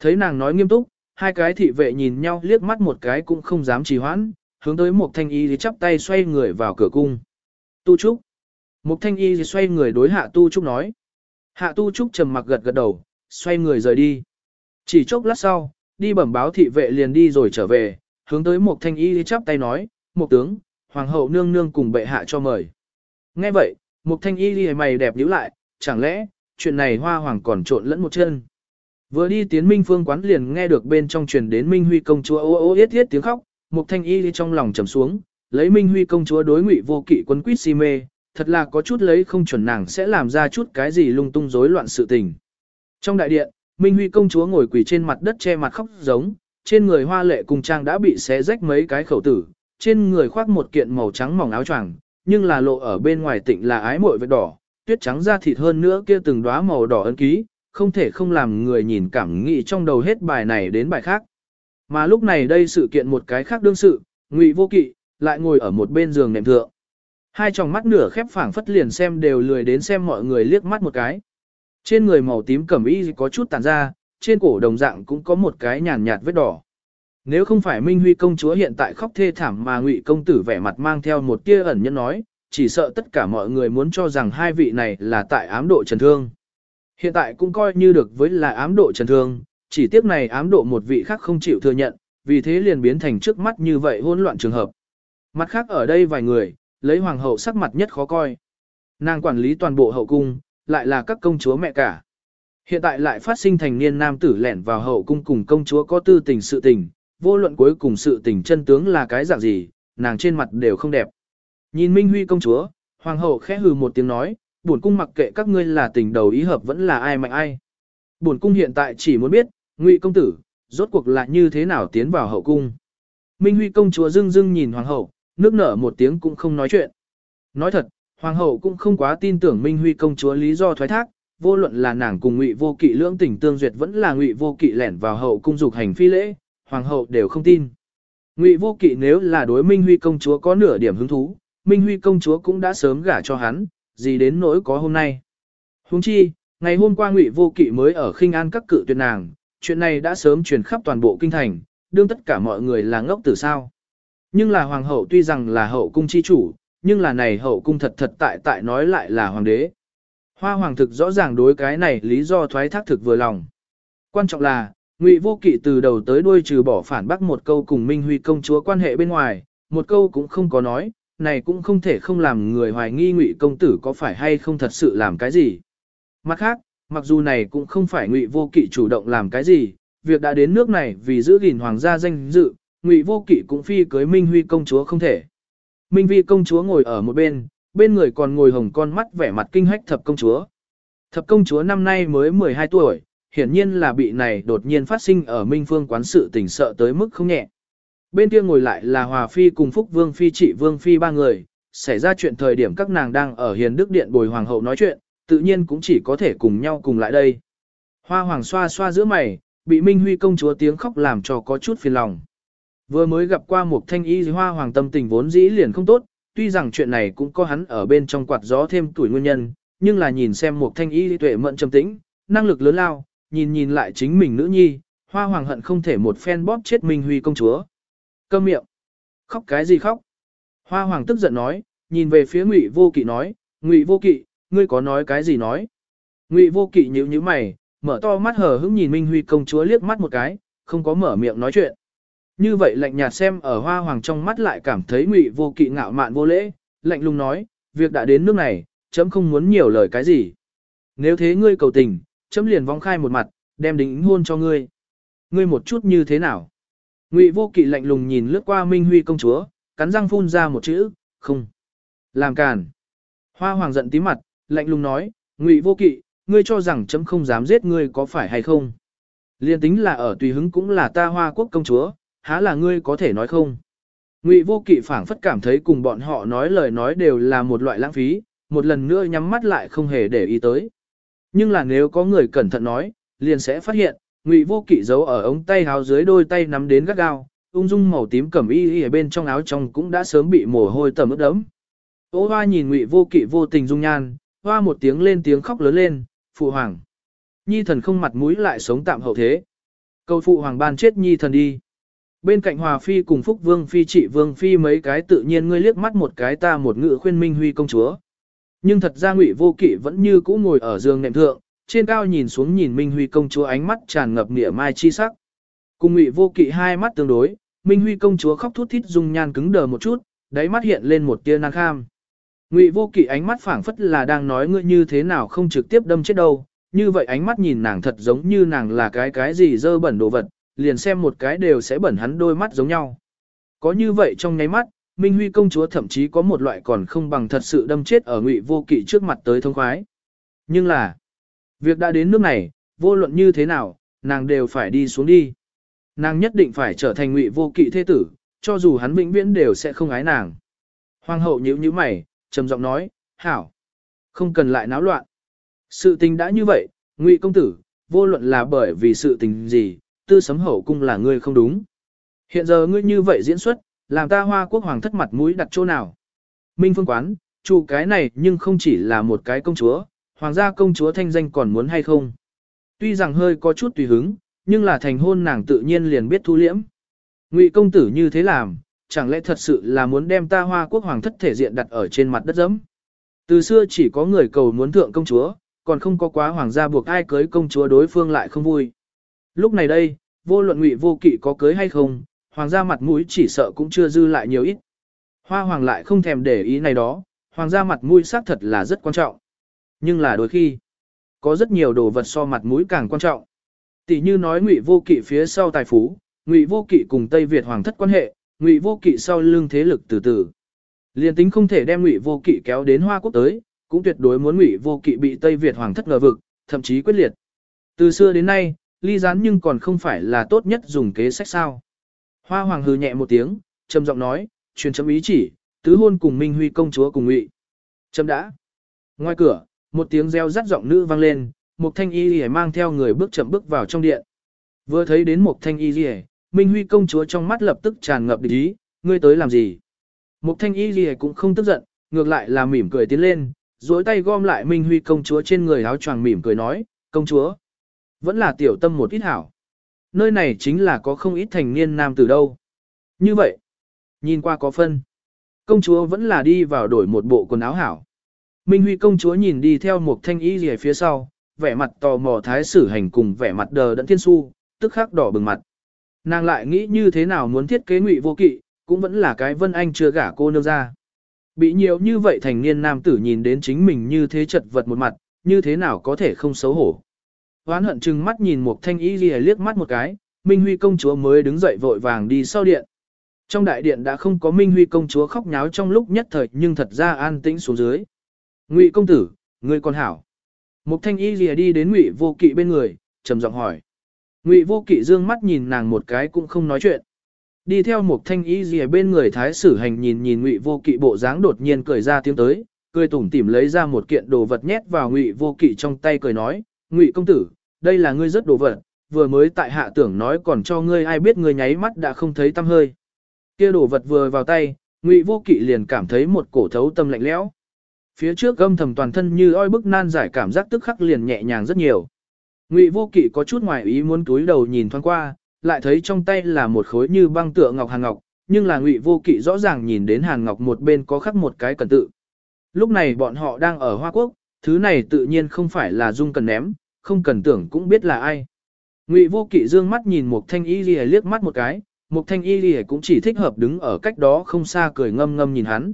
Thấy nàng nói nghiêm túc, hai cái thị vệ nhìn nhau liếc mắt một cái cũng không dám trì hoãn, hướng tới mục thanh y thì chắp tay xoay người vào cửa cung. Tu Trúc. mục thanh y thì xoay người đối hạ Tu Trúc nói. Hạ Tu Trúc trầm mặc gật gật đầu, xoay người rời đi. Chỉ chốc lát sau, đi bẩm báo thị vệ liền đi rồi trở về, hướng tới một thanh y chắp tay nói, một tướng, hoàng hậu nương nương cùng bệ hạ cho mời. Nghe vậy, một thanh y thì mày đẹp nhíu lại, chẳng lẽ, chuyện này hoa hoàng còn trộn lẫn một chân. Vừa đi tiến Minh Phương quán liền nghe được bên trong truyền đến Minh Huy công chúa ô ô yết yết tiếng khóc, một Thanh Y trong lòng trầm xuống, lấy Minh Huy công chúa đối ngụy vô kỵ quân quýt si mê, thật là có chút lấy không chuẩn nàng sẽ làm ra chút cái gì lung tung rối loạn sự tình. Trong đại điện, Minh Huy công chúa ngồi quỳ trên mặt đất che mặt khóc giống, trên người hoa lệ cùng trang đã bị xé rách mấy cái khẩu tử, trên người khoác một kiện màu trắng mỏng áo choàng, nhưng là lộ ở bên ngoài tịnh là ái muội vết đỏ, tuyết trắng da thịt hơn nữa kia từng đóa màu đỏ ấn ký, không thể không làm người nhìn cảm nghĩ trong đầu hết bài này đến bài khác. Mà lúc này đây sự kiện một cái khác đương sự, Ngụy Vô Kỵ, lại ngồi ở một bên giường nệm thượng. Hai tròng mắt nửa khép phảng phất liền xem đều lười đến xem mọi người liếc mắt một cái. Trên người màu tím cẩm y có chút tàn ra, trên cổ đồng dạng cũng có một cái nhàn nhạt vết đỏ. Nếu không phải Minh Huy công chúa hiện tại khóc thê thảm mà Ngụy công tử vẻ mặt mang theo một tia ẩn nhân nói, chỉ sợ tất cả mọi người muốn cho rằng hai vị này là tại ám độ trần thương. Hiện tại cũng coi như được với là ám độ trần thương, chỉ tiếc này ám độ một vị khác không chịu thừa nhận, vì thế liền biến thành trước mắt như vậy hỗn loạn trường hợp. Mặt khác ở đây vài người, lấy hoàng hậu sắc mặt nhất khó coi. Nàng quản lý toàn bộ hậu cung, lại là các công chúa mẹ cả. Hiện tại lại phát sinh thành niên nam tử lẻn vào hậu cung cùng công chúa có tư tình sự tình, vô luận cuối cùng sự tình chân tướng là cái dạng gì, nàng trên mặt đều không đẹp. Nhìn Minh Huy công chúa, hoàng hậu khẽ hừ một tiếng nói, bổn cung mặc kệ các ngươi là tình đầu ý hợp vẫn là ai mạnh ai. Bổn cung hiện tại chỉ muốn biết, Ngụy công tử, rốt cuộc là như thế nào tiến vào hậu cung. Minh Huy công chúa dưng dưng nhìn hoàng hậu, nước nở một tiếng cũng không nói chuyện. Nói thật, hoàng hậu cũng không quá tin tưởng Minh Huy công chúa lý do thoái thác, vô luận là nàng cùng Ngụy Vô Kỵ lưỡng tình tương duyệt vẫn là Ngụy Vô Kỵ lẻn vào hậu cung dục hành phi lễ, hoàng hậu đều không tin. Ngụy Vô Kỵ nếu là đối Minh Huy công chúa có nửa điểm hứng thú, Minh Huy công chúa cũng đã sớm gả cho hắn, gì đến nỗi có hôm nay. Huống chi, ngày hôm qua Ngụy Vô Kỵ mới ở khinh an các cự tuyệt nàng, chuyện này đã sớm truyền khắp toàn bộ kinh thành, đương tất cả mọi người là ngốc tử sao. Nhưng là hoàng hậu tuy rằng là hậu cung chi chủ, nhưng là này hậu cung thật thật tại tại nói lại là hoàng đế. Hoa hoàng thực rõ ràng đối cái này lý do thoái thác thực vừa lòng. Quan trọng là, Ngụy Vô Kỵ từ đầu tới đuôi trừ bỏ phản bác một câu cùng Minh Huy công chúa quan hệ bên ngoài, một câu cũng không có nói, này cũng không thể không làm người hoài nghi ngụy công tử có phải hay không thật sự làm cái gì. Mặt khác, mặc dù này cũng không phải ngụy vô kỵ chủ động làm cái gì, việc đã đến nước này vì giữ gìn hoàng gia danh dự, ngụy vô kỵ cũng phi cưới Minh Huy công chúa không thể. Minh Vi công chúa ngồi ở một bên, bên người còn ngồi hồng con mắt vẻ mặt kinh hách thập công chúa. Thập công chúa năm nay mới 12 tuổi, hiển nhiên là bị này đột nhiên phát sinh ở Minh Phương quán sự tình sợ tới mức không nhẹ bên kia ngồi lại là Hòa Phi cùng Phúc Vương Phi trị Vương Phi ba người, xảy ra chuyện thời điểm các nàng đang ở hiền đức điện bồi hoàng hậu nói chuyện, tự nhiên cũng chỉ có thể cùng nhau cùng lại đây. Hoa hoàng xoa xoa giữa mày, bị Minh Huy công chúa tiếng khóc làm cho có chút phiền lòng. Vừa mới gặp qua một thanh y hoa hoàng tâm tình vốn dĩ liền không tốt, tuy rằng chuyện này cũng có hắn ở bên trong quạt gió thêm tuổi nguyên nhân, nhưng là nhìn xem một thanh y tuệ mận trầm tĩnh, năng lực lớn lao, nhìn nhìn lại chính mình nữ nhi, hoa hoàng hận không thể một phen bóp chết Minh Huy công chúa. Câm miệng. Khóc cái gì khóc? Hoa hoàng tức giận nói, nhìn về phía ngụy vô kỵ nói, ngụy vô kỵ, ngươi có nói cái gì nói? Ngụy vô kỵ nhíu nhíu mày, mở to mắt hờ hững nhìn Minh Huy công chúa liếc mắt một cái, không có mở miệng nói chuyện. Như vậy lạnh nhạt xem ở hoa hoàng trong mắt lại cảm thấy ngụy vô kỵ ngạo mạn vô lễ, lạnh lùng nói, việc đã đến nước này, chấm không muốn nhiều lời cái gì. Nếu thế ngươi cầu tình, chấm liền vong khai một mặt, đem đính hôn cho ngươi. Ngươi một chút như thế nào? Ngụy Vô Kỵ lạnh lùng nhìn lướt qua Minh Huy công chúa, cắn răng phun ra một chữ, "Không." Làm càn. Hoa Hoàng giận tí mặt, lạnh lùng nói, "Ngụy Vô Kỵ, ngươi cho rằng chấm không dám giết ngươi có phải hay không?" Liên tính là ở tùy hứng cũng là ta hoa quốc công chúa, há là ngươi có thể nói không. Ngụy vô kỵ phảng phất cảm thấy cùng bọn họ nói lời nói đều là một loại lãng phí, một lần nữa nhắm mắt lại không hề để ý tới. Nhưng là nếu có người cẩn thận nói, liền sẽ phát hiện, Ngụy vô kỵ giấu ở ống tay áo dưới đôi tay nắm đến gắt gao, ung dung màu tím cẩm y y ở bên trong áo trong cũng đã sớm bị mồ hôi tầm ướt đẫm. Ô hoa nhìn Ngụy vô kỵ vô tình dung nhan, hoa một tiếng lên tiếng khóc lớn lên, phụ hoàng. Nhi thần không mặt mũi lại sống tạm hậu thế. Cầu phụ hoàng ban chết nhi thần đi. Bên cạnh Hòa Phi cùng Phúc Vương Phi trị Vương Phi mấy cái tự nhiên ngươi liếc mắt một cái ta một ngự khuyên Minh Huy công chúa. Nhưng thật ra Ngụy Vô Kỵ vẫn như cũ ngồi ở giường nệm thượng, trên cao nhìn xuống nhìn Minh Huy công chúa ánh mắt tràn ngập nịa mai chi sắc. Cùng Ngụy Vô Kỵ hai mắt tương đối, Minh Huy công chúa khóc thút thít dung nhan cứng đờ một chút, đáy mắt hiện lên một tia nan kham. Ngụy Vô Kỵ ánh mắt phảng phất là đang nói ngươi như thế nào không trực tiếp đâm chết đâu, như vậy ánh mắt nhìn nàng thật giống như nàng là cái cái gì dơ bẩn đồ vật, liền xem một cái đều sẽ bẩn hắn đôi mắt giống nhau. Có như vậy trong nháy mắt, Minh Huy công chúa thậm chí có một loại còn không bằng thật sự đâm chết ở ngụy vô kỵ trước mặt tới thông khoái. Nhưng là, việc đã đến nước này, vô luận như thế nào, nàng đều phải đi xuống đi. Nàng nhất định phải trở thành ngụy vô kỵ thế tử, cho dù hắn vĩnh viễn đều sẽ không ái nàng. Hoàng hậu nhíu nhíu mày, trầm giọng nói, hảo, không cần lại náo loạn. Sự tình đã như vậy, ngụy công tử, vô luận là bởi vì sự tình gì, tư sấm hậu cung là ngươi không đúng. Hiện giờ ngươi như vậy diễn xuất, làm ta hoa quốc hoàng thất mặt mũi đặt chỗ nào. Minh phương quán, chủ cái này nhưng không chỉ là một cái công chúa, hoàng gia công chúa thanh danh còn muốn hay không. Tuy rằng hơi có chút tùy hứng, nhưng là thành hôn nàng tự nhiên liền biết thu liễm. Ngụy công tử như thế làm, chẳng lẽ thật sự là muốn đem ta hoa quốc hoàng thất thể diện đặt ở trên mặt đất dẫm. Từ xưa chỉ có người cầu muốn thượng công chúa, còn không có quá hoàng gia buộc ai cưới công chúa đối phương lại không vui. Lúc này đây, vô luận ngụy vô kỵ có cưới hay không, hoàng gia mặt mũi chỉ sợ cũng chưa dư lại nhiều ít. Hoa hoàng lại không thèm để ý này đó, hoàng gia mặt mũi xác thật là rất quan trọng. Nhưng là đôi khi, có rất nhiều đồ vật so mặt mũi càng quan trọng. Tỷ như nói ngụy vô kỵ phía sau tài phú, ngụy vô kỵ cùng Tây Việt hoàng thất quan hệ, ngụy vô kỵ sau lưng thế lực từ từ. Liên tính không thể đem ngụy vô kỵ kéo đến hoa quốc tới, cũng tuyệt đối muốn ngụy vô kỵ bị Tây Việt hoàng thất ngờ vực, thậm chí quyết liệt. Từ xưa đến nay, ly rán nhưng còn không phải là tốt nhất dùng kế sách sao. Hoa hoàng hừ nhẹ một tiếng, trầm giọng nói, truyền chấm ý chỉ, tứ hôn cùng Minh Huy công chúa cùng ngụy. Chấm đã. Ngoài cửa, một tiếng reo rắt giọng nữ vang lên, một thanh y lìa mang theo người bước chậm bước vào trong điện. Vừa thấy đến một thanh y lìa, Minh Huy công chúa trong mắt lập tức tràn ngập địch ý, ngươi tới làm gì? Một thanh y lìa cũng không tức giận, ngược lại là mỉm cười tiến lên, duỗi tay gom lại Minh Huy công chúa trên người áo choàng mỉm cười nói, công chúa. Vẫn là tiểu tâm một ít hảo. Nơi này chính là có không ít thành niên nam từ đâu. Như vậy, nhìn qua có phân. Công chúa vẫn là đi vào đổi một bộ quần áo hảo. Minh Huy công chúa nhìn đi theo một thanh y rìa phía sau, vẻ mặt tò mò thái sử hành cùng vẻ mặt đờ đẫn thiên su, tức khắc đỏ bừng mặt. Nàng lại nghĩ như thế nào muốn thiết kế ngụy vô kỵ, cũng vẫn là cái vân anh chưa gả cô nương ra. Bị nhiều như vậy thành niên nam tử nhìn đến chính mình như thế chật vật một mặt, như thế nào có thể không xấu hổ. Hoán hận chừng mắt nhìn một thanh y ghi liếc mắt một cái, Minh Huy công chúa mới đứng dậy vội vàng đi sau điện. Trong đại điện đã không có Minh Huy công chúa khóc nháo trong lúc nhất thời nhưng thật ra an tĩnh xuống dưới. Ngụy công tử, ngươi còn hảo. Một thanh y lìa đi đến Ngụy vô kỵ bên người, trầm giọng hỏi. Ngụy vô kỵ dương mắt nhìn nàng một cái cũng không nói chuyện. Đi theo một thanh y lìa bên người thái sử hành nhìn nhìn Ngụy vô kỵ bộ dáng đột nhiên cười ra tiếng tới, cười tủm tỉm lấy ra một kiện đồ vật nhét vào Ngụy vô kỵ trong tay cười nói, Ngụy công tử, đây là ngươi rất đồ vật, vừa mới tại hạ tưởng nói còn cho ngươi ai biết ngươi nháy mắt đã không thấy tâm hơi. Kia đồ vật vừa vào tay, Ngụy Vô Kỵ liền cảm thấy một cổ thấu tâm lạnh lẽo. Phía trước gâm thầm toàn thân như oi bức nan giải cảm giác tức khắc liền nhẹ nhàng rất nhiều. Ngụy Vô Kỵ có chút ngoài ý muốn túi đầu nhìn thoáng qua, lại thấy trong tay là một khối như băng tựa ngọc hàn ngọc, nhưng là Ngụy Vô Kỵ rõ ràng nhìn đến hàn ngọc một bên có khắc một cái cẩn tự. Lúc này bọn họ đang ở Hoa Quốc, thứ này tự nhiên không phải là dung cần ném, không cần tưởng cũng biết là ai. Ngụy Vô Kỵ dương mắt nhìn một thanh y lìa liếc mắt một cái, một thanh y lìa cũng chỉ thích hợp đứng ở cách đó không xa cười ngâm ngâm nhìn hắn.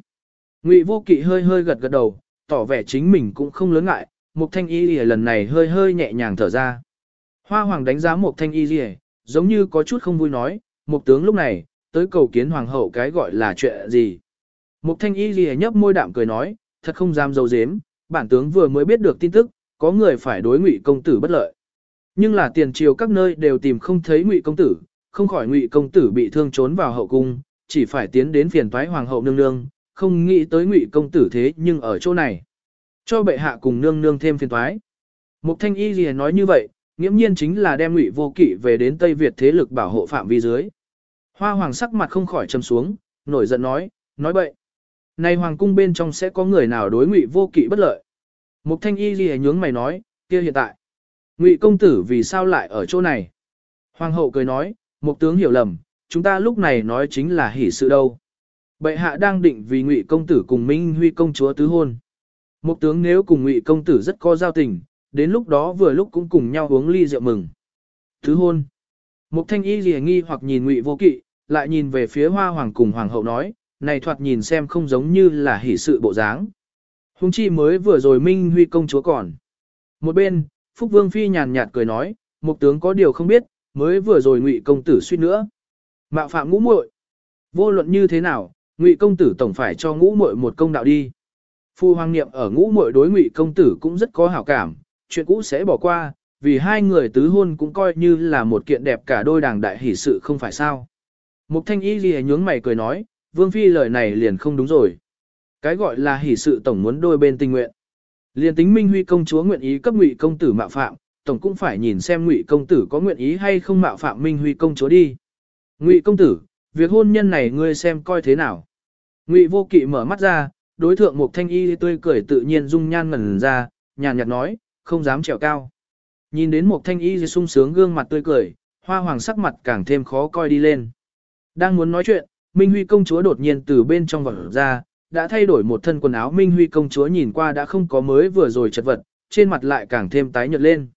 Ngụy Vô Kỵ hơi hơi gật gật đầu, tỏ vẻ chính mình cũng không lớn ngại, một thanh y lìa lần này hơi hơi nhẹ nhàng thở ra. Hoa Hoàng đánh giá một thanh y lìa, giống như có chút không vui nói, một tướng lúc này, tới cầu kiến hoàng hậu cái gọi là chuyện gì. Một thanh y lìa nhấp môi đạm cười nói, thật không dám dầu dếm, bản tướng vừa mới biết được tin tức, có người phải đối ngụy công tử bất lợi. Nhưng là tiền triều các nơi đều tìm không thấy ngụy công tử, không khỏi ngụy công tử bị thương trốn vào hậu cung, chỉ phải tiến đến phiền toái hoàng hậu nương nương, không nghĩ tới ngụy công tử thế nhưng ở chỗ này. Cho bệ hạ cùng nương nương thêm phiền toái. Mục thanh y gì nói như vậy, nghiễm nhiên chính là đem ngụy vô kỵ về đến Tây Việt thế lực bảo hộ phạm vi dưới. Hoa hoàng sắc mặt không khỏi trầm xuống, nổi giận nói, nói bậy. Này hoàng cung bên trong sẽ có người nào đối ngụy vô kỵ bất lợi. Mục thanh y gì nhướng mày nói, kia hiện tại. Ngụy công tử vì sao lại ở chỗ này? Hoàng hậu cười nói, mục tướng hiểu lầm, chúng ta lúc này nói chính là hỷ sự đâu. Bệ hạ đang định vì Ngụy công tử cùng Minh Huy công chúa tứ hôn. Mục tướng nếu cùng Ngụy công tử rất có giao tình, đến lúc đó vừa lúc cũng cùng nhau uống ly rượu mừng. Tứ hôn. Mục thanh y lìa nghi hoặc nhìn Ngụy vô kỵ, lại nhìn về phía hoa hoàng cùng hoàng hậu nói, này thoạt nhìn xem không giống như là hỷ sự bộ dáng. Hùng chi mới vừa rồi Minh Huy công chúa còn. Một bên, Phúc Vương Phi nhàn nhạt cười nói, một tướng có điều không biết, mới vừa rồi ngụy công tử suýt nữa. Mạo phạm ngũ muội Vô luận như thế nào, ngụy công tử tổng phải cho ngũ muội một công đạo đi. Phu hoàng niệm ở ngũ muội đối ngụy công tử cũng rất có hảo cảm, chuyện cũ sẽ bỏ qua, vì hai người tứ hôn cũng coi như là một kiện đẹp cả đôi đàng đại hỷ sự không phải sao. Mục thanh y ghi nhướng mày cười nói, vương phi lời này liền không đúng rồi. Cái gọi là hỷ sự tổng muốn đôi bên tình nguyện. Liên tính Minh Huy công chúa nguyện ý cấp Ngụy công tử mạo phạm, tổng cũng phải nhìn xem Ngụy công tử có nguyện ý hay không mạo phạm Minh Huy công chúa đi. Ngụy công tử, việc hôn nhân này ngươi xem coi thế nào. Ngụy vô kỵ mở mắt ra, đối thượng một thanh y tươi cười tự nhiên dung nhan ngẩn ra, nhàn nhạt nói, không dám trèo cao. Nhìn đến một thanh y sung sướng gương mặt tươi cười, hoa hoàng sắc mặt càng thêm khó coi đi lên. Đang muốn nói chuyện, Minh Huy công chúa đột nhiên từ bên trong vật ra, đã thay đổi một thân quần áo Minh Huy công chúa nhìn qua đã không có mới vừa rồi chật vật, trên mặt lại càng thêm tái nhợt lên.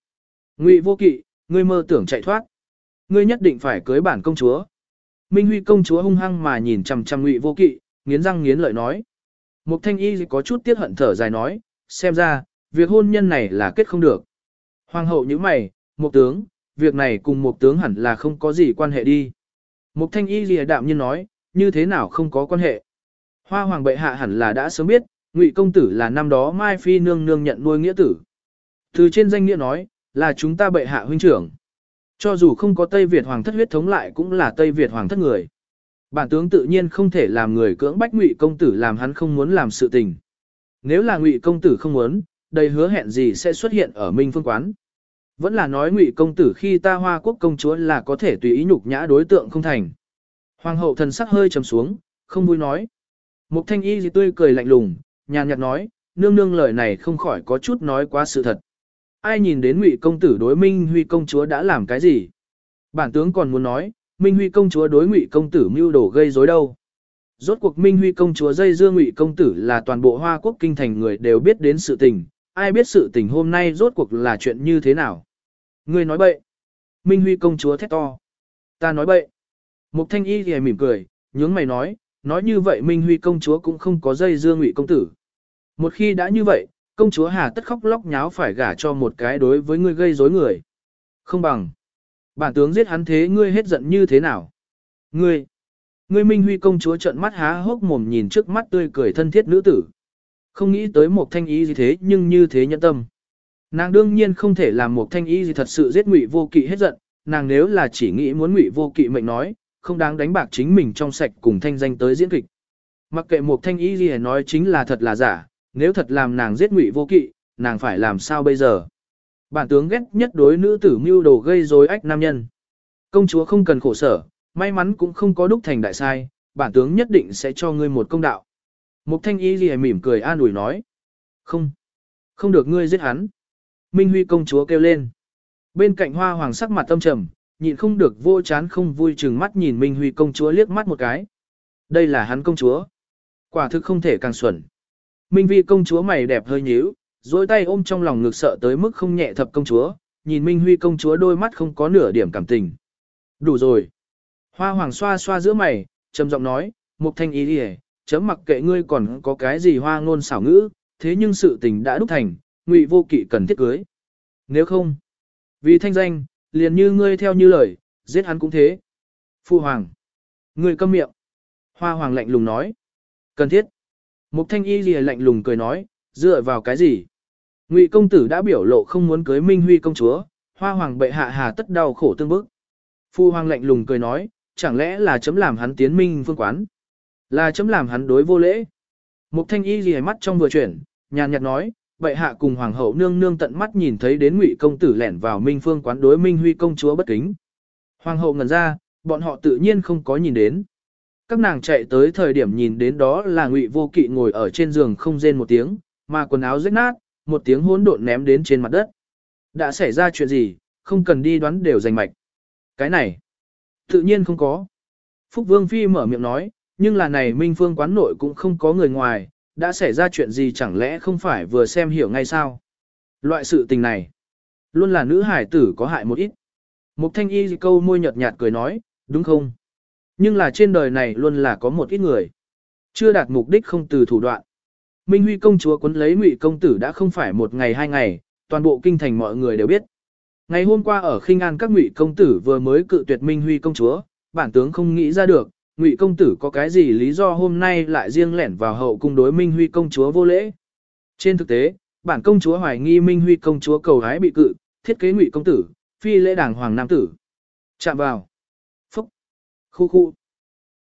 Ngụy vô kỵ, ngươi mơ tưởng chạy thoát. Ngươi nhất định phải cưới bản công chúa. Minh Huy công chúa hung hăng mà nhìn chằm chằm Ngụy vô kỵ, nghiến răng nghiến lợi nói. Mục thanh y có chút tiếc hận thở dài nói, xem ra, việc hôn nhân này là kết không được. Hoàng hậu như mày, mục tướng, việc này cùng mục tướng hẳn là không có gì quan hệ đi. Mục thanh y lìa đạm nhiên nói, như thế nào không có quan hệ. Hoa hoàng bệ hạ hẳn là đã sớm biết, Ngụy công tử là năm đó Mai Phi nương nương nhận nuôi nghĩa tử. Từ trên danh nghĩa nói, là chúng ta bệ hạ huynh trưởng. Cho dù không có Tây Việt hoàng thất huyết thống lại cũng là Tây Việt hoàng thất người. Bản tướng tự nhiên không thể làm người cưỡng bách Ngụy công tử làm hắn không muốn làm sự tình. Nếu là Ngụy công tử không muốn, đầy hứa hẹn gì sẽ xuất hiện ở Minh Phương quán. Vẫn là nói Ngụy công tử khi ta Hoa quốc công chúa là có thể tùy ý nhục nhã đối tượng không thành. Hoàng hậu thần sắc hơi trầm xuống, không vui nói. Mục thanh y gì tươi cười lạnh lùng, nhàn nhạt nói, nương nương lời này không khỏi có chút nói quá sự thật. Ai nhìn đến ngụy công tử đối Minh Huy công chúa đã làm cái gì? Bản tướng còn muốn nói, Minh Huy công chúa đối ngụy công tử mưu đồ gây rối đâu. Rốt cuộc Minh Huy công chúa dây dưa ngụy công tử là toàn bộ Hoa quốc kinh thành người đều biết đến sự tình, ai biết sự tình hôm nay rốt cuộc là chuyện như thế nào. Người nói bậy. Minh Huy công chúa thét to. Ta nói bậy. Mục thanh y thì mỉm cười, nhướng mày nói, nói như vậy Minh Huy công chúa cũng không có dây dưa ngụy công tử. Một khi đã như vậy, công chúa hà tất khóc lóc nháo phải gả cho một cái đối với ngươi gây rối người. Không bằng. Bản tướng giết hắn thế ngươi hết giận như thế nào? Ngươi. Ngươi Minh Huy công chúa trợn mắt há hốc mồm nhìn trước mắt tươi cười thân thiết nữ tử. Không nghĩ tới một thanh ý gì thế nhưng như thế nhẫn tâm. Nàng đương nhiên không thể làm một thanh ý gì thật sự giết ngụy vô kỵ hết giận, nàng nếu là chỉ nghĩ muốn ngụy vô kỵ mệnh nói, không đáng đánh bạc chính mình trong sạch cùng thanh danh tới diễn kịch. Mặc kệ một thanh y gì nói chính là thật là giả, nếu thật làm nàng giết ngụy vô kỵ, nàng phải làm sao bây giờ? Bản tướng ghét nhất đối nữ tử mưu đồ gây rối ách nam nhân. Công chúa không cần khổ sở, may mắn cũng không có đúc thành đại sai, bản tướng nhất định sẽ cho ngươi một công đạo. Mục thanh y gì mỉm cười an ủi nói. Không, không được ngươi giết hắn. Minh Huy công chúa kêu lên. Bên cạnh hoa hoàng sắc mặt tâm trầm, nhịn không được vô chán không vui chừng mắt nhìn Minh Huy công chúa liếc mắt một cái. Đây là hắn công chúa. Quả thực không thể càng xuẩn. Minh Vi công chúa mày đẹp hơi nhíu, dối tay ôm trong lòng ngực sợ tới mức không nhẹ thập công chúa, nhìn Minh Huy công chúa đôi mắt không có nửa điểm cảm tình. Đủ rồi. Hoa hoàng xoa xoa giữa mày, trầm giọng nói, Mục thanh ý đi chấm mặc kệ ngươi còn có cái gì hoa ngôn xảo ngữ, thế nhưng sự tình đã đúc thành, ngụy vô kỵ cần thiết cưới. Nếu không, vì thanh danh, liền như ngươi theo như lời, giết hắn cũng thế. Phu hoàng. Ngươi câm miệng. Hoa hoàng lạnh lùng nói. Cần thiết. Mục thanh y lìa lạnh lùng cười nói, dựa vào cái gì? Ngụy công tử đã biểu lộ không muốn cưới Minh Huy công chúa, Hoa hoàng bệ hạ hà tất đau khổ tương bức. Phu hoàng lạnh lùng cười nói, chẳng lẽ là chấm làm hắn tiến minh phương quán. Là chấm làm hắn đối vô lễ. Mục thanh y lìa mắt trong vừa chuyển, nhàn nhạt nói, bệ hạ cùng hoàng hậu nương nương tận mắt nhìn thấy đến ngụy công tử lẻn vào minh phương quán đối minh huy công chúa bất kính. Hoàng hậu ngẩn ra, bọn họ tự nhiên không có nhìn đến. Các nàng chạy tới thời điểm nhìn đến đó là ngụy vô kỵ ngồi ở trên giường không rên một tiếng, mà quần áo rách nát, một tiếng hỗn độn ném đến trên mặt đất. Đã xảy ra chuyện gì, không cần đi đoán đều rành mạch. Cái này, tự nhiên không có. Phúc Vương Phi mở miệng nói, nhưng là này Minh Phương quán nội cũng không có người ngoài, đã xảy ra chuyện gì chẳng lẽ không phải vừa xem hiểu ngay sao. Loại sự tình này, luôn là nữ hải tử có hại một ít. Mục thanh y câu môi nhợt nhạt cười nói, đúng không? Nhưng là trên đời này luôn là có một ít người. Chưa đạt mục đích không từ thủ đoạn. Minh Huy công chúa quấn lấy Ngụy công tử đã không phải một ngày hai ngày, toàn bộ kinh thành mọi người đều biết. Ngày hôm qua ở Khinh An các Ngụy công tử vừa mới cự tuyệt Minh Huy công chúa, bản tướng không nghĩ ra được, Ngụy công tử có cái gì lý do hôm nay lại riêng lẻn vào hậu cung đối Minh Huy công chúa vô lễ. Trên thực tế, bản công chúa hoài nghi Minh Huy công chúa cầu hái bị cự, thiết kế Ngụy công tử, phi lễ đảng hoàng nam tử. Chạm vào. Phúc. Khu khu.